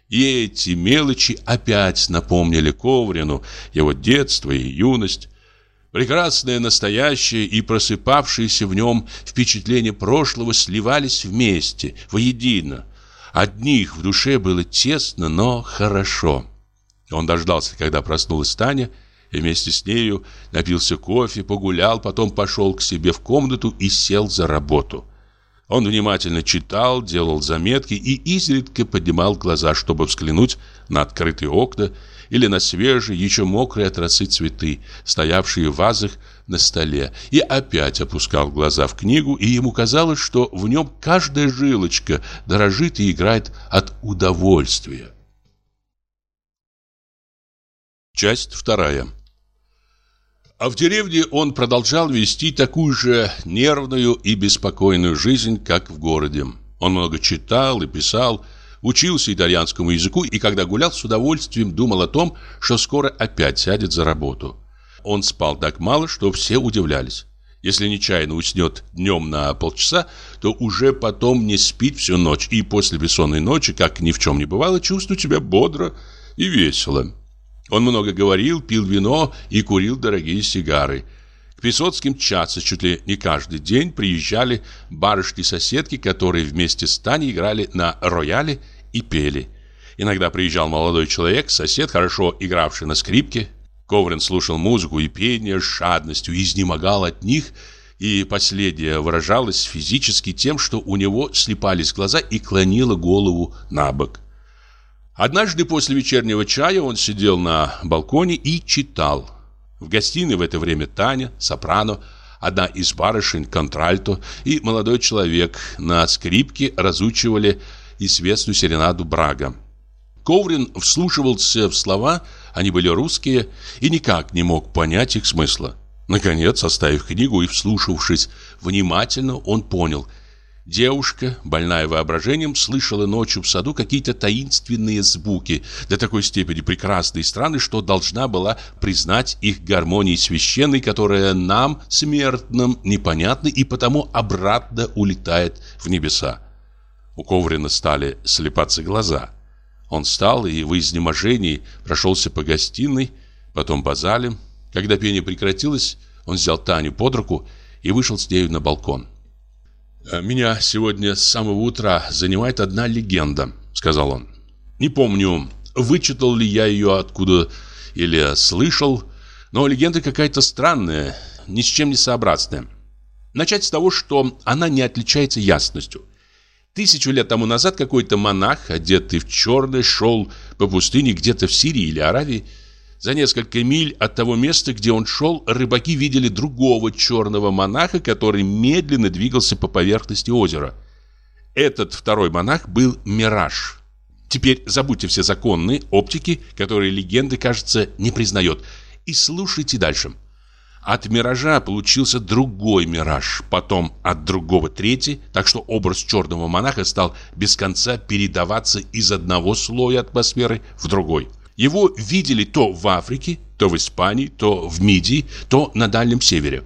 И эти мелочи опять напомнили Коврину его детство и юность. Прекрасное настоящее и просыпавшееся в нем впечатления прошлого сливались вместе, воедино. Одних в душе было тесно, но хорошо. Он дождался, когда проснулась Таня, и вместе с нею напился кофе, погулял, потом пошел к себе в комнату и сел за работу. Он внимательно читал, делал заметки и изредка поднимал глаза, чтобы взглянуть на открытые окна или на свежие, еще мокрые от росы цветы, стоявшие в вазах на столе, и опять опускал глаза в книгу, и ему казалось, что в нем каждая жилочка дорожит и играет от удовольствия. Часть вторая. А в деревне он продолжал вести такую же нервную и беспокойную жизнь, как в городе. Он много читал и писал, учился итальянскому языку и когда гулял с удовольствием думал о том, что скоро опять сядет за работу. Он спал так мало, что все удивлялись. Если нечаянно уснет днем на полчаса, то уже потом не спит всю ночь и после бессонной ночи, как ни в чем не бывало, чувствует себя бодро и весело. Он много говорил, пил вино и курил дорогие сигары. К Песоцким часто, чуть ли не каждый день, приезжали барышни-соседки, которые вместе с Таней играли на рояле и пели. Иногда приезжал молодой человек, сосед, хорошо игравший на скрипке. Коврин слушал музыку и пение с жадностью, изнемогал от них, и последнее выражалось физически тем, что у него слепались глаза и клонило голову на бок. Однажды после вечернего чая он сидел на балконе и читал. В гостиной в это время Таня, сопрано, одна из барышень, контральто и молодой человек на скрипке разучивали известную серенаду Брага. Коврин вслушивался в слова, они были русские, и никак не мог понять их смысла. Наконец, оставив книгу и вслушавшись внимательно, он понял – Девушка, больная воображением, слышала ночью в саду какие-то таинственные звуки, до такой степени прекрасные и странные, что должна была признать их гармонией священной, которая нам, смертным, непонятна и потому обратно улетает в небеса. У Коврина стали слепаться глаза. Он встал и в изнеможении прошелся по гостиной, потом по зале. Когда пение прекратилось, он взял Таню под руку и вышел с нею на балкон. «Э, «Меня сегодня с самого утра занимает одна легенда», — сказал он. «Не помню, вычитал ли я ее откуда или слышал, но легенда какая-то странная, ни с чем не сообразная. Начать с того, что она не отличается ясностью. Тысячу лет тому назад какой-то монах, одетый в черное, шел по пустыне где-то в Сирии или Аравии, за несколько миль от того места, где он шел, рыбаки видели другого черного монаха, который медленно двигался по поверхности озера. Этот второй монах был Мираж. Теперь забудьте все законные оптики, которые легенды, кажется, не признает, и слушайте дальше. От миража получился другой мираж, потом от другого третий, так что образ черного монаха стал без конца передаваться из одного слоя атмосферы в другой. Его видели то в Африке, то в Испании, то в Мидии, то на Дальнем Севере.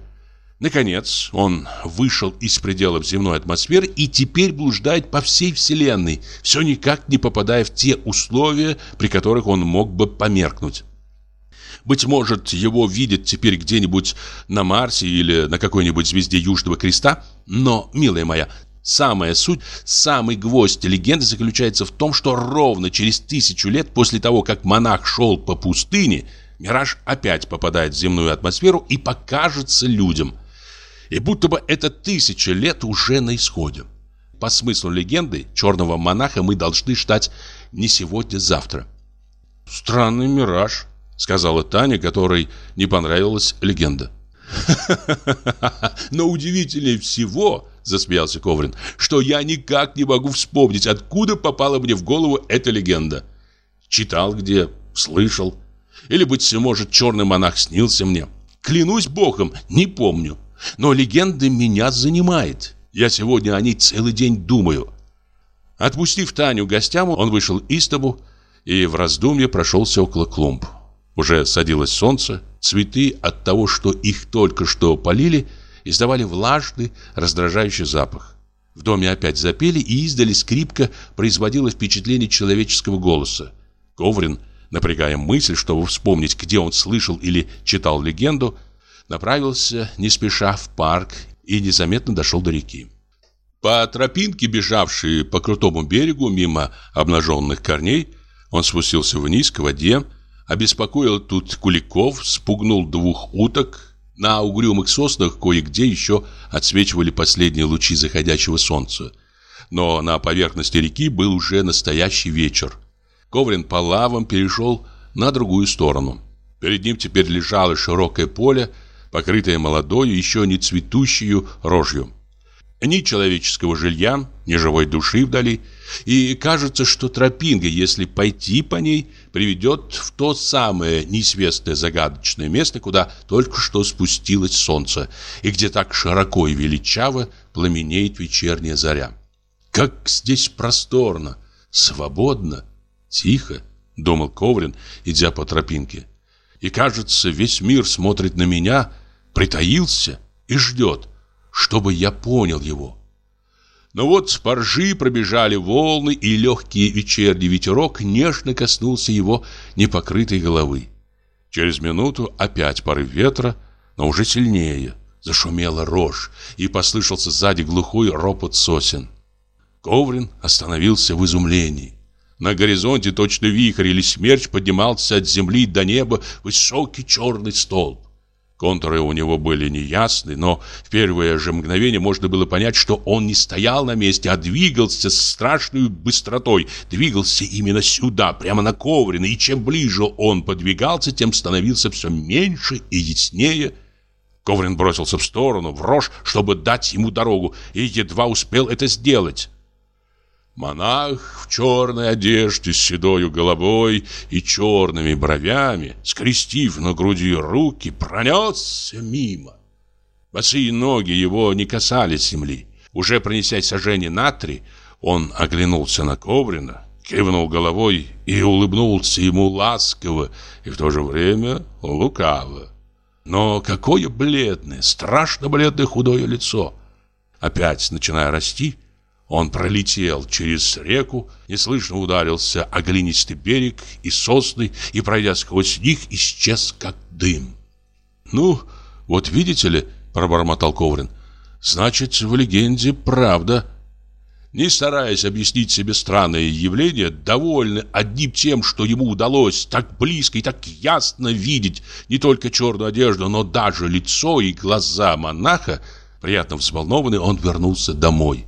Наконец, он вышел из пределов земной атмосферы и теперь блуждает по всей Вселенной, все никак не попадая в те условия, при которых он мог бы померкнуть. Быть может, его видят теперь где-нибудь на Марсе или на какой-нибудь звезде Южного Креста. Но, милая моя, самая суть, самый гвоздь легенды заключается в том, что ровно через тысячу лет после того, как монах шел по пустыне, мираж опять попадает в земную атмосферу и покажется людям. И будто бы это тысяча лет уже на исходе. По смыслу легенды, черного монаха мы должны ждать не сегодня-завтра. Странный мираж, Сказала Таня, которой не понравилась легенда. Но удивительнее всего, засмеялся Коврин, что я никак не могу вспомнить, откуда попала мне в голову эта легенда. Читал где, слышал. Или, быть может, черный монах снился мне. Клянусь богом, не помню. Но легенда меня занимает. Я сегодня о ней целый день думаю. Отпустив Таню гостям, он вышел из дому и в раздумье прошелся около клумб. Уже садилось солнце, цветы от того, что их только что полили, издавали влажный, раздражающий запах. В доме опять запели, и издали скрипка производила впечатление человеческого голоса. Коврин, напрягая мысль, чтобы вспомнить, где он слышал или читал легенду, направился не спеша в парк и незаметно дошел до реки. По тропинке, бежавшей по крутому берегу мимо обнаженных корней, он спустился вниз к воде, обеспокоил тут куликов, спугнул двух уток. На угрюмых соснах кое-где еще отсвечивали последние лучи заходящего солнца. Но на поверхности реки был уже настоящий вечер. Коврин по лавам перешел на другую сторону. Перед ним теперь лежало широкое поле, покрытое молодою, еще не цветущую рожью. Ни человеческого жилья, ни живой души вдали. И кажется, что тропинка, если пойти по ней, приведет в то самое неизвестное загадочное место, куда только что спустилось солнце, и где так широко и величаво пламенеет вечерняя заря. Как здесь просторно, свободно, тихо, думал Коврин, идя по тропинке. И кажется, весь мир смотрит на меня, притаился и ждет чтобы я понял его. Но вот поржи пробежали волны, и легкий вечерний ветерок нежно коснулся его непокрытой головы. Через минуту опять порыв ветра, но уже сильнее. Зашумела рожь, и послышался сзади глухой ропот сосен. Коврин остановился в изумлении. На горизонте точно вихрь или смерч поднимался от земли до неба высокий черный столб. Контуры у него были неясны, но в первое же мгновение можно было понять, что он не стоял на месте, а двигался с страшной быстротой. Двигался именно сюда, прямо на Коврина, и чем ближе он подвигался, тем становился все меньше и яснее. Коврин бросился в сторону, в рожь, чтобы дать ему дорогу, и едва успел это сделать. Монах в черной одежде с седою головой и черными бровями, скрестив на груди руки, пронесся мимо. Босые ноги его не касались земли. Уже пронесясь сожжение на три, он оглянулся на Коврина, кивнул головой и улыбнулся ему ласково и в то же время лукаво. Но какое бледное, страшно бледное худое лицо! Опять, начиная расти, он пролетел через реку, неслышно ударился о глинистый берег и сосны, и, пройдя сквозь них, исчез как дым. «Ну, вот видите ли», — пробормотал Коврин, — «значит, в легенде правда». Не стараясь объяснить себе странное явление, довольный одним тем, что ему удалось так близко и так ясно видеть не только черную одежду, но даже лицо и глаза монаха, приятно взволнованный, он вернулся домой.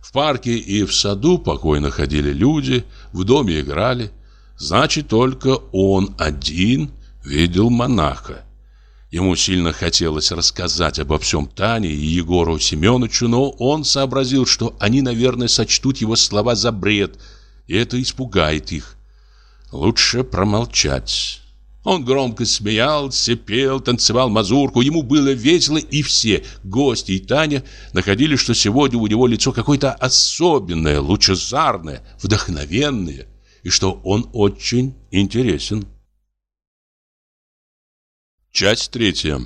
В парке и в саду покойно ходили люди, в доме играли. Значит, только он один видел монаха. Ему сильно хотелось рассказать обо всем Тане и Егору Семеновичу, но он сообразил, что они, наверное, сочтут его слова за бред, и это испугает их. Лучше промолчать. Он громко смеялся, пел, танцевал мазурку. Ему было весело, и все, гости и Таня, находили, что сегодня у него лицо какое-то особенное, лучезарное, вдохновенное, и что он очень интересен. Часть третья.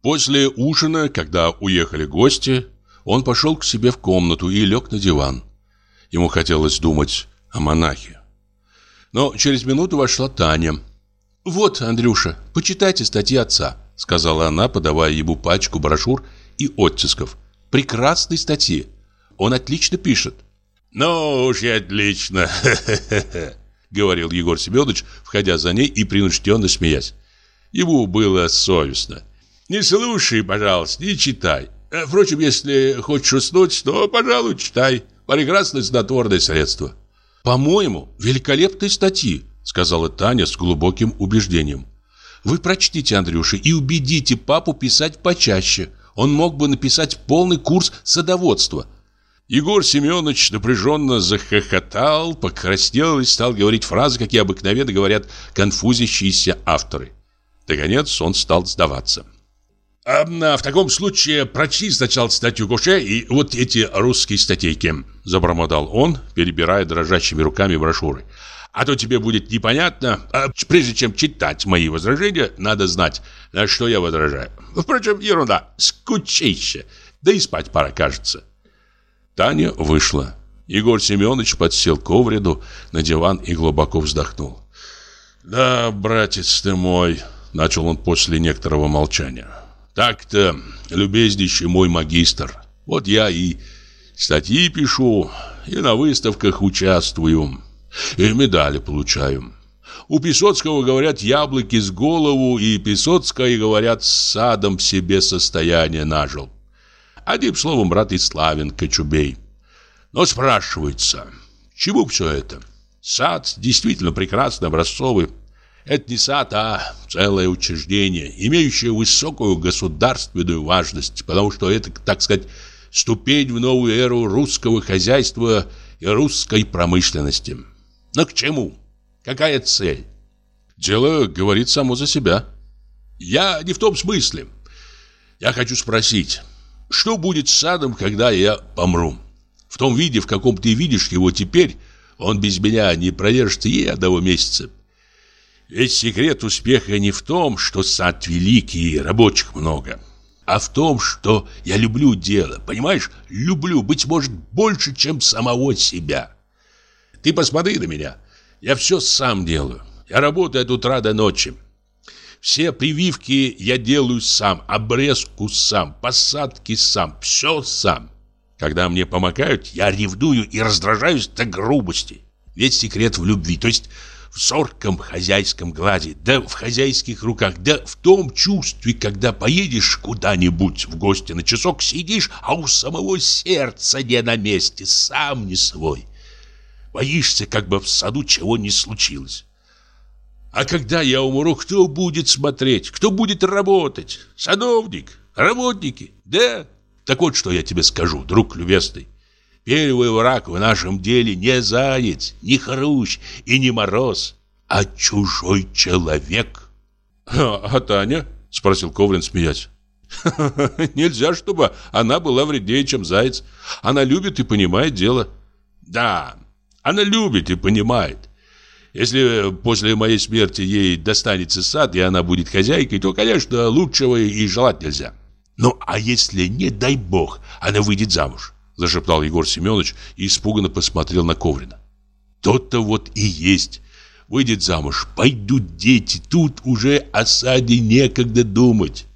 После ужина, когда уехали гости, он пошел к себе в комнату и лег на диван. Ему хотелось думать о монахе. Но через минуту вошла Таня. «Вот, Андрюша, почитайте статьи отца», сказала она, подавая ему пачку брошюр и оттисков. «Прекрасные статьи. Он отлично пишет». «Ну уж и отлично», говорил Егор Семенович, входя за ней и принужденно смеясь. Ему было совестно. «Не слушай, пожалуйста, не читай. Э, впрочем, если хочешь уснуть, то, пожалуй, читай. Прекрасное снотворное средство». «По-моему, великолепные статьи», — сказала Таня с глубоким убеждением. «Вы прочтите, Андрюша, и убедите папу писать почаще. Он мог бы написать полный курс садоводства». Егор Семенович напряженно захохотал, покраснел и стал говорить фразы, какие обыкновенно говорят конфузящиеся авторы. Наконец он стал сдаваться. А, в таком случае прочти сначала статью Гоше и вот эти русские статейки, забормотал он, перебирая дрожащими руками брошюры. А то тебе будет непонятно. А прежде чем читать мои возражения, надо знать, на что я возражаю. Впрочем, ерунда, скучище. Да и спать пора, кажется. Таня вышла. Егор Семенович подсел к ковриду на диван и глубоко вздохнул. «Да, братец ты мой», — начал он после некоторого молчания, — так-то, любезнейший мой магистр, вот я и статьи пишу, и на выставках участвую, и медали получаю. У Песоцкого, говорят, яблоки с голову, и Песоцкая, говорят, с садом в себе состояние нажил. Одним словом, брат и славен Кочубей. Но спрашивается, чему все это? Сад действительно прекрасный, образцовый, это не сад, а целое учреждение, имеющее высокую государственную важность, потому что это, так сказать, ступень в новую эру русского хозяйства и русской промышленности. Но к чему? Какая цель? Дело говорит само за себя. Я не в том смысле. Я хочу спросить, что будет с садом, когда я помру? В том виде, в каком ты видишь его теперь, он без меня не продержится и одного месяца. Ведь секрет успеха не в том, что сад великий и рабочих много, а в том, что я люблю дело, понимаешь? Люблю, быть может, больше, чем самого себя. Ты посмотри на меня. Я все сам делаю. Я работаю от утра до ночи. Все прививки я делаю сам, обрезку сам, посадки сам, все сам. Когда мне помогают, я ревную и раздражаюсь до грубости. Ведь секрет в любви, то есть в зорком хозяйском глазе, да в хозяйских руках, да в том чувстве, когда поедешь куда-нибудь в гости на часок, сидишь, а у самого сердца не на месте, сам не свой. Боишься, как бы в саду чего не случилось. А когда я умру, кто будет смотреть, кто будет работать? Садовник, работники, да? Так вот, что я тебе скажу, друг любезный. Первый враг в нашем деле не заяц, не хрущ и не мороз, а чужой человек. А, а Таня? Спросил Коврин, смеясь. Нельзя, чтобы она была вреднее, чем заяц. Она любит и понимает дело. Да, она любит и понимает. Если после моей смерти ей достанется сад, и она будет хозяйкой, то, конечно, лучшего и желать нельзя. Ну, а если, не дай бог, она выйдет замуж? Зашептал Егор Семенович и испуганно посмотрел на Коврина. То-то вот и есть. Выйдет замуж, пойдут дети. Тут уже о саде некогда думать.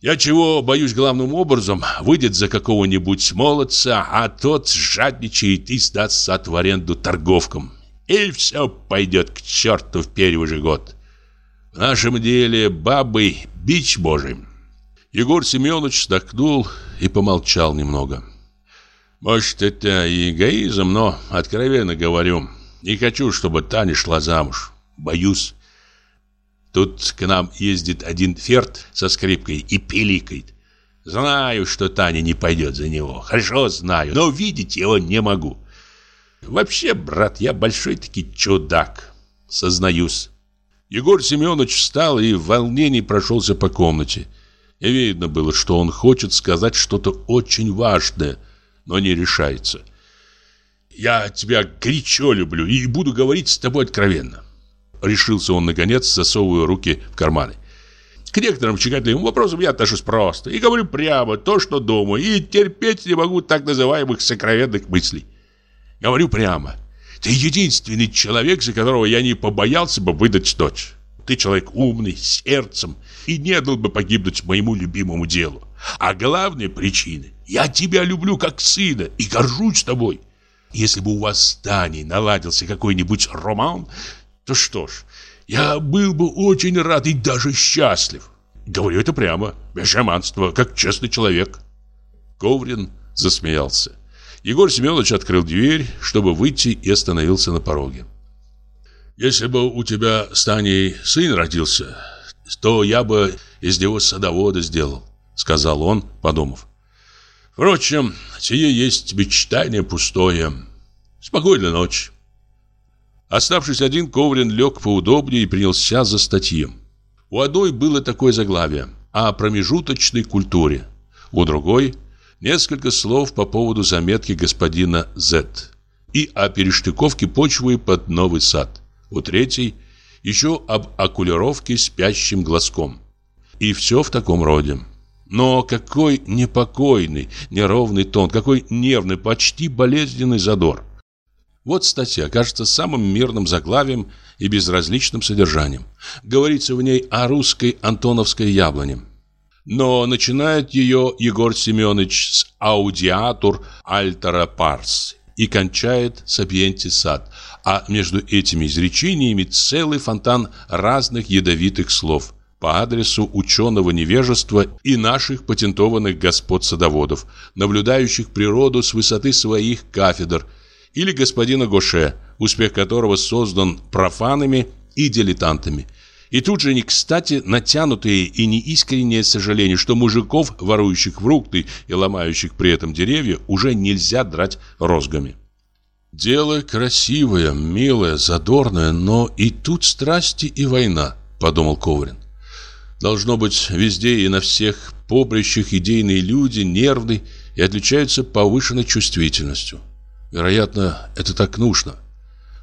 Я чего боюсь главным образом, выйдет за какого-нибудь молодца, а тот жадничает и сдаст сад в аренду торговкам. И все пойдет к черту в первый же год. В нашем деле бабы бич божий. Егор Семенович вздохнул и помолчал немного. Может, это и эгоизм, но, откровенно говорю, не хочу, чтобы Таня шла замуж. Боюсь. Тут к нам ездит один ферт со скрипкой и пиликает. Знаю, что Таня не пойдет за него. Хорошо знаю, но видеть его не могу. Вообще, брат, я большой-таки чудак. Сознаюсь. Егор Семенович встал и в волнении прошелся по комнате. И видно было, что он хочет сказать что-то очень важное, но не решается. «Я тебя горячо люблю и буду говорить с тобой откровенно», — решился он наконец, засовывая руки в карманы. К некоторым щекотливым вопросам я отношусь просто и говорю прямо то, что думаю, и терпеть не могу так называемых сокровенных мыслей. Говорю прямо. Ты единственный человек, за которого я не побоялся бы выдать дочь. Ты человек умный, с сердцем, и не дал бы погибнуть моему любимому делу. А главная причина – я тебя люблю как сына и горжусь тобой. Если бы у вас с Таней наладился какой-нибудь роман, то что ж, я был бы очень рад и даже счастлив. Говорю это прямо, без шаманства, как честный человек. Коврин засмеялся. Егор Семенович открыл дверь, чтобы выйти, и остановился на пороге. «Если бы у тебя с Таней сын родился, то я бы из него садовода сделал», — сказал он, подумав. «Впрочем, сие есть мечтание пустое. Спокойной ночи». Оставшись один, Коврин лег поудобнее и принялся за статьи. У одной было такое заглавие о промежуточной культуре, у другой – несколько слов по поводу заметки господина З. и о перештыковке почвы под новый сад, у третьей – еще об окулировке спящим глазком. И все в таком роде. Но какой непокойный, неровный тон, какой нервный, почти болезненный задор – вот статья, кажется самым мирным заглавием и безразличным содержанием. Говорится в ней о русской антоновской яблоне. Но начинает ее Егор Семенович с аудиатур альтера парс и кончает сапиенти сад, а между этими изречениями целый фонтан разных ядовитых слов по адресу ученого невежества и наших патентованных господ-садоводов, наблюдающих природу с высоты своих кафедр – или господина Гоше, успех которого создан профанами и дилетантами. И тут же не кстати натянутые и неискреннее сожаление, что мужиков, ворующих фрукты и ломающих при этом деревья, уже нельзя драть розгами. «Дело красивое, милое, задорное, но и тут страсти и война», — подумал Коврин. «Должно быть, везде и на всех поприщах идейные люди нервны и отличаются повышенной чувствительностью». Вероятно, это так нужно.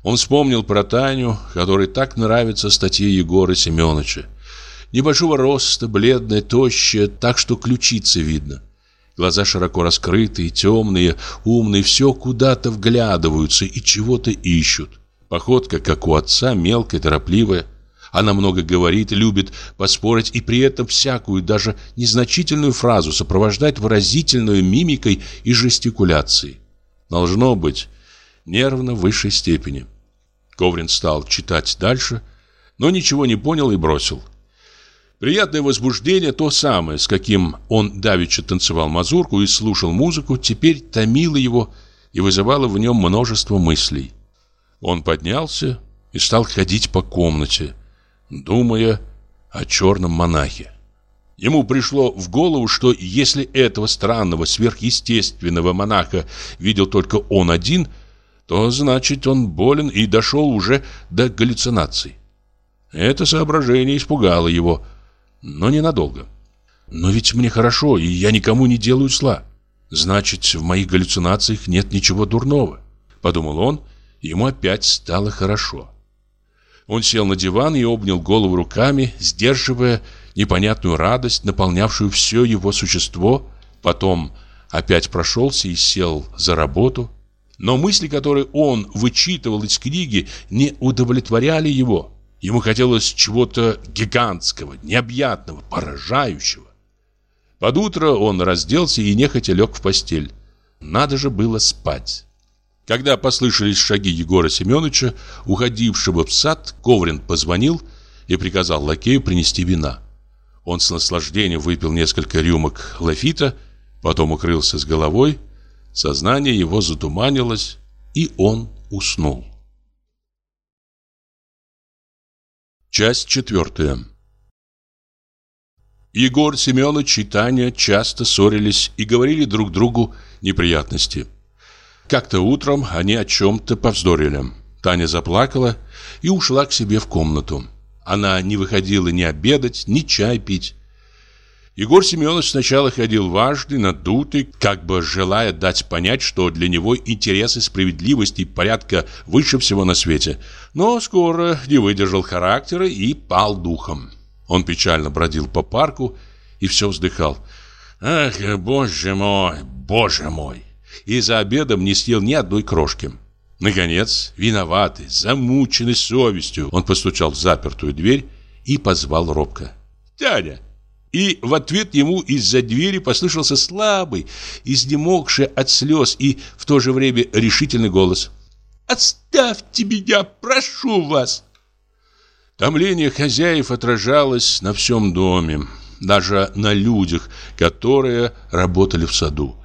Он вспомнил про Таню, которой так нравятся статьи Егора Семеновича. Небольшого роста, бледная, тощая, так что ключицы видно. Глаза широко раскрытые, темные, умные, все куда-то вглядываются и чего-то ищут. Походка, как у отца, мелкая, торопливая. Она много говорит, любит поспорить и при этом всякую, даже незначительную фразу сопровождать выразительной мимикой и жестикуляцией. Должно быть, нервно в высшей степени. Коврин стал читать дальше, но ничего не понял и бросил. Приятное возбуждение, то самое, с каким он давеча танцевал мазурку и слушал музыку, теперь томило его и вызывало в нем множество мыслей. Он поднялся и стал ходить по комнате, думая о черном монахе. Ему пришло в голову, что если этого странного сверхъестественного монаха видел только он один, то значит он болен и дошел уже до галлюцинаций. Это соображение испугало его, но ненадолго. Но ведь мне хорошо, и я никому не делаю зла. Значит, в моих галлюцинациях нет ничего дурного, подумал он, ему опять стало хорошо. Он сел на диван и обнял голову руками, сдерживая непонятную радость, наполнявшую все его существо, потом опять прошелся и сел за работу. Но мысли, которые он вычитывал из книги, не удовлетворяли его. Ему хотелось чего-то гигантского, необъятного, поражающего. Под утро он разделся и нехотя лег в постель. Надо же было спать. Когда послышались шаги Егора Семеновича, уходившего в сад, Коврин позвонил и приказал лакею принести вина. Он с наслаждением выпил несколько рюмок лафита, потом укрылся с головой, сознание его затуманилось, и он уснул. Часть четвертая. Егор Семенович и Таня часто ссорились и говорили друг другу неприятности. Как-то утром они о чем-то повздорили. Таня заплакала и ушла к себе в комнату Она не выходила ни обедать, ни чай пить. Егор Семенович сначала ходил важный, надутый, как бы желая дать понять, что для него интересы справедливости и порядка выше всего на свете. Но скоро не выдержал характера и пал духом. Он печально бродил по парку и все вздыхал. «Ах, боже мой, боже мой!» И за обедом не съел ни одной крошки. Наконец, виноватый, замученный совестью, он постучал в запертую дверь и позвал робко. «Дядя!» И в ответ ему из-за двери послышался слабый, изнемогший от слез и в то же время решительный голос. «Оставьте меня, прошу вас!» Томление хозяев отражалось на всем доме, даже на людях, которые работали в саду.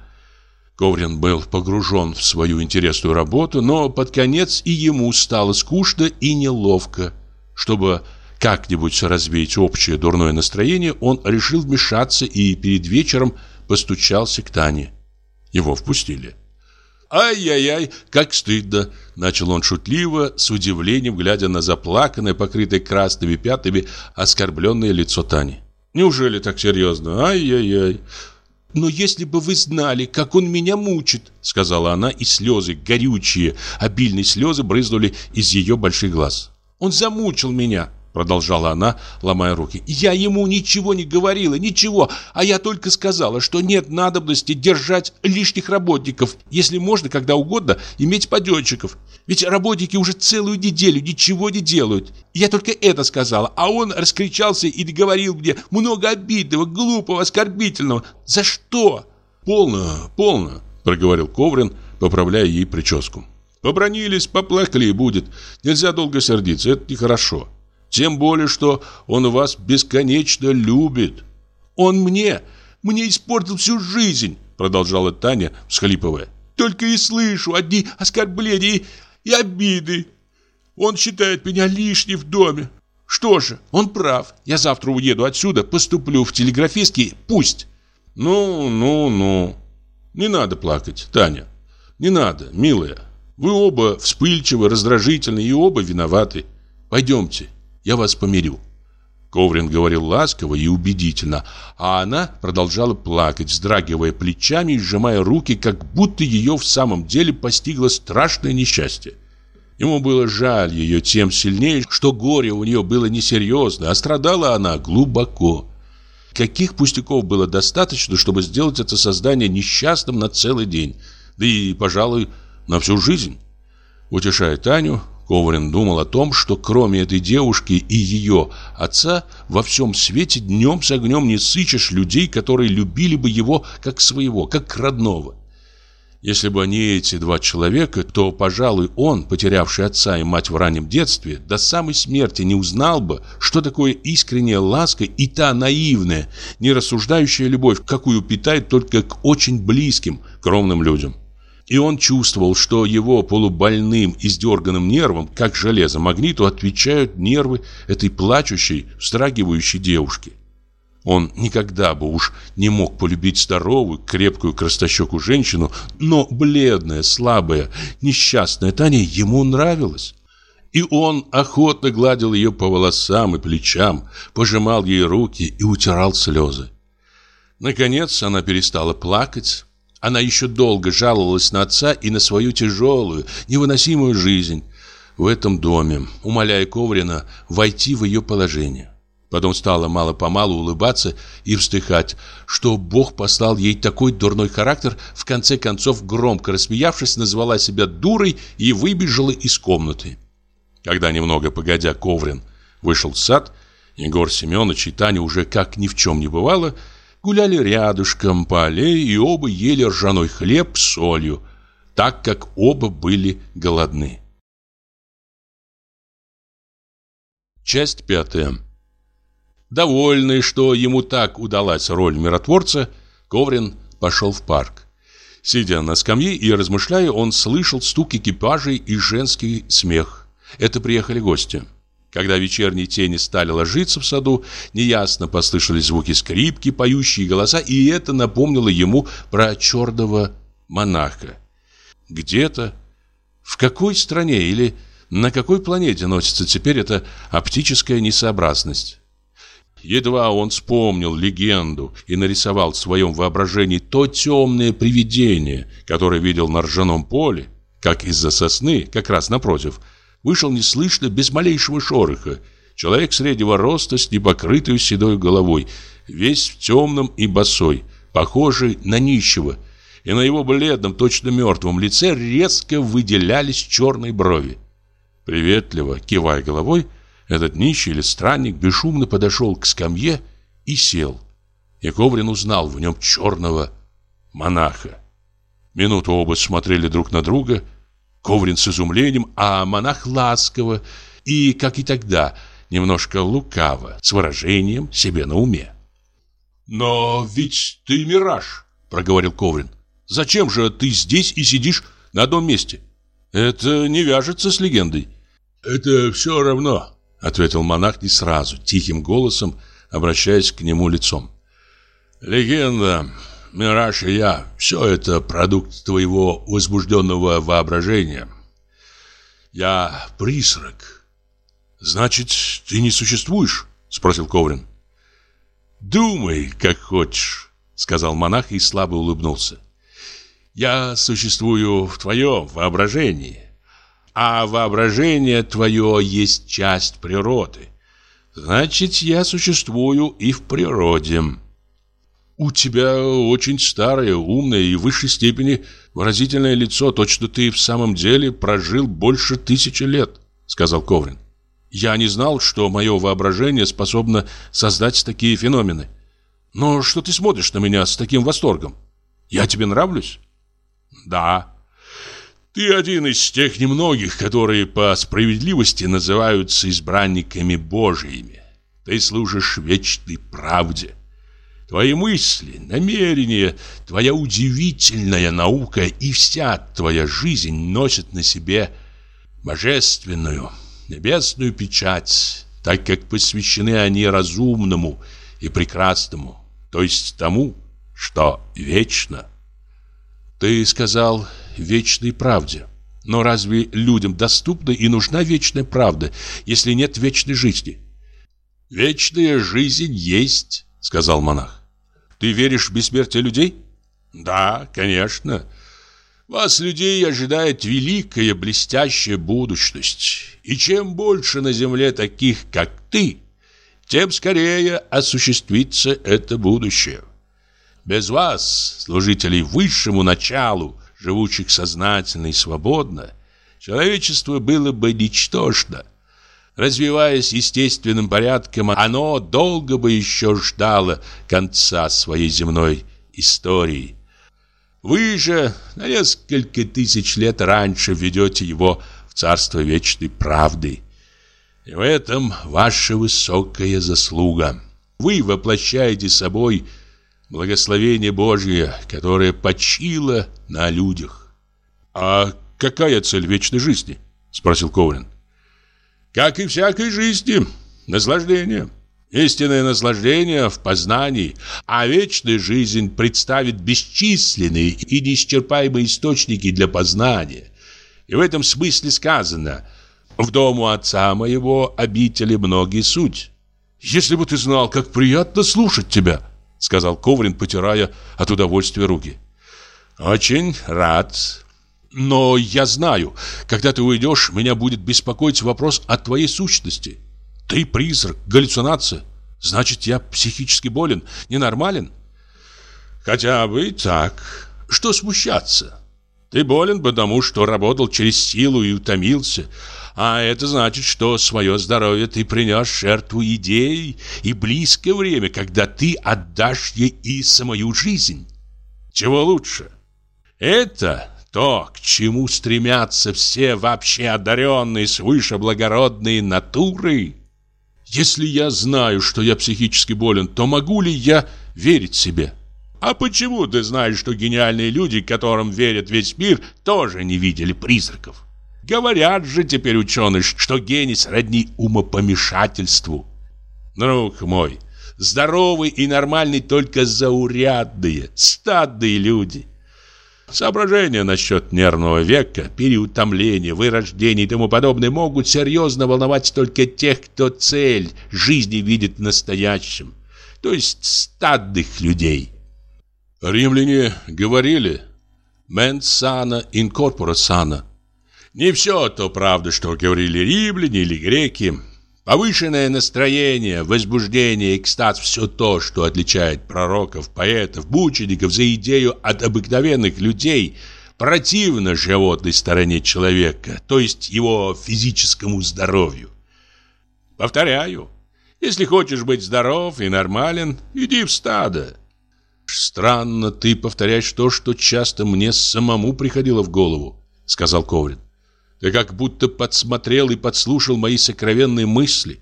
Коврин был погружен в свою интересную работу, но под конец и ему стало скучно и неловко. Чтобы как-нибудь развеять общее дурное настроение, он решил вмешаться и перед вечером постучался к Тане. Его впустили. «Ай-яй-яй, как стыдно!» Начал он шутливо, с удивлением, глядя на заплаканное, покрытое красными пятнами, оскорбленное лицо Тани. «Неужели так серьезно? Ай-яй-яй!» «Но если бы вы знали, как он меня мучит!» Сказала она, и слезы, горючие, обильные слезы брызнули из ее больших глаз. «Он замучил меня!» Продолжала она, ломая руки. «Я ему ничего не говорила, ничего, а я только сказала, что нет надобности держать лишних работников, если можно, когда угодно, иметь паденщиков. Ведь работники уже целую неделю ничего не делают. Я только это сказала, а он раскричался и говорил мне много обидного, глупого, оскорбительного. За что?» «Полно, полно», — проговорил Коврин, поправляя ей прическу. «Побронились, поплакали и будет. Нельзя долго сердиться, это нехорошо». Тем более, что он вас бесконечно любит. Он мне, мне испортил всю жизнь, продолжала Таня, всхлипывая. Только и слышу одни оскорбления и, и обиды. Он считает меня лишней в доме. Что же, он прав. Я завтра уеду отсюда, поступлю в телеграфистский, пусть. Ну, ну, ну. Не надо плакать, Таня. Не надо, милая. Вы оба вспыльчивы, раздражительны и оба виноваты. Пойдемте, я вас помирю». Коврин говорил ласково и убедительно, а она продолжала плакать, вздрагивая плечами и сжимая руки, как будто ее в самом деле постигло страшное несчастье. Ему было жаль ее тем сильнее, что горе у нее было несерьезно, а страдала она глубоко. Каких пустяков было достаточно, чтобы сделать это создание несчастным на целый день, да и, пожалуй, на всю жизнь? Утешая Таню, Коврин думал о том, что кроме этой девушки и ее отца во всем свете днем с огнем не сычешь людей, которые любили бы его как своего, как родного. Если бы не эти два человека, то, пожалуй, он, потерявший отца и мать в раннем детстве, до самой смерти не узнал бы, что такое искренняя ласка и та наивная, нерассуждающая любовь, какую питает только к очень близким, кровным людям. И он чувствовал, что его полубольным, издерганным нервам, как железо магниту, отвечают нервы этой плачущей, встрагивающей девушки. Он никогда бы уж не мог полюбить здоровую, крепкую, крастощекую женщину, но бледная, слабая, несчастная Таня ему нравилась. И он охотно гладил ее по волосам и плечам, пожимал ей руки и утирал слезы. Наконец она перестала плакать, она еще долго жаловалась на отца и на свою тяжелую, невыносимую жизнь в этом доме, умоляя Коврина войти в ее положение. Потом стала мало-помалу улыбаться и вздыхать, что Бог послал ей такой дурной характер, в конце концов, громко рассмеявшись, назвала себя дурой и выбежала из комнаты. Когда немного погодя Коврин вышел в сад, Егор Семенович и Таня уже как ни в чем не бывало – гуляли рядышком по аллее и оба ели ржаной хлеб с солью, так как оба были голодны. Часть пятая. Довольный, что ему так удалась роль миротворца, Коврин пошел в парк. Сидя на скамье и размышляя, он слышал стук экипажей и женский смех. Это приехали гости. Когда вечерние тени стали ложиться в саду, неясно послышались звуки скрипки, поющие голоса, и это напомнило ему про черного монаха. Где-то, в какой стране или на какой планете носится теперь эта оптическая несообразность? Едва он вспомнил легенду и нарисовал в своем воображении то темное привидение, которое видел на ржаном поле, как из-за сосны, как раз напротив, вышел неслышно, без малейшего шороха, человек среднего роста с непокрытой седой головой, весь в темном и босой, похожий на нищего, и на его бледном, точно мертвом лице резко выделялись черные брови. Приветливо, кивая головой, этот нищий или странник бесшумно подошел к скамье и сел. И Коврин узнал в нем черного монаха. Минуту оба смотрели друг на друга, Коврин с изумлением, а монах ласково и, как и тогда, немножко лукаво, с выражением себе на уме. «Но ведь ты мираж», — проговорил Коврин. «Зачем же ты здесь и сидишь на одном месте? Это не вяжется с легендой». «Это все равно», Ответил монах не сразу, тихим голосом, обращаясь к нему лицом. Легенда, мираж и я — все это продукт твоего возбужденного воображения. Я призрак. Значит, ты не существуешь? Спросил Коврин. Думай, как хочешь, сказал монах и слабо улыбнулся. Я существую в твоем воображении а воображение твое есть часть природы. Значит, я существую и в природе. У тебя очень старое, умное и в высшей степени выразительное лицо. Точно ты в самом деле прожил больше тысячи лет, сказал Коврин. Я не знал, что мое воображение способно создать такие феномены. Но что ты смотришь на меня с таким восторгом? Я тебе нравлюсь? Да, ты один из тех немногих, которые по справедливости называются избранниками Божьими. Ты служишь вечной правде. Твои мысли, намерения, твоя удивительная наука и вся твоя жизнь носят на себе божественную, небесную печать, так как посвящены они разумному и прекрасному, то есть тому, что вечно. Ты сказал вечной правде. Но разве людям доступна и нужна вечная правда, если нет вечной жизни? Вечная жизнь есть, сказал монах. Ты веришь в бессмертие людей? Да, конечно. Вас, людей, ожидает великая блестящая будущность. И чем больше на земле таких, как ты, тем скорее осуществится это будущее. Без вас, служителей высшему началу, живущих сознательно и свободно, человечество было бы ничтожно. Развиваясь естественным порядком, оно долго бы еще ждало конца своей земной истории. Вы же на несколько тысяч лет раньше ведете его в царство вечной правды. И в этом ваша высокая заслуга. Вы воплощаете собой благословение Божье, которое почило на людях. А какая цель вечной жизни? спросил Коврин. Как и всякой жизни, наслаждение. Истинное наслаждение в познании, а вечная жизнь представит бесчисленные и неисчерпаемые источники для познания. И в этом смысле сказано «В дому отца моего обители многие суть». Если бы ты знал, как приятно слушать тебя, сказал Коврин, потирая от удовольствия руки. Очень рад. Но я знаю, когда ты уйдешь, меня будет беспокоить вопрос о твоей сущности. Ты призрак, галлюцинация. Значит, я психически болен, ненормален? Хотя бы и так. Что смущаться? Ты болен, потому что работал через силу и утомился, а это значит, что свое здоровье ты принес жертву идеей и близкое время, когда ты отдашь ей и самую жизнь. Чего лучше? Это то, к чему стремятся все вообще одаренные свыше благородные натуры. Если я знаю, что я психически болен, то могу ли я верить себе? А почему ты знаешь, что гениальные люди, которым верит весь мир, тоже не видели призраков? Говорят же теперь ученые, что гений сродни умопомешательству. Друг мой, здоровый и нормальный только заурядные, стадные люди. Соображения насчет нервного века, переутомления, вырождения и тому подобное могут серьезно волновать только тех, кто цель жизни видит в настоящем, то есть стадных людей. Римляне говорили «mens sana in corpore sana». Не все то правда, что говорили римляне или греки. Повышенное настроение, возбуждение, экстаз – все то, что отличает пророков, поэтов, мучеников за идею от обыкновенных людей, противно животной стороне человека, то есть его физическому здоровью. Повторяю, если хочешь быть здоров и нормален, иди в стадо. Странно, ты повторяешь то, что часто мне самому приходило в голову, сказал Коврин. Ты как будто подсмотрел и подслушал мои сокровенные мысли.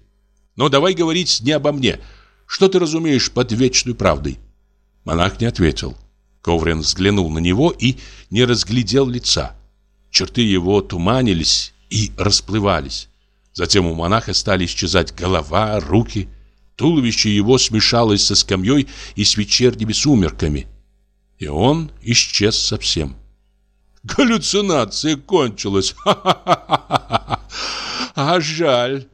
Но давай говорить не обо мне. Что ты разумеешь под вечной правдой?» Монах не ответил. Коврин взглянул на него и не разглядел лица. Черты его туманились и расплывались. Затем у монаха стали исчезать голова, руки. Туловище его смешалось со скамьей и с вечерними сумерками. И он исчез совсем. Галлюцинация кончилась. А жаль.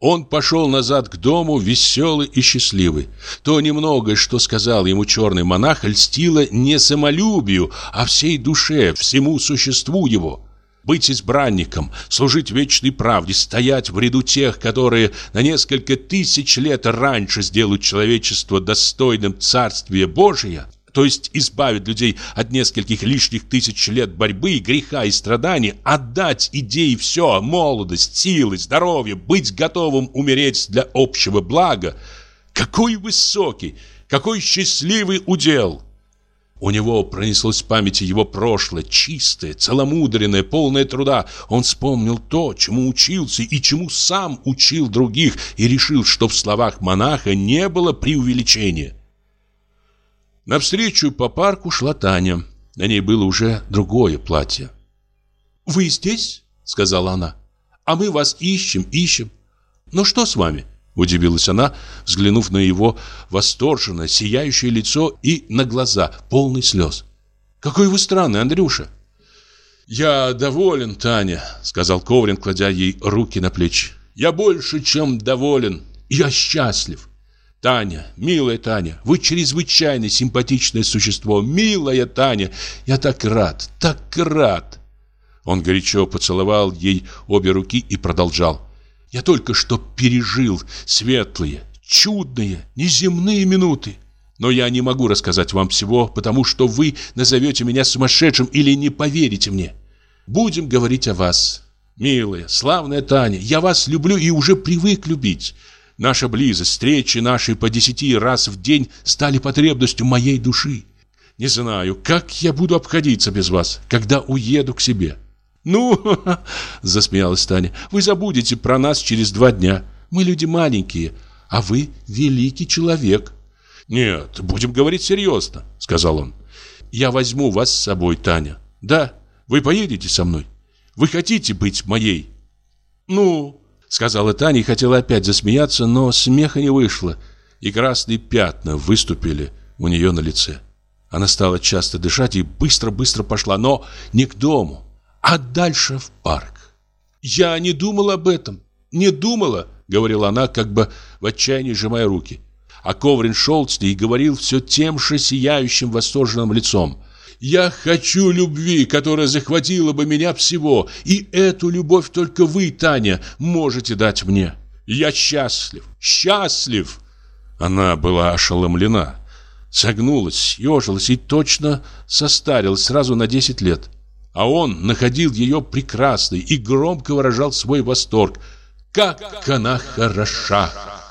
Он пошел назад к дому, веселый и счастливый. То немногое, что сказал ему черный монах, льстило не самолюбию, а всей душе, всему существу его. Быть избранником, служить вечной правде, стоять в ряду тех, которые на несколько тысяч лет раньше сделают человечество достойным Царствия Божия, то есть избавить людей от нескольких лишних тысяч лет борьбы, греха и страданий, отдать идеи все, молодость, силы, здоровье, быть готовым умереть для общего блага. Какой высокий, какой счастливый удел! У него пронеслось в памяти его прошлое, чистое, целомудренное, полное труда. Он вспомнил то, чему учился и чему сам учил других, и решил, что в словах монаха не было преувеличения. Навстречу по парку шла Таня. На ней было уже другое платье. «Вы здесь?» — сказала она. «А мы вас ищем, ищем. Ну что с вами?» Удивилась она, взглянув на его восторженное, сияющее лицо и на глаза, полный слез. «Какой вы странный, Андрюша!» «Я доволен, Таня», — сказал Коврин, кладя ей руки на плечи. «Я больше, чем доволен. Я счастлив. Таня, милая Таня, вы чрезвычайно симпатичное существо. Милая Таня, я так рад, так рад. Он горячо поцеловал ей обе руки и продолжал. Я только что пережил светлые, чудные, неземные минуты. Но я не могу рассказать вам всего, потому что вы назовете меня сумасшедшим или не поверите мне. Будем говорить о вас. Милая, славная Таня, я вас люблю и уже привык любить. Наша близость, встречи наши по десяти раз в день стали потребностью моей души. Не знаю, как я буду обходиться без вас, когда уеду к себе. Ну, засмеялась Таня. Вы забудете про нас через два дня. Мы люди маленькие, а вы великий человек. Нет, будем говорить серьезно, сказал он. Я возьму вас с собой, Таня. Да, вы поедете со мной. Вы хотите быть моей? Ну, Сказала Таня и хотела опять засмеяться, но смеха не вышло, и красные пятна выступили у нее на лице. Она стала часто дышать и быстро-быстро пошла, но не к дому, а дальше в парк. «Я не думала об этом, не думала», — говорила она, как бы в отчаянии сжимая руки. А Коврин шел с ней и говорил все тем же сияющим восторженным лицом. Я хочу любви, которая захватила бы меня всего, и эту любовь только вы, Таня, можете дать мне. Я счастлив, счастлив!» Она была ошеломлена, согнулась, ежилась и точно состарилась сразу на 10 лет. А он находил ее прекрасной и громко выражал свой восторг. «Как она хороша!»